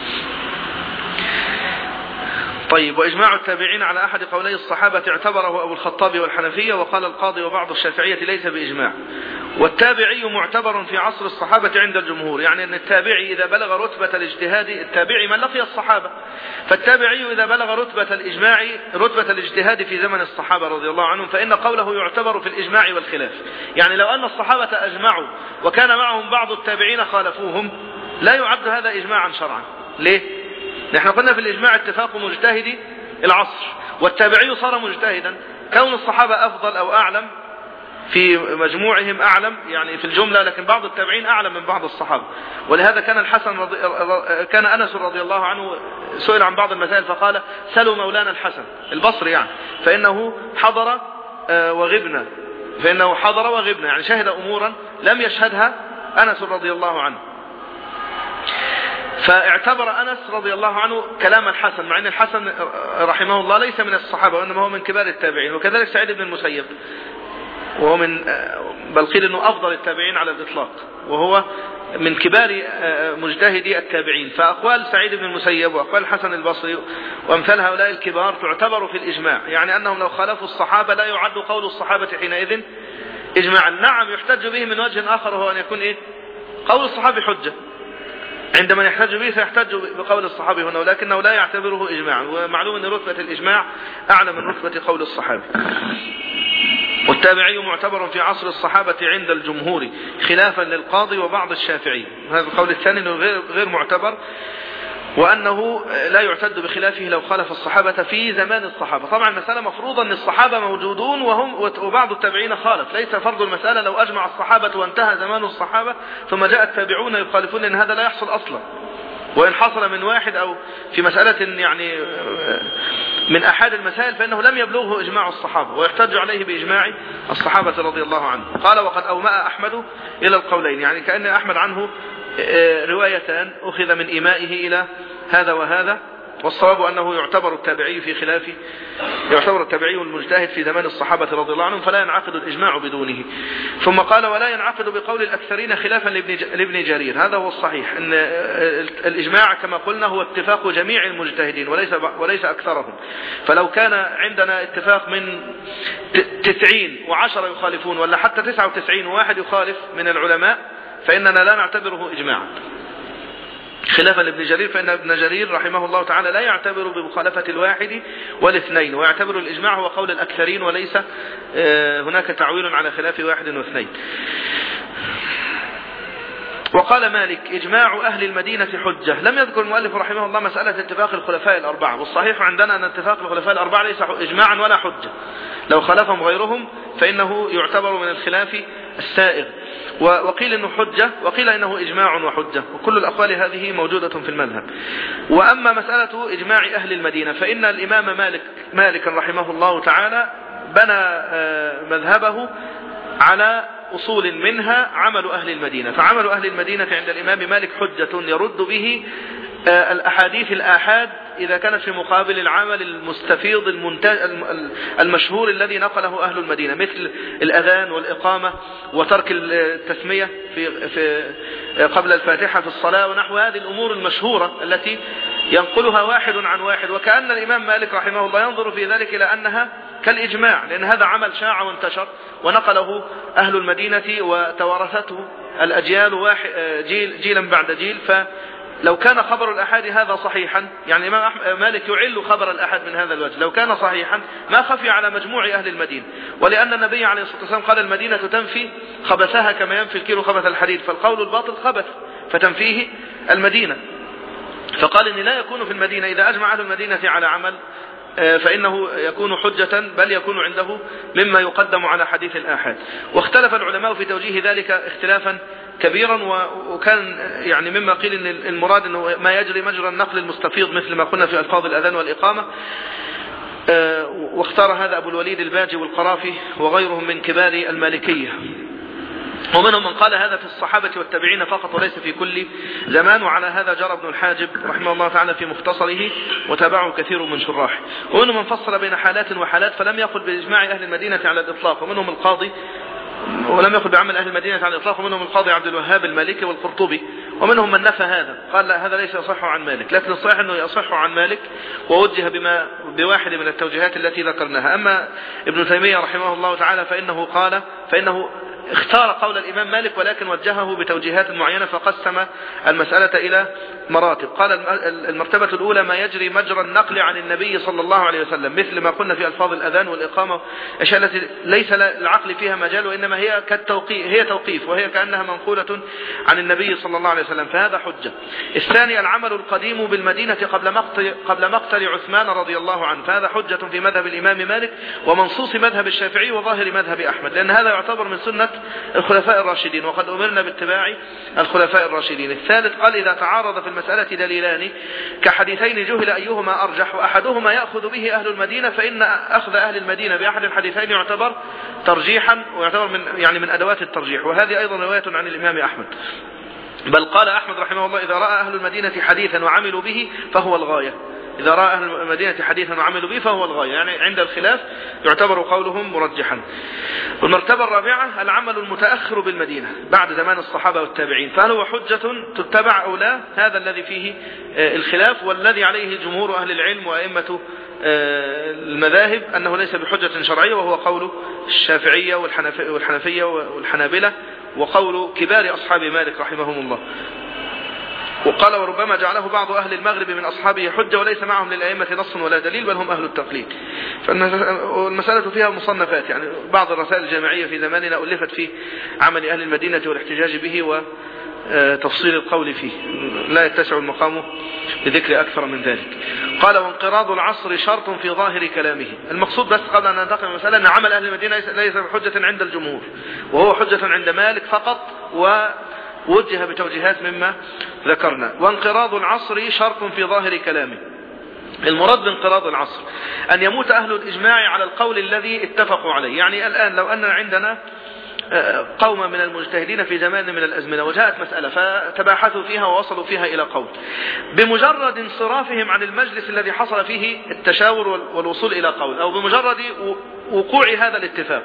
طيب وإجماع التابعين على أحد قولي الصحابة اعتبره أبو الخطاب والحنفية وقال القاضي وبعض الشافعية ليس بإجماع. والتابعي معتبر في عصر الصحابة عند الجمهور يعني أن التابعي إذا بلغ رتبة الاجتهاد التابعي من لقي الصحابة. فالتابعي إذا بلغ رتبة الإجماع رتبة الاجتهاد في زمن الصحابة رضي الله عنهم فإن قوله يعتبر في الإجماع والخلاف. يعني لو أن الصحابة أجمعوا وكان معهم بعض التابعين خالفوهم لا يعد هذا إجماعا شرعا. ليه؟ نحن قلنا في الإجماع اتفاق مجتهدي العصر والتابعي صار مجتهدا. كون الصحابة أفضل أو أعلم في مجموعهم أعلم يعني في الجملة لكن بعض التابعين أعلم من بعض الصحابة. ولهذا كان الحسن رضي كان أنس رضي الله عنه سئل عن بعض المسائل فقال سلوا مولانا الحسن البصري يعني. فإنه حضر آه، وغبنا فإنه حضر وغبنا يعني شهد أمورا لم يشهدها أنس رضي الله عنه. فاعتبر أنس رضي الله عنه كلام الحسن مع أن الحسن رحمه الله ليس من الصحابة وإنما هو من كبار التابعين وكذلك سعيد بن المسيب وهو من بل قيل أنه أفضل التابعين على الإطلاق وهو من كبار مجتهدي التابعين. فأقوال سعيد بن المسيب وأقوال الحسن البصري وأمثال هؤلاء الكبار تعتبر في الإجماع يعني أنهم لو خالفوا الصحابة لا يعد قول الصحابة حينئذ إجماعا. نعم يحتج به من وجه آخر وهو أن يكون إيه؟ قول الصحابي حجة. عندما يحتج به سيحتج بقول الصحابي هنا ولكنه لا يعتبره إجماعا ومعلوم أن رتبة الإجماع أعلى من رتبة قول الصحابي. والتابعي معتبر في عصر الصحابة عند الجمهور خلافا للقاضي وبعض الشافعي. هذا القول الثاني غير معتبر. وأنه لا يعتد بخلافه لو خالف الصحابة في زمان الصحابة. طبعا المسألة مفروضة أن الصحابة موجودون وهم وبعض التابعين خالف. ليس فرض المسألة لو أجمع الصحابة وانتهى زمان الصحابة ثم جاء التابعون يخالفون أن هذا لا يحصل أصلا. وإن حصل من واحد أو في مسألة يعني من أحد المسائل فإنه لم يبلغه إجماع الصحابة ويحتج عليه بإجماع الصحابة رضي الله عنهم قال وقد أومأ أحمد إلى القولين. يعني كأن أحمد عنه روايتان أخذ من إيمائه إلى هذا وهذا والصواب أنه يعتبر التابعي في خلاف يعتبر التابعي المجتهد في زمان الصحابة رضي الله عنهم فلا ينعقد الإجماع بدونه. ثم قال ولا ينعقد بقول الأكثرين خلافا لابن جرير هذا هو الصحيح أن الإجماع كما قلنا هو اتفاق جميع المجتهدين وليس, وليس أكثرهم. فلو كان عندنا اتفاق من تسعين وعشرة يخالفون ولا حتى تسعة وتسعين وواحد يخالف من العلماء فإننا لا نعتبره إجماعا. خلافا لابن جرير فإن ابن جرير رحمه الله تعالى لا يعتبر بمخالفة الواحد والاثنين ويعتبر الإجماع هو قول الأكثرين وليس آه، هناك تعويل على خلاف واحد واثنين. وقال مالك إجماع أهل المدينة حجة. لم يذكر المؤلف رحمه الله مسألة اتفاق الخلفاء الأربعة. والصحيح عندنا أن اتفاق الخلفاء الأربعة ليس إجماعا ولا حجة. لو خلفهم غيرهم فإنه يعتبر من الخلاف السائغ. وقيل إنه حجة وقيل إنه إجماع وحجة. وكل الأقوال هذه موجودة في المذهب. وأما مسألة إجماع أهل المدينة فإن الإمام مالك مالك رحمه الله تعالى بنى آه، مذهبه على أصول منها عمل أهل المدينة. فعمل أهل المدينة عند الإمام مالك حجة يرد به الأحاديث الآحاد إذا كانت في مقابل العمل المستفيض المشهور الذي نقله أهل المدينة مثل الأذان والإقامة وترك التسمية في في قبل الفاتحة في الصلاة ونحو هذه الأمور المشهورة التي ينقلها واحد عن واحد. وكأن الإمام مالك رحمه الله ينظر في ذلك إلى أنها كالإجماع لأن هذا عمل شاع وانتشر ونقله أهل المدينة وتوارثته الأجيال واحد جيل جيلا بعد جيل. ف لو كان خبر الأحاد هذا صحيحا يعني الإمام مالك يعل خبر الأحد من هذا الوجه لو كان صحيحا ما خفي على مجموع أهل المدينة ولأن النبي عليه الصلاة والسلام قال المدينة تنفي خبثها كما ينفي الكيلو خبث الحديد فالقول الباطل خبث فتنفيه المدينة. فقال إن لا يكون في المدينة إذا أجمع أهل المدينة على عمل آه، فإنه يكون حجة بل يكون عنده مما يقدم على حديث الآحاد. واختلف العلماء في توجيه ذلك اختلافا كبيرا وكان يعني مما قيل إن المراد إنه ما يجري مجرى النقل المستفيض مثل ما قلنا في ألفاظ الأذان والإقامة. آه، واختار هذا أبو الوليد الباجي والقرافي وغيرهم من كبار المالكية. ومنهم من قال هذا في الصحابة والتابعين فقط وليس في كل زمان وعلى هذا جرى ابن الحاجب رحمه الله تعالى في مختصره وتابعه كثير من شراحه ومنهم من فصل بين حالات وحالات فلم يقل بإجماع أهل المدينة على الإطلاق ومنهم القاضي ولم يقل بعمل أهل المدينة على الإطلاق ومنهم القاضي عبد الوهاب المالكي والقرطبي ومنهم من نفى هذا. قال لا هذا ليس يصح عن مالك لكن الصحيح أنه يصح عن مالك ووجه بما بواحد من التوجيهات التي ذكرناها. أما ابن تيمية رحمه الله تعالى فإنه قال فإنه اختار قول الإمام مالك ولكن وجهه بتوجيهات معينة فقسم المسألة إلى مراتب. قال المرتبة الأولى ما يجري مجرى النقل عن النبي صلى الله عليه وسلم مثل ما قلنا في ألفاظ الأذان والإقامة أشياء التي ليس العقل فيها مجال وإنما هي كالتوقيف هي توقيف وهي كأنها منقولة عن النبي صلى الله عليه وسلم فهذا حجة. الثاني العمل القديم بالمدينة قبل مقتل, قبل مقتل عثمان رضي الله عنه فهذا حجة في مذهب الإمام مالك ومنصوص مذهب الشافعي وظاهر مذهب أحمد لأن هذا يعتبر من سنة الخلفاء الراشدين وقد أمرنا باتباع الخلفاء الراشدين. الثالث قال إذا تعارض في المسألة دليلان كحديثين جهل أيهما أرجح وأحدهما يأخذ به أهل المدينة فإن أخذ أهل المدينة بأحد الحديثين يعتبر ترجيحا ويعتبر من يعني من أدوات الترجيح. وهذه أيضا رواية عن الإمام أحمد. بل قال أحمد رحمه الله إذا رأى أهل المدينة حديثا وعملوا به فهو الغاية. إذا رأى أهل المدينة حديثا وعملوا به فهو الغاية. يعني عند الخلاف يعتبر قولهم مرجحا. والمرتبة الرابعة العمل المتأخر بالمدينة بعد زمان الصحابة والتابعين. فهل هو حجة تتبع أو لا؟ هذا الذي فيه آه، الخلاف والذي عليه جمهور أهل العلم وأئمة آه، المذاهب أنه ليس بحجة شرعية وهو قول الشافعية والحنفية والحنابلة وقول كبار أصحاب مالك رحمهم الله. وقال وربما جعله بعض أهل المغرب من أصحابه حجة وليس معهم للأئمة نص ولا دليل بل هم أهل التقليد. فالمسألة فيها مصنفات يعني بعض الرسائل الجامعية في زماننا ألفت في عمل أهل المدينة والاحتجاج به وتفصيل القول فيه. لا يتسع المقام لذكر أكثر من ذلك. قال وانقراض العصر شرط في ظاهر كلامه. المقصود بس قبل أن ننتقل المسألة أن عمل أهل المدينة ليس حجة عند الجمهور وهو حجة عند مالك فقط و وجه بتوجيهات مما ذكرنا. وانقراض العصر شرط في ظاهر كلامه. المراد بانقراض العصر أن يموت أهل الإجماع على القول الذي اتفقوا عليه. يعني الآن لو أن عندنا آه، قوم من المجتهدين في زمان من الأزمنة وجاءت مسألة فتباحثوا فيها ووصلوا فيها إلى قول بمجرد انصرافهم عن المجلس الذي حصل فيه التشاور والوصول إلى قول أو بمجرد وقوع هذا الاتفاق.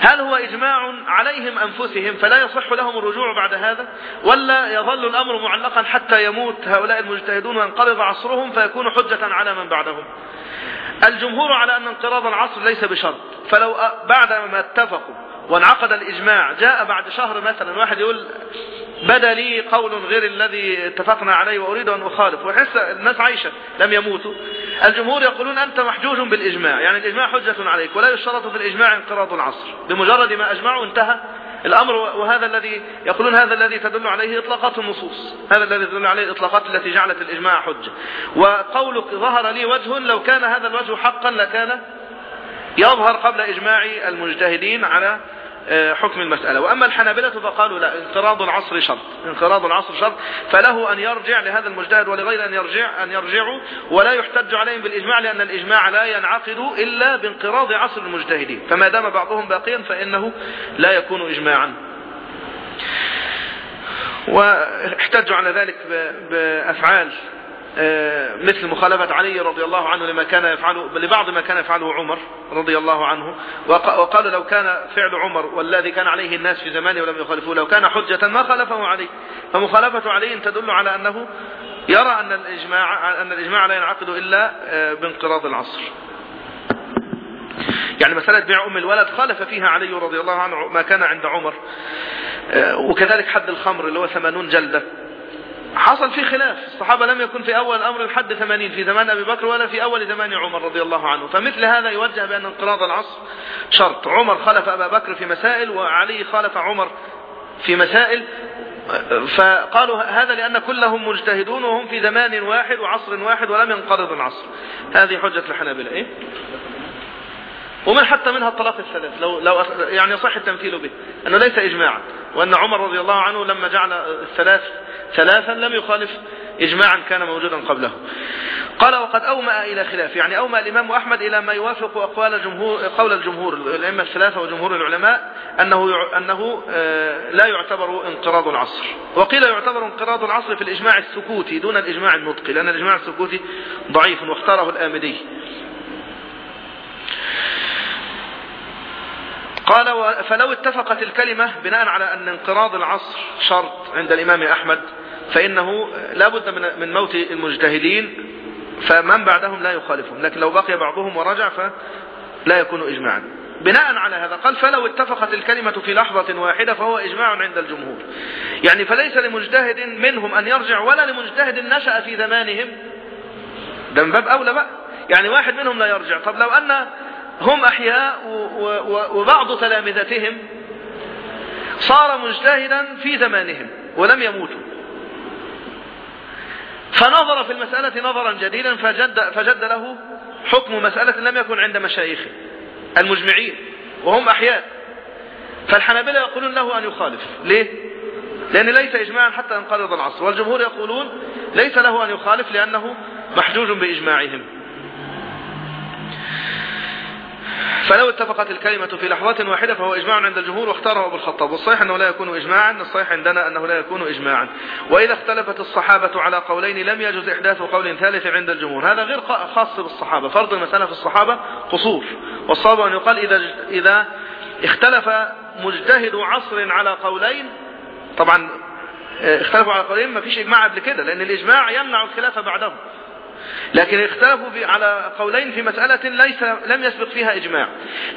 هل هو إجماع عليهم أنفسهم فلا يصح لهم الرجوع بعد هذا؟ ولا يظل الأمر معلقا حتى يموت هؤلاء المجتهدون وينقرض عصرهم فيكون حجة على من بعدهم؟ الجمهور على أن انقراض العصر ليس بشرط فلو بعد ما اتفقوا وانعقد الإجماع. جاء بعد شهر مثلا واحد يقول بدا لي قول غير الذي اتفقنا عليه وأريد أن أخالف. وحس الناس عايشة لم يموتوا. الجمهور يقولون أنت محجوج بالإجماع. يعني الإجماع حجة عليك ولا يشترط في الإجماع انقراض العصر. بمجرد ما أجمعوا انتهى. الأمر وهذا الذي يقولون هذا الذي تدل عليه إطلاقات النصوص. هذا الذي تدل عليه الإطلاقات التي جعلت الإجماع حجة. وقولك ظهر لي وجه لو كان هذا الوجه حقا لكان يظهر قبل إجماع المجتهدين على آه، حكم المسألة. وأما الحنابلة فقالوا لا انقراض العصر شرط. انقراض العصر شرط. فله أن يرجع لهذا المجتهد ولغير أن يرجع أن يرجعوا ولا يحتج عليهم بالإجماع لأن الإجماع لا ينعقد إلا بانقراض عصر المجتهدين. فما دام بعضهم باقيا فإنه لا يكون إجماعا. واحتجوا على ذلك بأفعال مثل مخالفة علي رضي الله عنه لما كان يفعله لبعض ما كان يفعله عمر رضي الله عنه. وقالوا لو كان فعل عمر والذي كان عليه الناس في زمانه ولم يخالفوه لو كان حجة ما خالفه علي. فمخالفة علي تدل على أنه يرى أن الإجماع, أن الإجماع لا ينعقد إلا آه، بانقراض العصر. يعني مسألة بيع أم الولد خالف فيها علي رضي الله عنه ما كان عند عمر. آه، وكذلك حد الخمر اللي هو ثمانون جلدة. حصل في خلاف. الصحابة لم يكن في أول الأمر الحد ثمانين في زمان أبي بكر ولا في أول زمان عمر رضي الله عنه. فمثل هذا يوجه بأن انقراض العصر شرط. عمر خالف أبا بكر في مسائل وعلي خالف عمر في مسائل. فقالوا هذا لأن كلهم مجتهدون وهم في زمان واحد وعصر واحد ولم ينقرض العصر. هذه حجة الحنابلة إيه؟ ومن حتى منها الطلاق الثلاث. لو, لو يعني صح التمثيل به أنه ليس إجماعا. وأن عمر رضي الله عنه لما جعل الثلاث ثلاثا لم يخالف إجماعا كان موجودا قبله. قال وقد أومأ إلى خلاف. يعني أومأ الإمام أحمد إلى ما يوافق أقوال الجمهور قول الجمهور الأئمة الثلاثة وجمهور العلماء أنه أنه آه، لا يعتبر انقراض العصر. وقيل يعتبر انقراض العصر في الإجماع السكوتي دون الإجماع النطقي لأن الإجماع السكوتي ضعيف واختاره الآمدي. قال فلو اتفقت الكلمة بناء على أن انقراض العصر شرط عند الإمام أحمد فإنه لا بد من موت المجتهدين فمن بعدهم لا يخالفهم. لكن لو بقي بعضهم ورجع فلا يكون إجماعا. بناء على هذا قال فلو اتفقت الكلمة في لحظة واحدة فهو إجماع عند الجمهور. يعني فليس لمجتهد منهم أن يرجع ولا لمجتهد نشأ في زمانهم. ده من باب أولى بقى. يعني واحد منهم لا يرجع. طب لو أن هم أحياء وبعض تلامذتهم صار مجتهدا في زمانهم ولم يموتوا. فنظر في المسألة نظرا جديدا فجد, فجد له حكم مسألة لم يكن عند مشايخه المجمعين وهم أحياء. فالحنابلة يقولون له أن يخالف. ليه؟ لأن ليس إجماعا حتى انقرض العصر. والجمهور يقولون ليس له أن يخالف لأنه محجوج بإجماعهم. فلو اتفقت الكلمة في لحظة واحدة فهو إجماع عند الجمهور واختاره أبو الخطاب. والصحيح أنه لا يكون إجماعا الصحيح عندنا أنه لا يكون إجماعا. وإذا اختلفت الصحابة على قولين لم يجوز إحداث قول ثالث عند الجمهور. هذا غير خاص بالصحابة. فرض المسألة في الصحابة قصور. والصواب أن يقال إذا, إذا اختلف مجتهد عصر على قولين طبعا آه، اختلفوا على قولين ما فيش إجماع قبل كده لأن الإجماع يمنع الخلاف بعدهم. لكن اختلفوا على قولين في مسألة ليس لم يسبق فيها إجماع.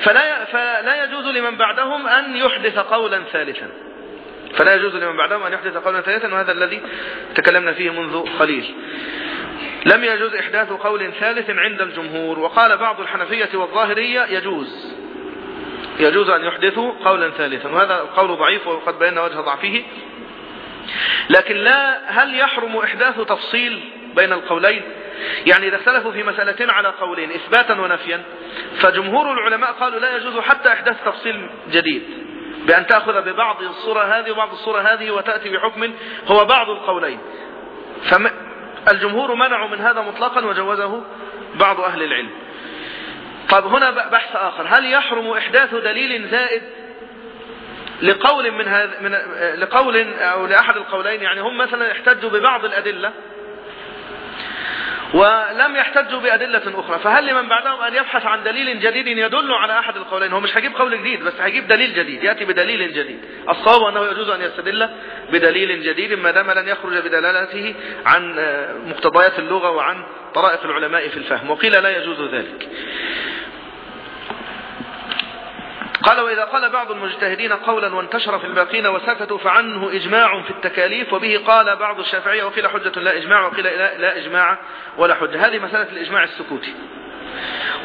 فلا فلا يجوز لمن بعدهم أن يحدث قولا ثالثا. فلا يجوز لمن بعدهم أن يحدث قولا ثالثا وهذا الذي تكلمنا فيه منذ قليل. لم يجوز إحداث قول ثالث عند الجمهور وقال بعض الحنفية والظاهرية يجوز. يجوز أن يحدثوا قولا ثالثا وهذا القول ضعيف وقد بينا وجه ضعفه. لكن لا هل يحرم إحداث تفصيل بين القولين. يعني إذا اختلفوا في مسألتين على قولين إثباتا ونفيا فجمهور العلماء قالوا لا يجوز حتى إحداث تفصيل جديد بأن تأخذ ببعض الصورة هذه وبعض الصورة هذه وتأتي بحكم هو بعض القولين. فالجمهور منعوا من هذا مطلقا وجوزه بعض أهل العلم. طيب هنا بحث آخر. هل يحرم إحداث دليل زائد لقول من هذا من لقول أو لأحد القولين؟ يعني هم مثلا احتجوا ببعض الأدلة ولم يحتجوا بأدلة أخرى. فهل لمن بعدهم أن يبحث عن دليل جديد يدل على أحد القولين؟ هو مش هيجيب قول جديد بس هيجيب دليل جديد يأتي بدليل جديد. الصواب أنه يجوز أن يستدل بدليل جديد ما دام لن يخرج بدلالته عن آه، مقتضيات اللغة وعن طرائق العلماء في الفهم وقيل لا يجوز ذلك. قال وإذا قال بعض المجتهدين قولا وانتشر في الباقين وسكتوا فعنه إجماع في التكاليف وبه قال بعض الشافعية وقيل حجة لا إجماع وقيل لا, لا إجماع ولا حجة. هذه مسألة الإجماع السكوتي.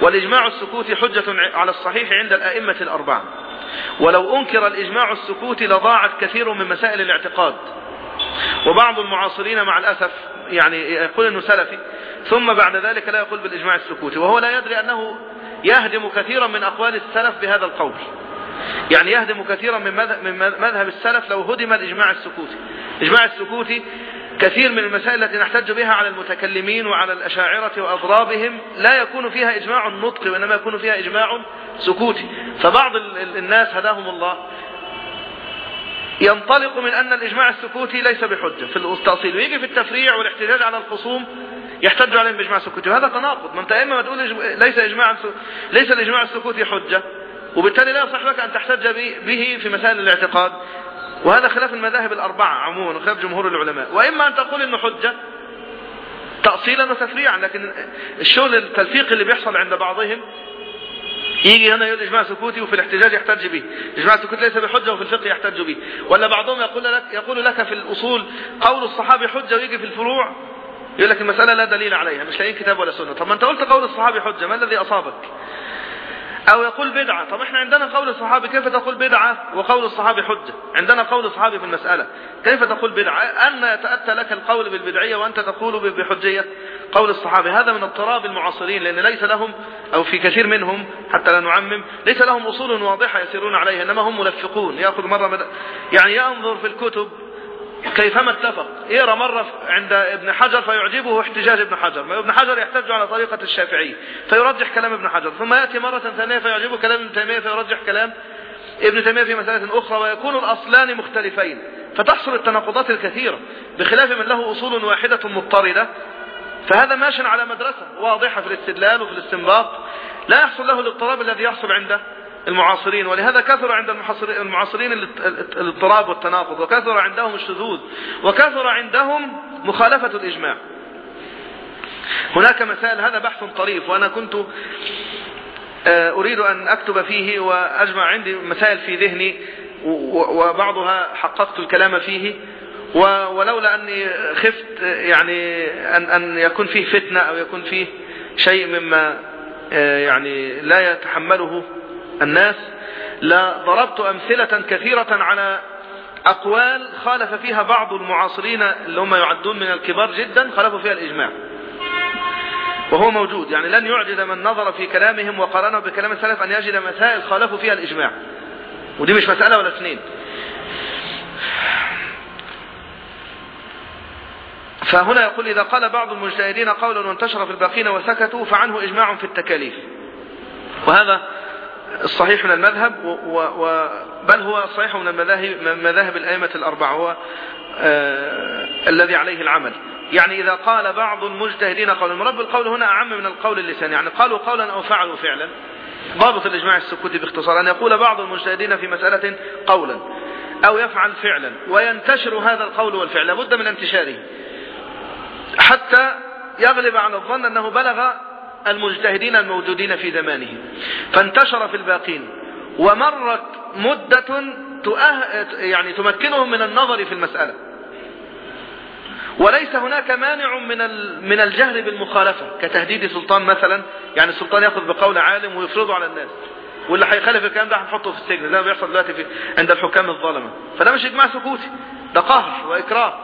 والإجماع السكوتي حجة على الصحيح عند الأئمة الأربعة. ولو أنكر الإجماع السكوتي لضاعت كثير من مسائل الاعتقاد. وبعض المعاصرين مع الأسف يعني يقول أنه سلفي ثم بعد ذلك لا يقول بالإجماع السكوتي. وهو لا يدري أنه يهدم كثيرا من أقوال السلف بهذا القول. يعني يهدم كثيرا من مذهب السلف لو هدم الإجماع السكوتي. الإجماع السكوتي كثير من المسائل التي نحتج بها على المتكلمين وعلى الأشاعرة وأضرابهم لا يكون فيها إجماع نطقي وإنما يكون فيها إجماع سكوتي. فبعض الناس هداهم الله. ينطلق من أن الإجماع السكوتي ليس بحجة. في التأصيل. ويجي في التفريع والاحتجاج على الخصوم يحتج عليهم بإجماع سكوتي وهذا تناقض. ما أنت إما ما تقول ليس إجماع ليس الإجماع السكوتي حجة. وبالتالي لا يصح لك أن تحتج به في مسائل الاعتقاد. وهذا خلاف المذاهب الأربعة عموما وخلاف جمهور العلماء. وإما أن تقول إنه حجة تأصيلا وتفريعا لكن الشغل التلفيق اللي بيحصل عند بعضهم يجي هنا يقول إجماع سكوتي وفي الاحتجاج يحتج به. إجماع سكوتي ليس بحجة وفي الفقه يحتج به. ولا بعضهم يقول لك, يقول لك في الأصول قول الصحابي حجة ويجي في الفروع يقول لك المسألة لا دليل عليها مش لاقيين كتاب ولا سنة. طب ما أنت قلت قول الصحابي حجة ما الذي أصابك؟ أو يقول بدعة. طب إحنا عندنا قول الصحابي كيف تقول بدعة وقول الصحابي حجة؟ عندنا قول الصحابي في المسألة. كيف تقول بدعة؟ أن يتأتى لك القول بالبدعية وأنت تقول بحجية. قول الصحابي هذا من اضطراب المعاصرين لأن ليس لهم أو في كثير منهم حتى لا نعمم ليس لهم أصول واضحة يسيرون عليها إنما هم ملفقون. يأخذ مرة. يعني ينظر في الكتب كيفما اتفق. يقرا مرة عند ابن حجر فيعجبه احتجاج ابن حجر. ابن حجر يحتج على طريقة الشافعي فيرجح كلام ابن حجر. ثم يأتي مرة ثانية فيعجبه كلام ابن تيمية فيرجح كلام ابن تيمية في مسألة أخرى ويكون الأصلان مختلفين. فتحصل التناقضات الكثيرة. بخلاف من له أصول واحدة مضطردة فهذا ماشي على مدرسة واضحة في الاستدلال وفي الاستنباط. لا يحصل له الاضطراب الذي يحصل عنده. المعاصرين ولهذا كثر عند المعاصرين الاضطراب والتناقض وكثر عندهم الشذوذ وكثر عندهم مخالفة الإجماع. هناك مسائل هذا بحث طريف وأنا كنت آه، أريد أن أكتب فيه وأجمع عندي مسائل في ذهني وبعضها حققت الكلام فيه ولولا أني خفت يعني أن, أن يكون فيه فتنة أو يكون فيه شيء مما آه، يعني لا يتحمله الناس لضربت أمثلة كثيرة على أقوال خالف فيها بعض المعاصرين اللي هم يعدون من الكبار جدا خالفوا فيها الإجماع. وهو موجود يعني لن يعجز من نظر في كلامهم وقرنه بكلام السلف أن يجد مسائل خالفوا فيها الإجماع. ودي مش مسألة ولا اثنين. فهنا يقول إذا قال بعض المجتهدين قولا وانتشر في الباقين وسكتوا فعنه إجماع في التكاليف. وهذا الصحيح من المذهب و و بل هو الصحيح من مذاهب الأئمة الأربعة هو آه الذي عليه العمل. يعني إذا قال بعض المجتهدين قولا مرب القول هنا أعم من القول اللساني يعني قالوا قولا أو فعلوا فعلا. ضابط الإجماع السكوتي باختصار. أن يقول بعض المجتهدين في مسألة قولا أو يفعل فعلا وينتشر هذا القول والفعل. لابد من انتشاره. حتى يغلب على الظن أنه بلغ المجتهدين الموجودين في زمانه فانتشر في الباقين. ومرت مدة يعني تمكنهم من النظر في المسألة. وليس هناك مانع من من الجهل بالمخالفة. كتهديد سلطان مثلا يعني السلطان يأخذ بقول عالم ويفرضه على الناس. واللي هيخالف الكلام ده هنحطه في السجن. زي ما بيحصل دلوقتي في عند الحكام الظلمة فده مش إجماع سكوتي. ده قهر وإكراه.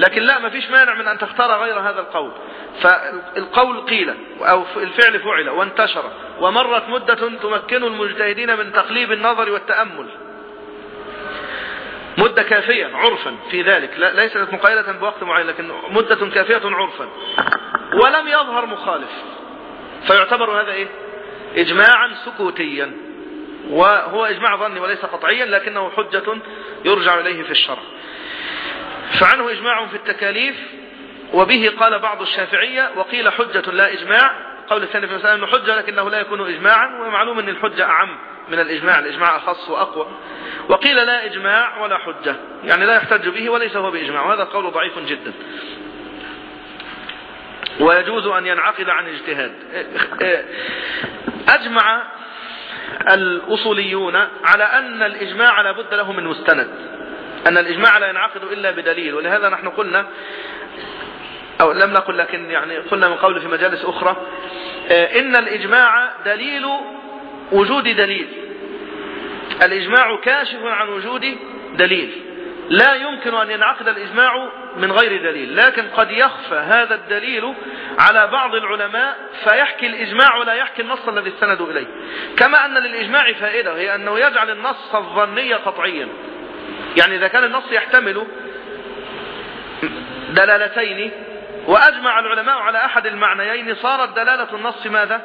لكن لا ما فيش مانع من أن تختار غير هذا القول. فالقول قيل أو الفعل فعل وانتشر ومرت مدة تمكن المجتهدين من تقليب النظر والتأمل. مدة كافية عرفا في ذلك. ليست مقايلة بوقت معين لكن مدة كافية عرفا. ولم يظهر مخالف. فيعتبر هذا إيه؟ إجماعا سكوتيا. وهو إجماع ظني وليس قطعيا لكنه حجة يرجع إليه في الشرع. فعنه إجماع في التكاليف وبه قال بعض الشافعية وقيل حجة لا إجماع قول الثاني في المسألة أنه حجة لكنه لا يكون إجماعا ومعلوم أن الحجة أعم من الإجماع الإجماع أخص وأقوى. وقيل لا إجماع ولا حجة يعني لا يحتج به وليس هو بإجماع وهذا القول ضعيف جدا. ويجوز أن ينعقد عن اجتهاد أجمع الأصوليون على أن الإجماع لابد له من مستند. أن الإجماع لا ينعقد إلا بدليل ولهذا نحن قلنا أو لم نقل لكن يعني قلنا من قول في مجالس أخرى آه، إن الإجماع دليل وجود دليل. الإجماع كاشف عن وجود دليل. لا يمكن أن ينعقد الإجماع من غير دليل لكن قد يخفى هذا الدليل على بعض العلماء فيحكي الإجماع ولا يحكي النص الذي استندوا إليه. كما أن للإجماع فائدة هي أنه يجعل النص الظني قطعيا يعني إذا كان النص يحتمل دلالتين وأجمع العلماء على أحد المعنيين صارت دلالة النص ماذا؟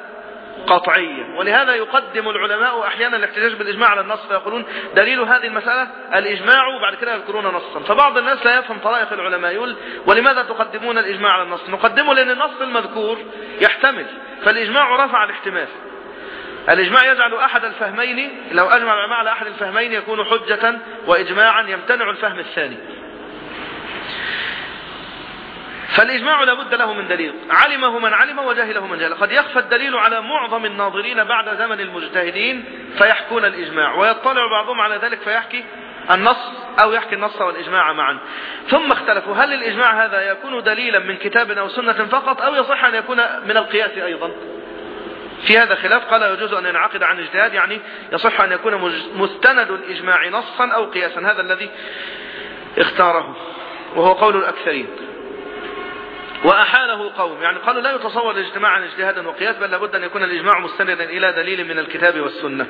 قطعية. ولهذا يقدم العلماء أحيانا الاحتجاج بالإجماع على النص فيقولون دليل هذه المسألة الإجماع وبعد كده يذكرون نصا. فبعض الناس لا يفهم طرائق العلماء يقول ولماذا تقدمون الإجماع على النص؟ نقدمه لأن النص المذكور يحتمل فالإجماع رفع الاحتمال. الإجماع يجعل أحد الفهمين لو أجمع العلماء على أحد الفهمين يكون حجة وإجماعا يمتنع الفهم الثاني. فالإجماع لابد له من دليل. علمه من علم وجهله من جهل. قد يخفى الدليل على معظم الناظرين بعد زمن المجتهدين فيحكون الإجماع. ويطلع بعضهم على ذلك فيحكي النص أو يحكي النص والإجماع معا. ثم اختلفوا. هل الإجماع هذا يكون دليلا من كتاب أو سنة فقط أو يصح أن يكون من القياس أيضا؟ في هذا خلاف قال يجوز أن ينعقد عن اجتهاد يعني يصح أن يكون مستند الإجماع نصا أو قياسا هذا الذي اختاره وهو قول الأكثرين. وأحاله قوم يعني قالوا لا يتصور الاجتماع عن اجتهادا وقياس بل لابد أن يكون الإجماع مستندا إلى دليل من الكتاب والسنة.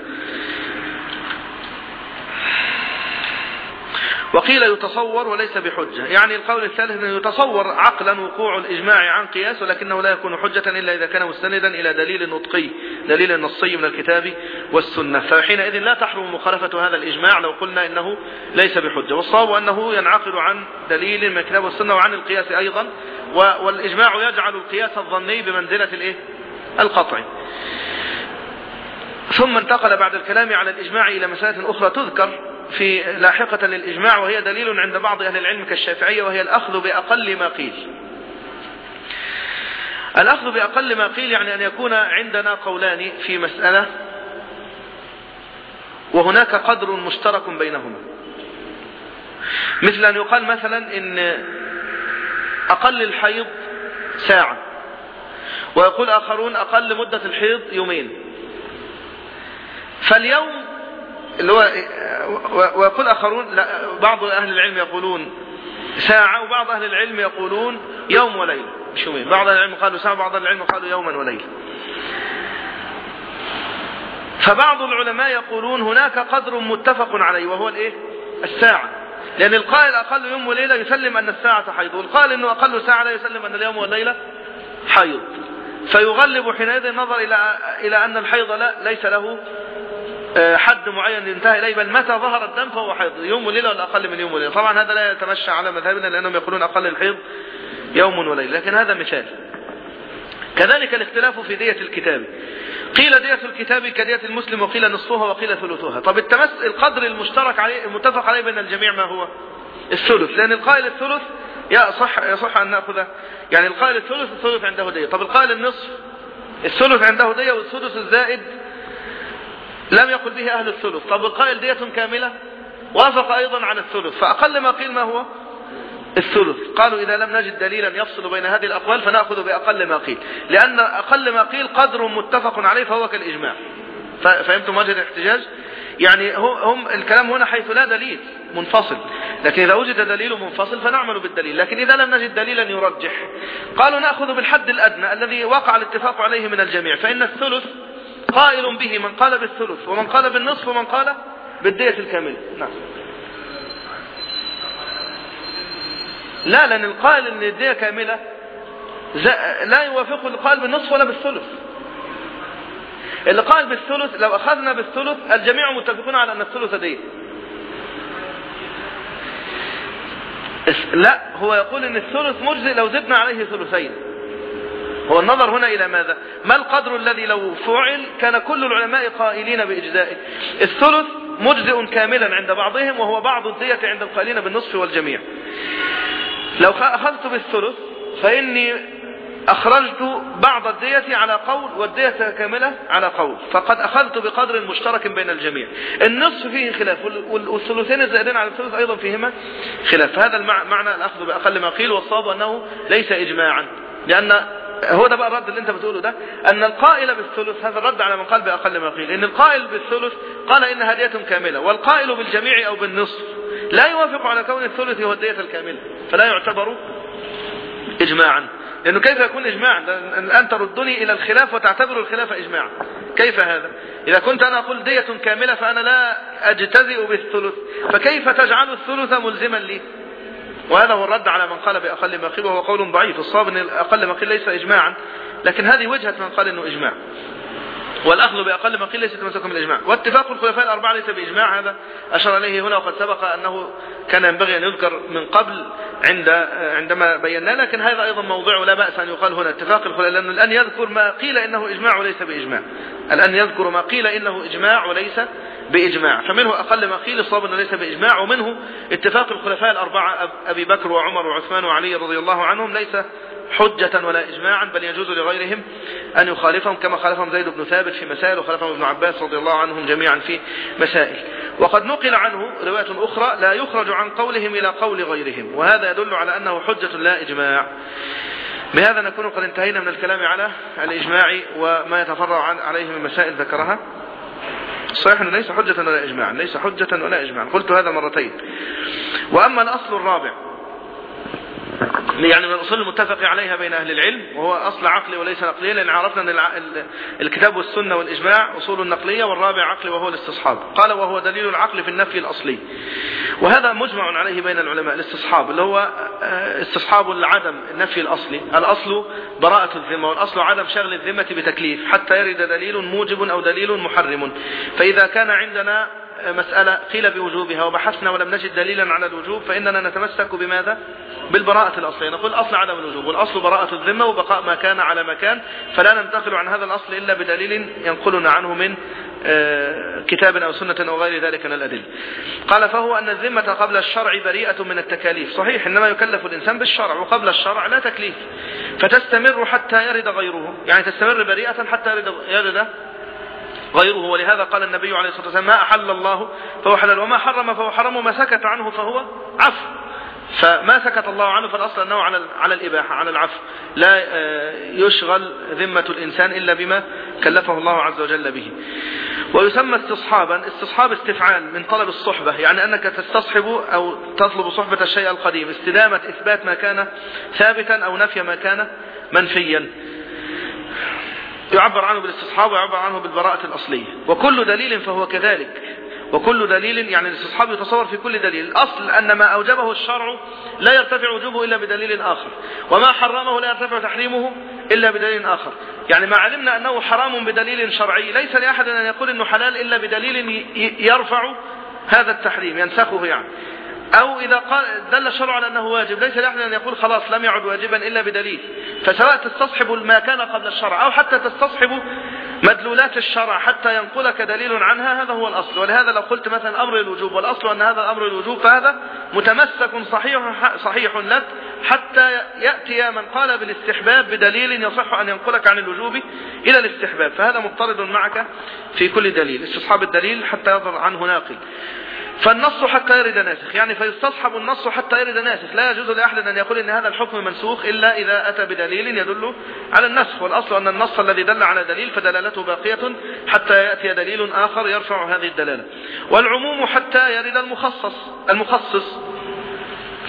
وقيل يتصور وليس بحجة. يعني القول الثالث أنه يتصور عقلا وقوع الإجماع عن قياس ولكنه لا يكون حجة إلا إذا كان مستندا إلى دليل نطقي دليل نصي من الكتاب والسنة. فحينئذ لا تحرم مخالفة هذا الإجماع لو قلنا إنه ليس بحجة. والصواب أنه ينعقد عن دليل من الكتاب والسنة وعن القياس أيضا والإجماع يجعل القياس الظني بمنزلة الإيه؟ القطع. ثم انتقل بعد الكلام على الإجماع إلى مسائل أخرى تذكر. في لاحقة للإجماع وهي دليل عند بعض أهل العلم كالشافعية وهي الأخذ بأقل ما قيل. الأخذ بأقل ما قيل يعني أن يكون عندنا قولان في مسألة وهناك قدر مشترك بينهما. مثل أن يقال مثلا إن أقل الحيض ساعة ويقول آخرون أقل مدة الحيض يومين. فاليوم اللي هو ويقول آخرون لا بعض أهل العلم يقولون ساعة وبعض أهل العلم يقولون يوم وليلة مش يومين بعض أهل العلم قالوا ساعة وبعض أهل العلم قالوا يوما وليلة فبعض العلماء يقولون هناك قدر متفق عليه وهو الإيه؟ الساعة. لأن القائل أقل يوم وليلة يسلم أن الساعة حيض والقائل أنه أقل ساعة لا يسلم أن اليوم والليلة حيض. فيغلب حينئذ النظر إلى إلى أن الحيض لا ليس له حد معين ينتهي إليه بل متى ظهر الدم فهو حيض يوم وليلة ولا أقل من يوم وليلة. طبعا هذا لا يتمشى على مذهبنا لأنهم يقولون أقل الحيض يوم وليلة لكن هذا مثال. كذلك الاختلاف في دية الكتاب. قيل دية الكتاب كدية المسلم وقيل نصفها وقيل ثلثها. طب التمس القدر المشترك عليه المتفق عليه بين الجميع ما هو؟ الثلث. لأن القائل الثلث يصح يصح أن نأخذه يعني القائل الثلث الثلث عنده دية. طب القائل النصف الثلث عنده دية والثلث الزائد لم يقل به أهل الثلث. طب القائل دية كاملة؟ وافق أيضا على الثلث. فأقل ما قيل ما هو؟ الثلث. قالوا إذا لم نجد دليلا يفصل بين هذه الأقوال فنأخذ بأقل ما قيل. لأن أقل ما قيل قدر متفق عليه فهو كالإجماع. فهمتم وجه الاحتجاج؟ يعني هم الكلام هنا حيث لا دليل منفصل. لكن إذا وجد دليل منفصل فنعمل بالدليل. لكن إذا لم نجد دليلا يرجح. قالوا نأخذ بالحد الأدنى الذي وقع الاتفاق عليه من الجميع. فإن الثلث قائل به من قال بالثلث ومن قال بالنصف ومن قال بالدية الكاملة. نعم. لا لأن القائل أن الدية كاملة لا يوافقه القائل بالنصف ولا بالثلث. اللي قال بالثلث لو أخذنا بالثلث الجميع متفقون على أن الثلث دية. لا هو يقول أن الثلث مجزئ لو زدنا عليه ثلثين. هو النظر هنا إلى ماذا؟ ما القدر الذي لو فعل كان كل العلماء قائلين بإجزائه الثلث مجزئ كاملا عند بعضهم وهو بعض الدية عند القائلين بالنصف والجميع. لو أخذت بالثلث فإني أخرجت بعض الدية على قول والدية كاملة على قول. فقد أخذت بقدر مشترك بين الجميع. النصف فيه خلاف والثلثين الزائدين على الثلث أيضا فيهما خلاف. هذا المعنى الأخذ بأقل ما قيل والصواب أنه ليس إجماعا لأن هو ده بقى الرد اللي انت بتقوله ده أن القائل بالثلث هذا الرد على من قال بأقل ما قيل إن القائل بالثلث قال إن هدية كاملة والقائل بالجميع أو بالنصف لا يوافق على كون الثلث هو الدية الكاملة فلا يعتبر اجماعا. لأنه كيف يكون اجماعا؟ الان تردني إلى الخلاف وتعتبر الخلاف اجماعا. كيف هذا؟ إذا كنت أنا أقول دية كاملة فأنا لا أجتزئ بالثلث فكيف تجعل الثلث ملزما لي؟ وهذا هو الرد على من قال بأقل ما قيل وهو قول ضعيف. الصواب أن أقل ما قيل ليس إجماعا لكن هذه وجهة من قال أنه إجماع. والأخذ بأقل ما قيل ليس تمسكا بالإجماع. واتفاق الخلفاء الأربعة ليس بإجماع هذا أشار إليه هنا وقد سبق أنه كان ينبغي أن يذكر من قبل عند عندما بينا. لكن هذا أيضا موضوع لا بأس أن يقال هنا. اتفاق الخلفاء لأنه الآن يذكر ما قيل إنه إجماع وليس بإجماع. الآن يذكر ما قيل إنه إجماع وليس بإجماع. فمنه أقل ما قيل الصواب أنه ليس بإجماع ومنه اتفاق الخلفاء الأربعة أبي بكر وعمر وعثمان وعلي رضي الله عنهم ليس حجة ولا إجماعا بل يجوز لغيرهم أن يخالفهم كما خالفهم زيد بن ثابت في مسائل وخالفهم ابن عباس رضي الله عنهم جميعا في مسائل. وقد نقل عنه رواية أخرى لا يخرج عن قولهم إلى قول غيرهم وهذا يدل على أنه حجة لا إجماع. بهذا نكون قد انتهينا من الكلام على الإجماع وما يتفرع عليه من مسائل ذكرها. صحيح أنه ليس حجة ولا إجماع ليس حجة ولا إجماع. قلت هذا مرتين. وأما الأصل الرابع يعني من الأصول المتفق عليها بين أهل العلم وهو أصل عقلي وليس نقلي لأن عرفنا أن الكتاب والسنة والإجماع أصول نقلية والرابع عقلي وهو الاستصحاب. قال وهو دليل العقل في النفي الأصلي. وهذا مجمع عليه بين العلماء الاستصحاب اللي هو استصحاب العدم النفي الأصلي. الأصل براءة الذمة والأصل عدم شغل الذمة بتكليف حتى يرد دليل موجب أو دليل محرم. فإذا كان عندنا مسألة قيل بوجوبها وبحثنا ولم نجد دليلا على الوجوب فإننا نتمسك بماذا؟ بالبراءة الأصلية. نقول أصل عدم الوجوب والأصل براءة الذمة وبقاء ما كان على مكان فلا ننتقل عن هذا الأصل إلا بدليل ينقلنا عنه من كتاب أو سنة أو غير ذلك من الأدلة. قال فهو أن الذمة قبل الشرع بريئة من التكاليف. صحيح إنما يكلف الإنسان بالشرع وقبل الشرع لا تكليف. فتستمر حتى يرد غيره يعني تستمر بريئة حتى يرد, يرد غيره. ولهذا قال النبي عليه الصلاة والسلام ما أحل الله فهو حلال وما حرم فهو حرم وما سكت عنه فهو عفو. فما سكت الله عنه فالأصل أنه على على الإباحة على العفو. لا يشغل ذمة الإنسان إلا بما كلفه الله عز وجل به. ويسمى استصحابا استصحاب استفعال من طلب الصحبة يعني أنك تستصحب أو تطلب صحبة الشيء القديم. استدامة إثبات ما كان ثابتا أو نفي ما كان منفيا. يعبر عنه بالاستصحاب ويعبر عنه بالبراءة الأصلية. وكل دليل فهو كذلك. وكل دليل يعني الاستصحاب يتصور في كل دليل. الأصل أن ما أوجبه الشرع لا يرتفع وجوبه إلا بدليل آخر. وما حرمه لا يرتفع تحريمه إلا بدليل آخر. يعني ما علمنا أنه حرام بدليل شرعي ليس لأحد أن يقول أنه حلال إلا بدليل يرفع هذا التحريم ينسخه يعني. أو إذا قال دل الشرع على أنه واجب. ليس لأحد أن يقول خلاص لم يعد واجبا إلا بدليل. فسواء تستصحب ما كان قبل الشرع أو حتى تستصحب مدلولات الشرع حتى ينقلك دليل عنها هذا هو الأصل. ولهذا لو قلت مثلا أمر الوجوب والأصل أن هذا الأمر الوجوب فهذا متمسك صحيح, صحيح لك حتى يأتي من قال بالاستحباب بدليل يصح أن ينقلك عن الوجوب إلى الاستحباب. فهذا مضطرد معك في كل دليل. استصحاب الدليل حتى يظهر عنه ناقل. فالنص حتى يرد ناسخ. يعني فيستصحب النص حتى يرد ناسخ. لا يجوز لأحد أن يقول إن هذا الحكم منسوخ إلا إذا أتى بدليل يدل على النسخ. والأصل أن النص الذي دل على دليل فدلالته باقية حتى يأتي دليل آخر يرفع هذه الدلالة. والعموم حتى يرد المخصص. المخصص.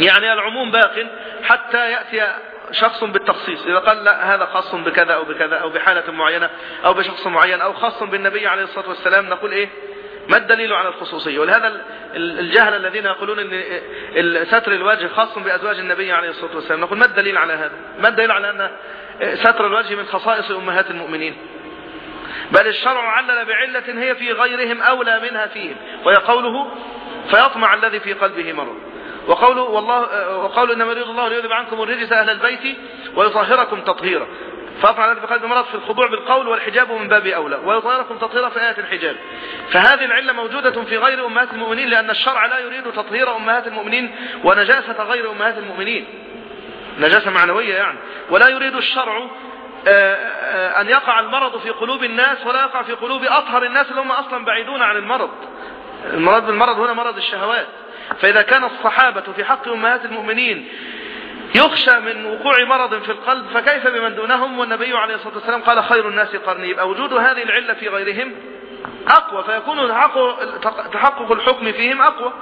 يعني العموم باق حتى يأتي شخص بالتخصيص. إذا قال لا هذا خاص بكذا أو بكذا أو بحالة معينة أو بشخص معين أو خاص بالنبي عليه الصلاة والسلام نقول إيه؟ ما الدليل على الخصوصية؟ ولهذا الجهل الذين يقولون إن ستر الوجه خاص بأزواج النبي عليه الصلاة والسلام نقول ما الدليل على هذا؟ ما الدليل على أن ستر الوجه من خصائص أمهات المؤمنين؟ بل الشرع علل بعلة هي في غيرهم أولى منها فيهم وهي قوله فيطمع الذي في قلبه مرض. وقوله والله وقوله إنما يريد الله ليذهب عنكم الرجس أهل البيت ويطهركم تطهيرا. فاطمع الذي في قلب مرض في الخضوع بالقول والحجاب من باب أولى. ويطهركم تطهيرا في آية الحجاب. فهذه العلة موجودة في غير أمهات المؤمنين لأن الشرع لا يريد تطهير أمهات المؤمنين ونجاسة غير أمهات المؤمنين. نجاسة معنوية يعني. ولا يريد الشرع أن يقع المرض في قلوب الناس ولا يقع في قلوب أطهر الناس اللي هم أصلا بعيدون عن المرض. المرض بالمرض هنا مرض الشهوات. فإذا كان الصحابة في حق أمهات المؤمنين يخشى من وقوع مرض في القلب فكيف بمن دونهم؟ والنبي عليه الصلاة والسلام قال خير الناس قرني يبقى وجود هذه العلة في غيرهم أقوى فيكون تحقق الحكم فيهم أقوى.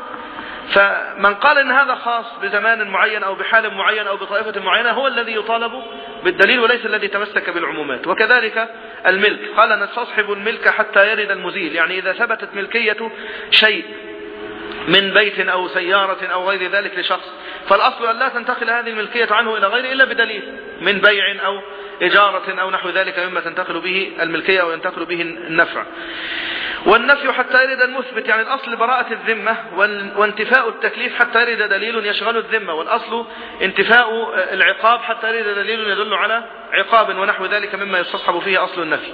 فمن قال إن هذا خاص بزمان معين أو بحال معين أو بطائفة معينة هو الذي يطالب بالدليل وليس الذي تمسك بالعمومات. وكذلك الملك. قال نستصحب الملك حتى يرد المزيل. يعني إذا ثبتت ملكية شيء من بيت أو سيارة أو غير ذلك لشخص. فالأصل أن لا تنتقل هذه الملكية عنه إلى غيره إلا بدليل. من بيع أو إجارة أو نحو ذلك مما تنتقل به الملكية أو ينتقل به النفع. والنفي حتى يرد المثبت يعني الأصل براءة الذمة وانتفاء التكليف حتى يرد دليل يشغل الذمة والأصل انتفاء العقاب حتى يرد دليل يدل على عقاب ونحو ذلك مما يستصحب فيه أصل النفي.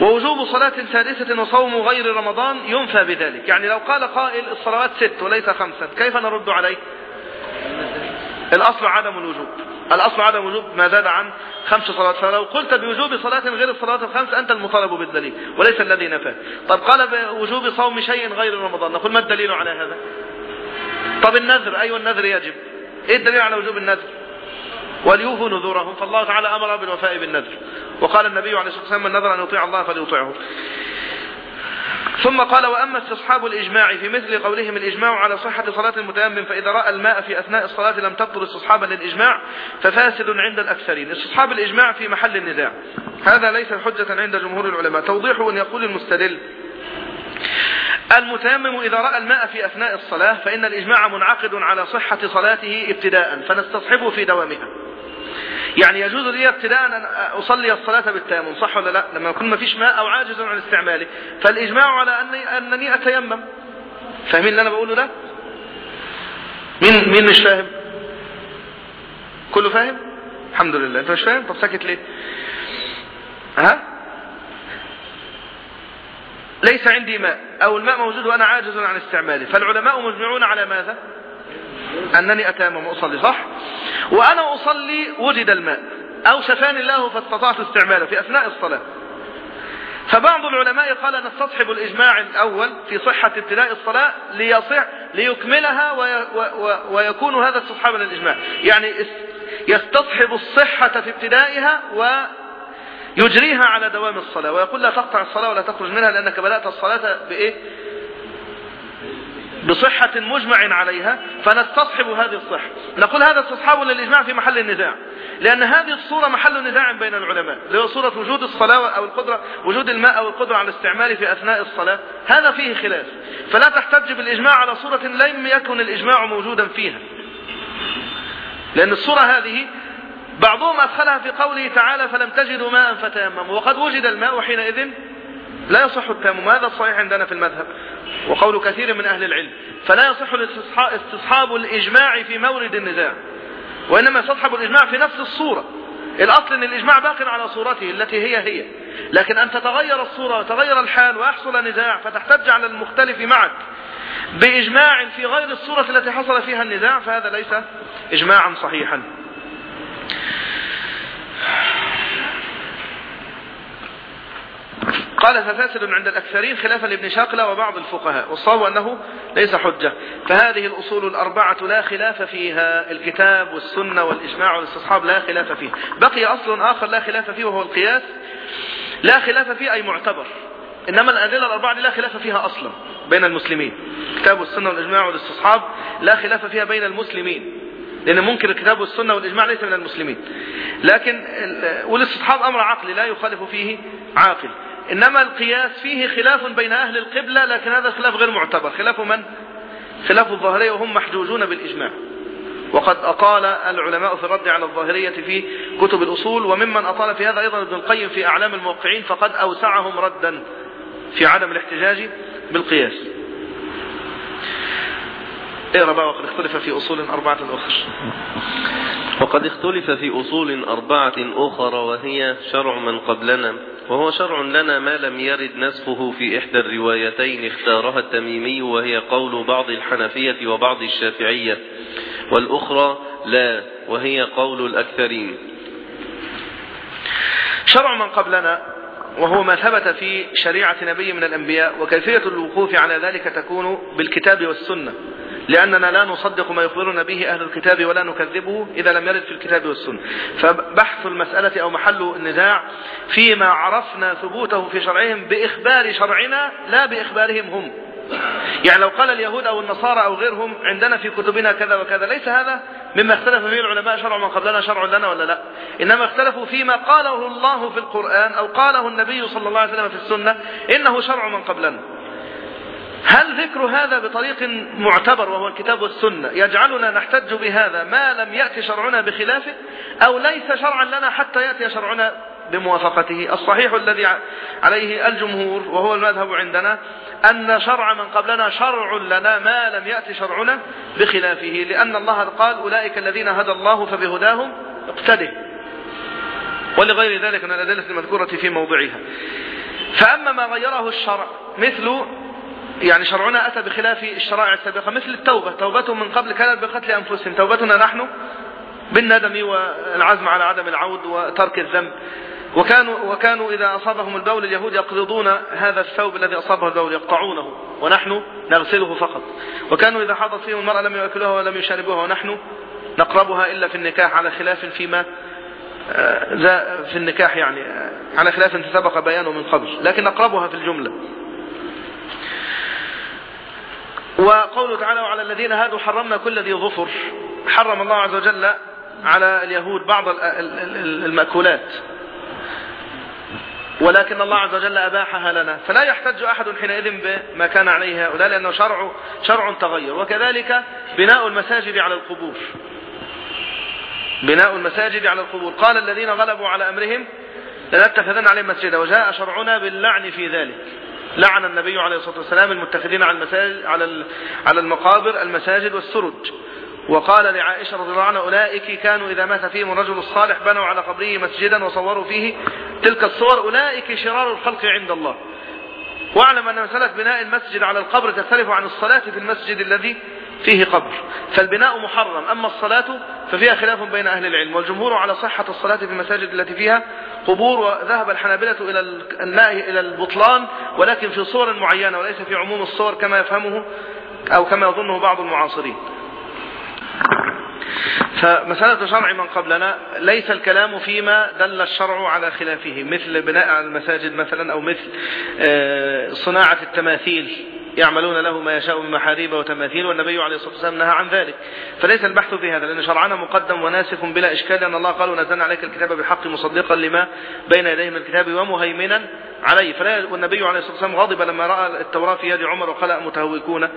ووجوب صلاة سادسة وصوم غير رمضان ينفى بذلك. يعني لو قال قائل الصلوات ست وليس خمسا كيف نرد عليه؟ الأصل عدم الوجوب. الأصل عدم وجوب ما زاد عن خمس صلوات فلو قلت بوجوب صلاة غير الصلوات الخمس أنت المطالب بالدليل وليس الذي نفاه. طب قال بوجوب صوم شيء غير رمضان نقول ما الدليل على هذا؟ طب النذر أيوة النذر يجب. إيه الدليل على وجوب النذر؟ وليوفوا نذورهم فالله تعالى أمر بالوفاء بالنذر. وقال النبي عليه الصلاة والسلام من نذر أن يطيع الله فليطيعه. ثم قال وأما استصحاب الإجماع في مثل قولهم الإجماع على صحة صلاة المتيمم فإذا رأى الماء في أثناء الصلاة لم تبطل استصحابا للإجماع ففاسد عند الأكثرين. استصحاب الإجماع في محل النزاع هذا ليس حجة عند جمهور العلماء. توضيحه أن يقول المستدل المتيمم إذا رأى الماء في أثناء الصلاة فإن الإجماع منعقد على صحة صلاته ابتداء فنستصحبه في دوامها. يعني يجوز لي ابتداء أن أصلي الصلاة بالتيمم صح ولا لا؟ لما يكون ما فيش ماء أو عاجز عن استعماله فالإجماع على أني, أنني أتيمم. فاهمين اللي أنا بقوله ده؟ مين, مين مش فاهم؟ كله فاهم؟ الحمد لله. أنت مش فاهم؟ طب ساكت ليه؟ ها؟ ليس عندي ماء أو الماء موجود وأنا عاجز عن استعماله فالعلماء مجمعون على ماذا؟ أنني أتيمم وأصلي صح؟ وأنا أصلي وجد الماء. أو شفاني الله فاستطعت استعماله في أثناء الصلاة. فبعض العلماء قال نستصحب الإجماع الأول في صحة ابتداء الصلاة ليصح ليكملها ويكون هذا استصحابا للإجماع. يعني يستصحب الصحة في ابتدائها ويجريها على دوام الصلاة. ويقول لا تقطع الصلاة ولا تخرج منها لأنك بدأت الصلاة بإيه؟ بصحة مجمع عليها فنستصحب هذه الصحة. نقول هذا استصحاب للإجماع في محل النزاع لأن هذه الصورة محل نزاع بين العلماء. اللي صورة وجود الصلاة أو القدرة وجود الماء أو القدرة على الاستعمال في أثناء الصلاة. هذا فيه خلاف. فلا تحتج بالإجماع على صورة لم يكن الإجماع موجودا فيها. لأن الصورة هذه بعضهم أدخلها في قوله تعالى فلم تجدوا ماء فتيمموا وقد وجد الماء حينئذ لا يصح التيمم. هذا الصحيح عندنا في المذهب وقول كثير من أهل العلم. فلا يصح استصحاب الإجماع في مورد النزاع وإنما يستصحب الإجماع في نفس الصورة. الأصل أن الإجماع باق على صورته التي هي هي. لكن أن تتغير الصورة وتغير الحال ويحصل نزاع فتحتج على المختلف معك بإجماع في غير الصورة التي حصل فيها النزاع فهذا ليس إجماعا صحيحا. قال ففاسد عند الأكثرين خلافا لابن شاقلة وبعض الفقهاء والصواب أنه ليس حجة. فهذه الأصول الأربعة لا خلاف فيها الكتاب والسنة والإجماع والاستصحاب لا خلاف فيه. بقي أصل آخر لا خلاف فيه وهو القياس. لا خلاف فيه أي معتبر. إنما الأدلة الأربعة لا خلاف فيها أصلا بين المسلمين. الكتاب والسنة والإجماع والاستصحاب لا خلاف فيها بين المسلمين. لأن ممكن الكتاب والسنة والإجماع ليس من المسلمين. لكن والاستصحاب أمر عقلي لا يخالف فيه عاقل. إنما القياس فيه خلاف بين أهل القبلة لكن هذا الخلاف غير معتبر. خلاف من؟ خلاف الظاهرية وهم محجوجون بالإجماع. وقد أطال العلماء في الرد على الظاهرية في كتب الأصول وممن أطال في هذا أيضا ابن القيم في أعلام الموقعين فقد أوسعهم ردا في عدم الاحتجاج بالقياس. اقرأ بقى وقد اختلف في أصول أربعة أخرى وقد اختلف في أصول أربعة أخرى وهي شرع من قبلنا وهو شرع لنا ما لم يرد نسخه في إحدى الروايتين اختارها التميمي وهي قول بعض الحنفية وبعض الشافعية. والأخرى لا وهي قول الأكثرين. شرع من قبلنا وهو ما ثبت في شريعة نبي من الأنبياء وكيفية الوقوف على ذلك تكون بالكتاب والسنة. لأننا لا نصدق ما يخبرنا به أهل الكتاب ولا نكذبه إذا لم يرد في الكتاب والسنة. فبحث المسألة أو محل النزاع فيما عرفنا ثبوته في شرعهم بإخبار شرعنا لا بإخبارهم هم. يعني لو قال اليهود أو النصارى أو غيرهم عندنا في كتبنا كذا وكذا ليس هذا مما اختلف فيه العلماء شرع من قبلنا شرع لنا ولا لا؟ إنما اختلفوا فيما قاله الله في القرآن أو قاله النبي صلى الله عليه وسلم في السنة إنه شرع من قبلنا. هل ذكر هذا بطريق معتبر وهو الكتاب والسنة يجعلنا نحتج بهذا ما لم يأتي شرعنا بخلافه أو ليس شرعا لنا حتى يأتي شرعنا بموافقته؟ الصحيح الذي عليه الجمهور وهو المذهب عندنا أن شرع من قبلنا شرع لنا ما لم يأتي شرعنا بخلافه لأن الله قال أولئك الذين هدى الله فبهداهم اقتده. ولغير ذلك من الأدلة المذكورة في موضعها. فأما ما غيره الشرع مثل يعني شرعنا أتى بخلاف الشرائع السابقة مثل التوبة. توبتهم من قبل كانت بقتل أنفسهم. توبتنا نحن بالندم والعزم على عدم العود وترك الذنب. وكانوا, وكانوا إذا أصابهم البول اليهود يقرضون هذا الثوب الذي أصابه البول يقطعونه ونحن نغسله فقط. وكانوا إذا حضت فيهم المرأة لم يأكلوها ولم يشاربوها ونحن نقربها إلا في النكاح على خلاف فيما في النكاح يعني على خلاف سبق بيانه من قبل. لكن نقربها في الجملة. وقوله تعالى وعلى الذين هادوا حرمنا كل ذي ظفر. حرم الله عز وجل على اليهود بعض المأكولات. ولكن الله عز وجل أباحها لنا. فلا يحتج أحد حينئذ بما كان عليه هؤلاء لأنه شرع, شرع تغير. وكذلك بناء المساجد على القبور. بناء المساجد على القبور. قال الذين غلبوا على أمرهم لنتخذن عليهم مسجدا. وجاء شرعنا باللعن في ذلك. لعن النبي عليه الصلاة والسلام المتخذين على المساجد على على المقابر المساجد والسرج. وقال لعائشة رضي الله عنها أولئك كانوا إذا مات فيهم الرجل الصالح بنوا على قبره مسجدا وصوروا فيه تلك الصور. أولئك شرار الخلق عند الله. واعلم أن مسألة بناء المسجد على القبر تختلف عن الصلاة في المسجد الذي فيه قبر. فالبناء محرم. أما الصلاة ففيها خلاف بين أهل العلم والجمهور على صحة الصلاة في المساجد التي فيها قبور وذهب الحنابلة إلى إلى البطلان ولكن في صور معينة وليس في عموم الصور كما يفهمه أو كما يظنه بعض المعاصرين. فمسألة شرع من قبلنا ليس الكلام فيما دل الشرع على خلافه مثل بناء على المساجد مثلا أو مثل صناعة التماثيل. يعملون له ما يشاء من محاريب وتماثيل والنبي عليه الصلاة والسلام نهى عن ذلك. فليس البحث في هذا لأن شرعنا مقدم وناسخ بلا إشكال لأن الله قال ونزلنا عليك الكتاب بحق مصدقا لما بين يديه من الكتاب ومهيمنا عليه. والنبي عليه الصلاة والسلام غضب لما رأى التوراة في يد عمر وخلق متهوكون.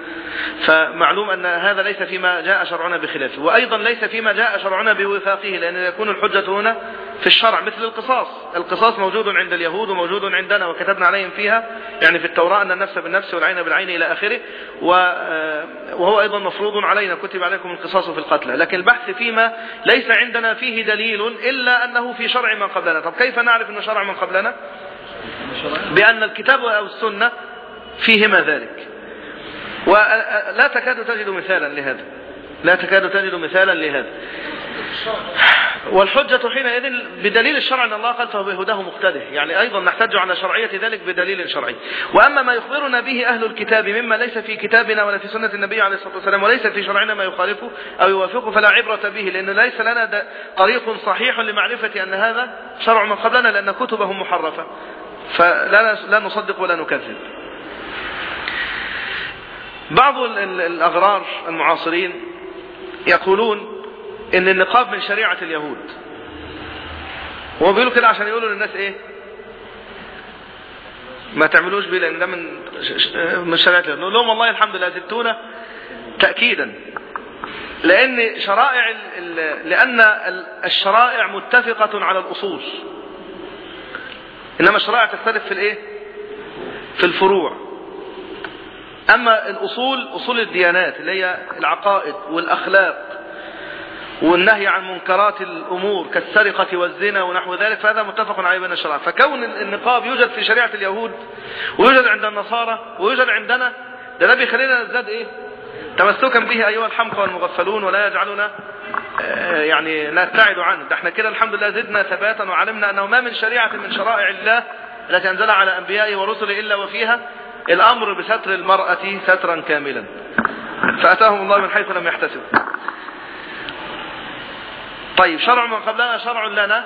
فمعلوم أن هذا ليس فيما جاء شرعنا بخلافه وأيضا ليس فيما جاء شرعنا بوفاقه لأن يكون الحجة هنا في الشرع مثل القصاص. القصاص موجود عند اليهود وموجود عندنا وكتبنا عليهم فيها يعني في التوراة أن النفس بالنفس والعين بالعين إلى آخره. وهو أيضا مفروض علينا كتب عليكم القصاص في القتلى لكن البحث فيما ليس عندنا فيه دليل إلا أنه في شرع من قبلنا. طب كيف نعرف أنه شرع من قبلنا؟ بأن الكتاب أو السنة فيهما ذلك. ولا تكاد تجد مثالا لهذا. لا تكاد تجد مثالا لهذا. والحجة حينئذ بدليل الشرع أن الله قال فهو بهداه مقتده. يعني أيضا نحتج على شرعية ذلك بدليل شرعي. وأما ما يخبرنا به أهل الكتاب مما ليس في كتابنا ولا في سنة النبي عليه الصلاة والسلام وليس في شرعنا ما يخالفه أو يوافقه فلا عبرة به لأن ليس لنا طريق صحيح لمعرفة أن هذا شرع من قبلنا لأن كتبهم محرفة. فلا لا نصدق ولا نكذب. بعض الأغرار المعاصرين يقولون إن النقاب من شريعة اليهود. هو بيقولوا كده عشان يقولوا للناس إيه؟ ما تعملوش بيه لأن ده من من شريعة اليهود. نقول لهم والله الحمد لله زدتونا تأكيدا. لأن شرائع لأن الشرائع متفقة على الأصول. إنما الشرائع تختلف في الإيه؟ في الفروع. أما الأصول أصول الديانات اللي هي العقائد والأخلاق والنهي عن منكرات الأمور كالسرقة والزنا ونحو ذلك فهذا متفق عليه بين الشرع فكون النقاب يوجد في شريعة اليهود ويوجد عند النصارى ويوجد عندنا ده ده بيخلينا نزداد إيه؟ تمسكا به أيها الحمقى والمغفلون ولا يجعلنا يعني نبتعد عنه. ده إحنا كده الحمد لله زدنا ثباتا وعلمنا أنه ما من شريعة من شرائع الله التي أنزلها على أنبيائه ورسله إلا وفيها الأمر بستر المرأة سترا كاملا. فأتاهم الله من حيث لم يحتسب. طيب شرع من قبلنا شرع لنا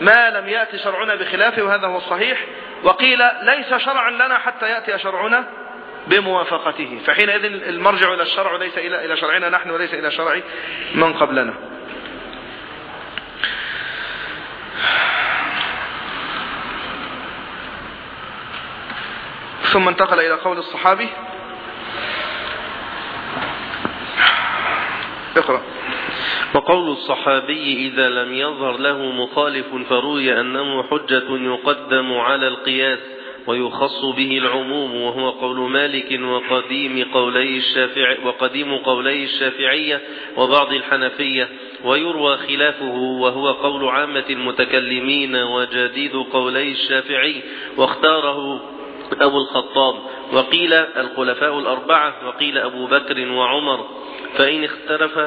ما لم يأتي شرعنا بخلافه وهذا هو الصحيح. وقيل ليس شرعا لنا حتى يأتي شرعنا بموافقته. فحينئذ المرجع إلى الشرع ليس إلى إلى شرعنا نحن وليس إلى شرع من قبلنا. ثم انتقل إلى قول الصحابي. اقرأ. وقول الصحابي إذا لم يظهر له مخالف فروي أنه حجة يقدم على القياس. ويخص به العموم وهو قول مالك وقديم قولي الشافعي وقديم قولي الشافعية وبعض الحنفية ويروى خلافه وهو قول عامة المتكلمين وجديد قولي الشافعي واختاره أبو الخطاب وقيل الخلفاء الأربعة وقيل أبو بكر وعمر فإن اختلف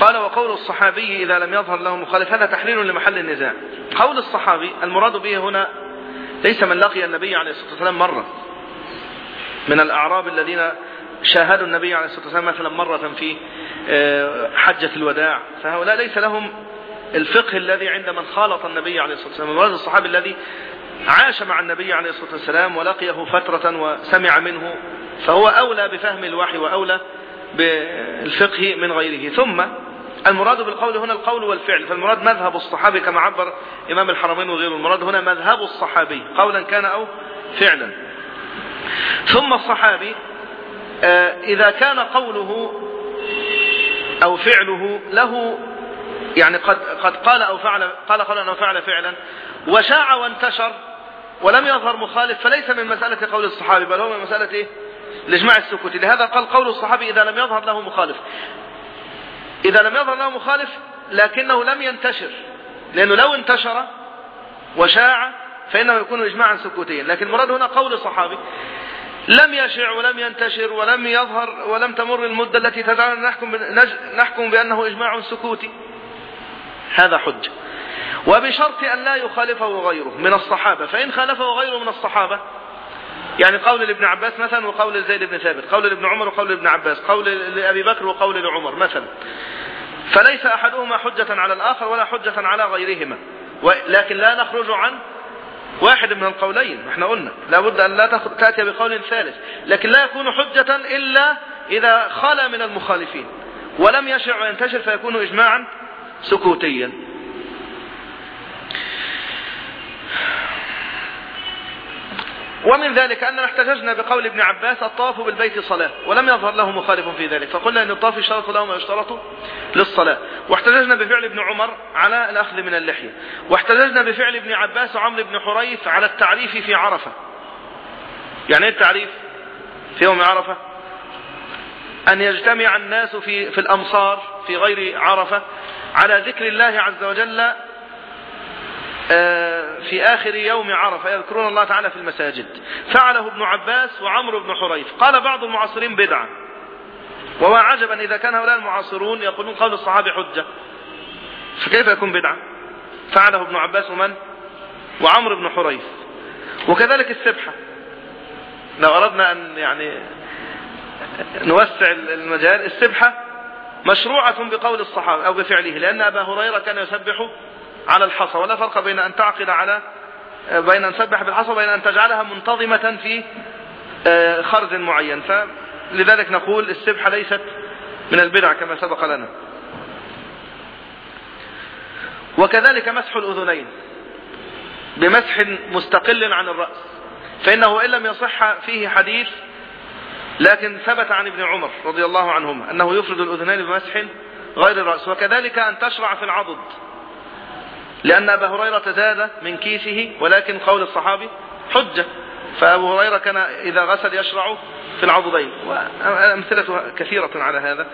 قال وقول الصحابي إذا لم يظهر له مخالف هذا تحليل لمحل النزاع. قول الصحابي المراد به هنا ليس من لقي النبي عليه الصلاة والسلام مرة. من الأعراب الذين شاهدوا النبي عليه الصلاة والسلام مثلا مرة في حجة الوداع. فهؤلاء ليس لهم الفقه الذي عند من خالط النبي عليه الصلاة والسلام. المراد الصحابي الذي عاش مع النبي عليه الصلاة والسلام ولقيه فترة وسمع منه فهو أولى بفهم الوحي وأولى بالفقه من غيره. ثم المراد بالقول هنا القول والفعل. فالمراد مذهب الصحابي كما عبر إمام الحرمين وغيره. المراد هنا مذهب الصحابي. قولا كان أو فعلا. ثم الصحابي إذا كان قوله أو فعله له يعني قد قد قال أو فعل قال قولا أو فعل فعلا وشاع وانتشر ولم يظهر مخالف فليس من مسألة قول الصحابي بل هو من مسألة إيه؟ الإجماع السكوتي لهذا قال قول الصحابي إذا لم يظهر له مخالف. إذا لم يظهر له مخالف لكنه لم ينتشر. لأنه لو انتشر وشاع فإنه يكون إجماعا سكوتيا. لكن المراد هنا قول الصحابي لم يشع ولم ينتشر ولم يظهر ولم تمر المدة التي تجعلنا نحكم, نحكم بأنه إجماع سكوتي. هذا حجة. وبشرط أن لا يخالفه غيره من الصحابة. فإن خالفه غيره من الصحابة يعني قول لابن عباس مثلا وقول زيد بن ثابت قول لابن عمر وقول لابن عباس قول لأبي بكر وقول لعمر مثلا. فليس أحدهما حجة على الآخر ولا حجة على غيرهما. لكن لا نخرج عن واحد من القولين إحنا قلنا. لابد أن لا تأتي بقول ثالث. لكن لا يكون حجة إلا إذا خلى من المخالفين. ولم يشع وينتشر فيكون إجماعا سكوتيا. ومن ذلك أننا احتججنا بقول ابن عباس الطواف بالبيت صلاة ولم يظهر له مخالف في ذلك فقلنا أن الطواف يشترط له ما يشترط للصلاة. واحتججنا بفعل ابن عمر على الأخذ من اللحية. واحتججنا بفعل ابن عباس وعمرو بن حريث على التعريف في عرفة. يعني إيه التعريف؟ في يوم عرفة؟ أن يجتمع الناس في, في الأمصار في غير عرفة على ذكر الله عز وجل في آخر يوم عرفة يذكرون الله تعالى في المساجد. فعله ابن عباس وعمرو بن حريث قال بعض المعاصرين بدعة. وهو عجبا إذا كان هؤلاء المعاصرون يقولون قول الصحابة حجة. فكيف يكون بدعة؟ فعله ابن عباس ومن؟ وعمرو بن حريث وكذلك السبحة. لو أردنا أن يعني نوسع المجال السبحة مشروعة بقول الصحابة أو بفعله لأن أبا هريرة كان يسبح على الحصى ولا فرق بين أن تعقد على بين أن تسبح بالحصى وبين أن تجعلها منتظمة في خرز معين. فلذلك نقول السبحة ليست من البدع كما سبق لنا. وكذلك مسح الأذنين. بمسح مستقل عن الرأس. فإنه إن لم يصح فيه حديث لكن ثبت عن ابن عمر رضي الله عنهما أنه يفرد الأذنين بمسح غير الرأس. وكذلك أن تشرع في العضد. لأن أبا هريرة زاد من كيسه ولكن قول الصحابي حجة. فأبو هريرة كان إذا غسل يشرع في العضدين. وأمثلة كثيرة على هذا.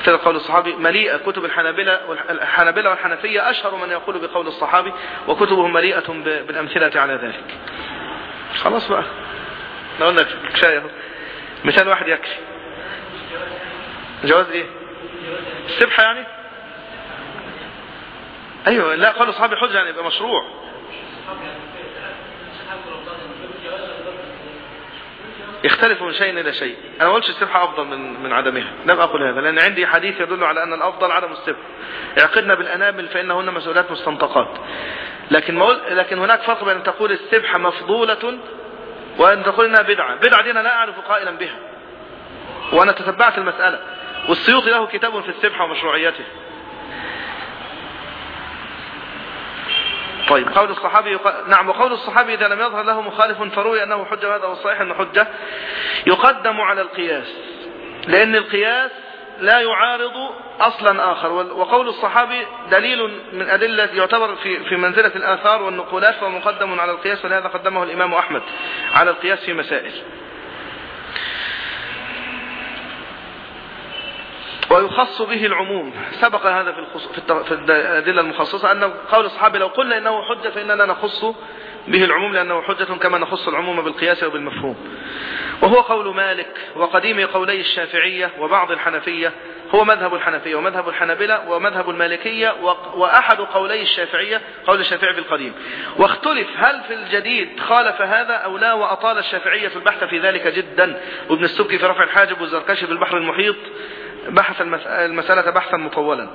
مثل قول الصحابي مليئة كتب الحنابلة الحنابلة والحنفية أشهر من يقول بقول الصحابي وكتبهم مليئة بالأمثلة على ذلك. خلاص بقى. قلنا كفاية مثال واحد يكفي. جواز إيه؟ السبحة يعني؟ أيوه لا قالوا اصحابي حجة يعني يبقى مشروع. يختلف من شيء إلى شيء. أنا ما قلتش السبحة أفضل من من عدمها. لم أقل هذا لأن عندي حديث يدل على أن الأفضل عدم السبحة اعقدنا بالأنامل فإنهن مسؤولات مستنطقات. لكن ما قل... لكن هناك فرق بين أن تقول السبحة مفضولة وأن تقول إنها بدعة. بدعة دي أنا لا أعرف قائلا بها. وأنا تتبعت المسألة. والسيوطي له كتاب في السبحة ومشروعيته طيب قول الصحابي يق... نعم وقول الصحابي إذا لم يظهر له مخالف فروي أنه حجة وهذا هو الصحيح أنه حجة. يقدم على القياس لأن القياس لا يعارض أصلا آخر وقول الصحابي دليل من أدلة يعتبر في في منزلة الآثار والنقولات فهو مقدم على القياس ولهذا قدمه الإمام أحمد على القياس في مسائل. ويخص به العموم. سبق هذا في, الخص... في الأدلة المخصصة أن قول الصحابي لو قلنا إنه حجة فإننا نخص به العموم لأنه حجة كما نخص العموم بالقياس وبالمفهوم. وهو قول مالك وقديم قولي الشافعية وبعض الحنفية. هو مذهب الحنفية ومذهب الحنبلة ومذهب المالكية وأحد قولي الشافعية قول الشافعي في القديم واختلف هل في الجديد خالف هذا أو لا وأطال الشافعية البحث في ذلك جدا. وابن السبكي في رفع الحاجب والزركشي في البحر المحيط. بحث المسألة بحثا مطولا.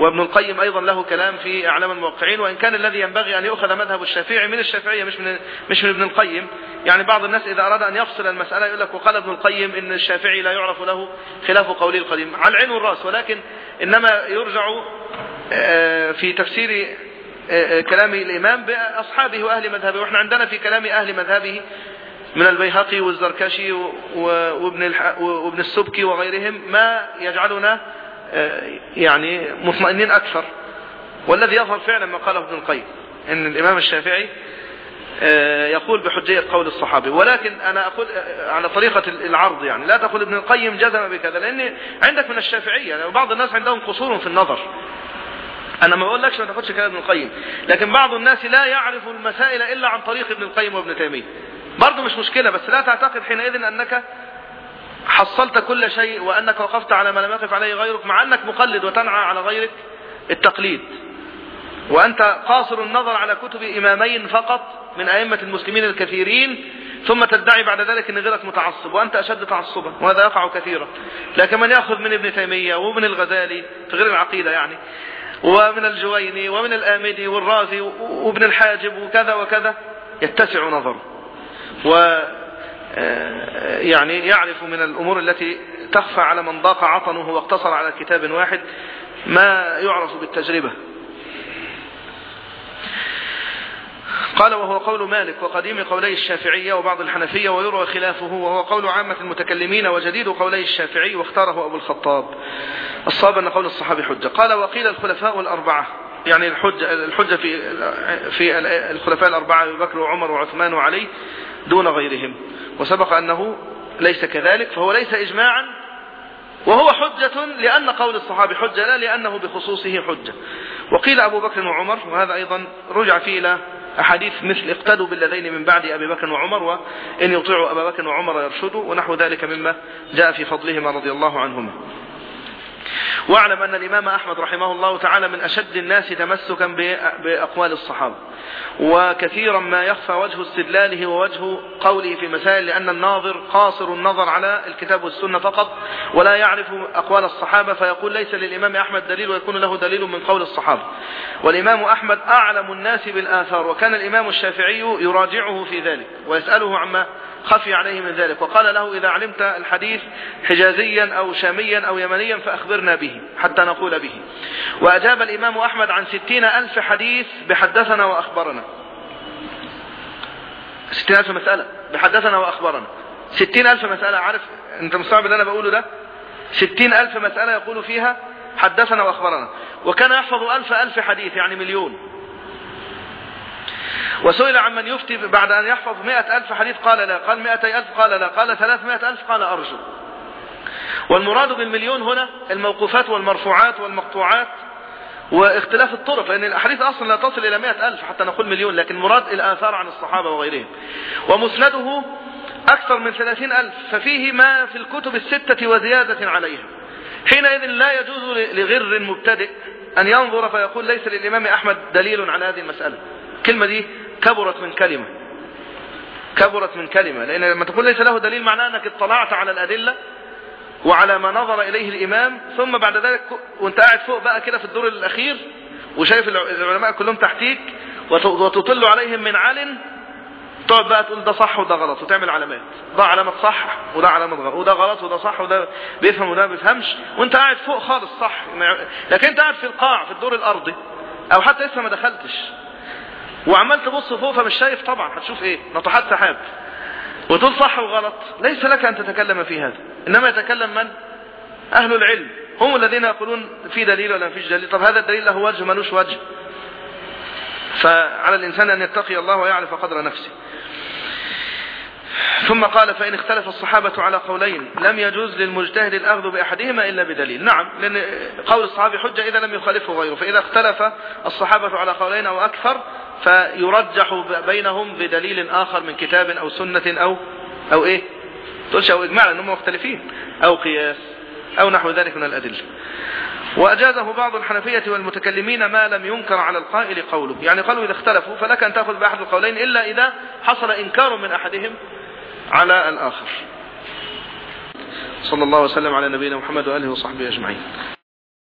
وابن القيم أيضا له كلام في أعلام الموقعين وإن كان الذي ينبغي أن يؤخذ مذهب الشافعي من الشافعية مش من, مش من ابن القيم. يعني بعض الناس إذا أراد أن يفصل المسألة يقول لك وقال ابن القيم إن الشافعي لا يعرف له خلاف قولي القديم. على العين والرأس ولكن إنما يرجع في تفسير كلام الإمام بأصحابه وأهل مذهبه. وإحنا عندنا في كلام أهل مذهبه من البيهقي والزركشي وابن, وابن السبكي وغيرهم ما يجعلنا يعني مطمئنين أكثر. والذي يظهر فعلا ما قاله ابن القيم إن الإمام الشافعي يقول بحجية قول الصحابي. ولكن أنا أقول على طريقة العرض يعني لا تقول ابن القيم جزم بكذا لأن عندك من الشافعية يعني بعض الناس عندهم قصور في النظر. أنا ما بقولكش ما تاخدش كلام ابن القيم لكن بعض الناس لا يعرف المسائل إلا عن طريق ابن القيم وابن تيمية. برضه مش مشكلة بس لا تعتقد حينئذ أنك حصلت كل شيء وأنك وقفت على ما لم يقف عليه غيرك مع أنك مقلد وتنعى على غيرك التقليد. وأنت قاصر النظر على كتب إمامين فقط من أئمة المسلمين الكثيرين ثم تدعي بعد ذلك أن غيرك متعصب وأنت أشد تعصبا وهذا يقع كثيرا. لكن من يأخذ من ابن تيمية ومن الغزالي في غير العقيدة يعني ومن الجويني ومن الآمدي والرازي وابن الحاجب وكذا وكذا يتسع نظره. و يعني يعرف من الأمور التي تخفى على من ضاق عطنه واقتصر على كتاب واحد ما يعرف بالتجربة. قال وهو قول مالك وقديم قولي الشافعية وبعض الحنفية ويروى خلافه وهو قول عامة المتكلمين وجديد قولي الشافعي واختاره أبو الخطاب. الصواب أن قول الصحابي حجة. قال وقيل الخلفاء الأربعة يعني الحجة, الحجة في, في الخلفاء الأربعة أبي بكر وعمر وعثمان وعلي دون غيرهم. وسبق أنه ليس كذلك فهو ليس إجماعا وهو حجة لأن قول الصحابي حجة لا لأنه بخصوصه حجة. وقيل أبو بكر وعمر وهذا أيضا رجع فيه إلى أحاديث مثل اقتدوا بالذين من بعد أبي بكر وعمر وإن يطيعوا أبا بكر وعمر يرشدوا ونحو ذلك مما جاء في فضلهما رضي الله عنهما. واعلم أن الإمام أحمد رحمه الله تعالى من أشد الناس تمسكا بأقوال الصحابة وكثيرا ما يخفى وجه استدلاله ووجه قوله في مسائل لأن الناظر قاصر النظر على الكتاب والسنة فقط ولا يعرف أقوال الصحابة فيقول ليس للإمام أحمد دليل ويكون له دليل من قول الصحابة. والإمام أحمد أعلم الناس بالآثار وكان الإمام الشافعي يراجعه في ذلك ويسأله عما خفي عليه من ذلك. وقال له إذا علمت الحديث حجازيا أو شاميا أو يمنيا فأخبرنا به حتى نقول به. وأجاب الإمام أحمد عن ستين ألف حديث بحدثنا وأخبرنا. ستين ألف مسألة بحدثنا وأخبرنا. ستين ألف مسألة عارف أنت مستوعب اللي أنا بقوله ده؟ ستين ألف مسألة يقول فيها حدثنا وأخبرنا. وكان يحفظ ألف ألف حديث يعني مليون. وسئل عن من يفتي بعد أن يحفظ مئة ألف حديث قال لا قال مئتي ألف قال لا قال ثلاثمائة ألف قال أرجو. والمراد بالمليون هنا الموقوفات والمرفوعات والمقطوعات واختلاف الطرق لأن الأحاديث أصلا لا تصل إلى مئة ألف حتى نقول مليون لكن مراد الآثار عن الصحابة وغيرهم. ومسنده أكثر من ثلاثين ألف ففيه ما في الكتب الستة وزيادة عليها حينئذ لا يجوز لغر مبتدئ أن ينظر فيقول ليس للإمام أحمد دليل على هذه المسألة. الكلمة دي كبرت من كلمة. كبرت من كلمة. لأن لما تقول ليس له دليل معناه أنك اطلعت على الأدلة وعلى ما نظر إليه الإمام ثم بعد ذلك وأنت قاعد فوق بقى كده في الدور الأخير وشايف العلماء كلهم تحتيك وتطل عليهم من عال تقعد بقى تقول ده صح وده غلط وتعمل علامات. ده علامة صح وده علامة غلط وده غلط وده صح وده بيفهم وده ما بيفهمش. وأنت قاعد فوق خالص صح. لكن أنت قاعد في القاع في الدور الأرضي أو حتى لسه ما دخلتش. وعمال تبص فوق فمش شايف طبعا هتشوف إيه؟ نطحات سحاب. وتقول صح وغلط. ليس لك أن تتكلم في هذا. إنما يتكلم من؟ أهل العلم. هم الذين يقولون في دليل ولا فيش دليل. طب هذا الدليل له وجه ملوش وجه. فعلى الإنسان أن يتقي الله ويعرف قدر نفسه. ثم قال فإن اختلف الصحابة على قولين لم يجوز للمجتهد الأخذ بأحدهما إلا بدليل. نعم لأن قول الصحابي حجة إذا لم يخالفه غيره. فإذا اختلف الصحابة على قولين أو أكثر فيرجح بينهم بدليل آخر من كتاب أو سنة أو أو إيه؟ تقولش أو إجماع لأنهم مختلفين. أو قياس أو نحو ذلك من الأدلة. وأجازه بعض الحنفية والمتكلمين ما لم ينكر على القائل قوله. يعني قالوا إذا اختلفوا فلك أن تأخذ بأحد القولين إلا إذا حصل إنكار من أحدهم على الآخر. صلى الله وسلم على نبينا محمد وآله وصحبه أجمعين.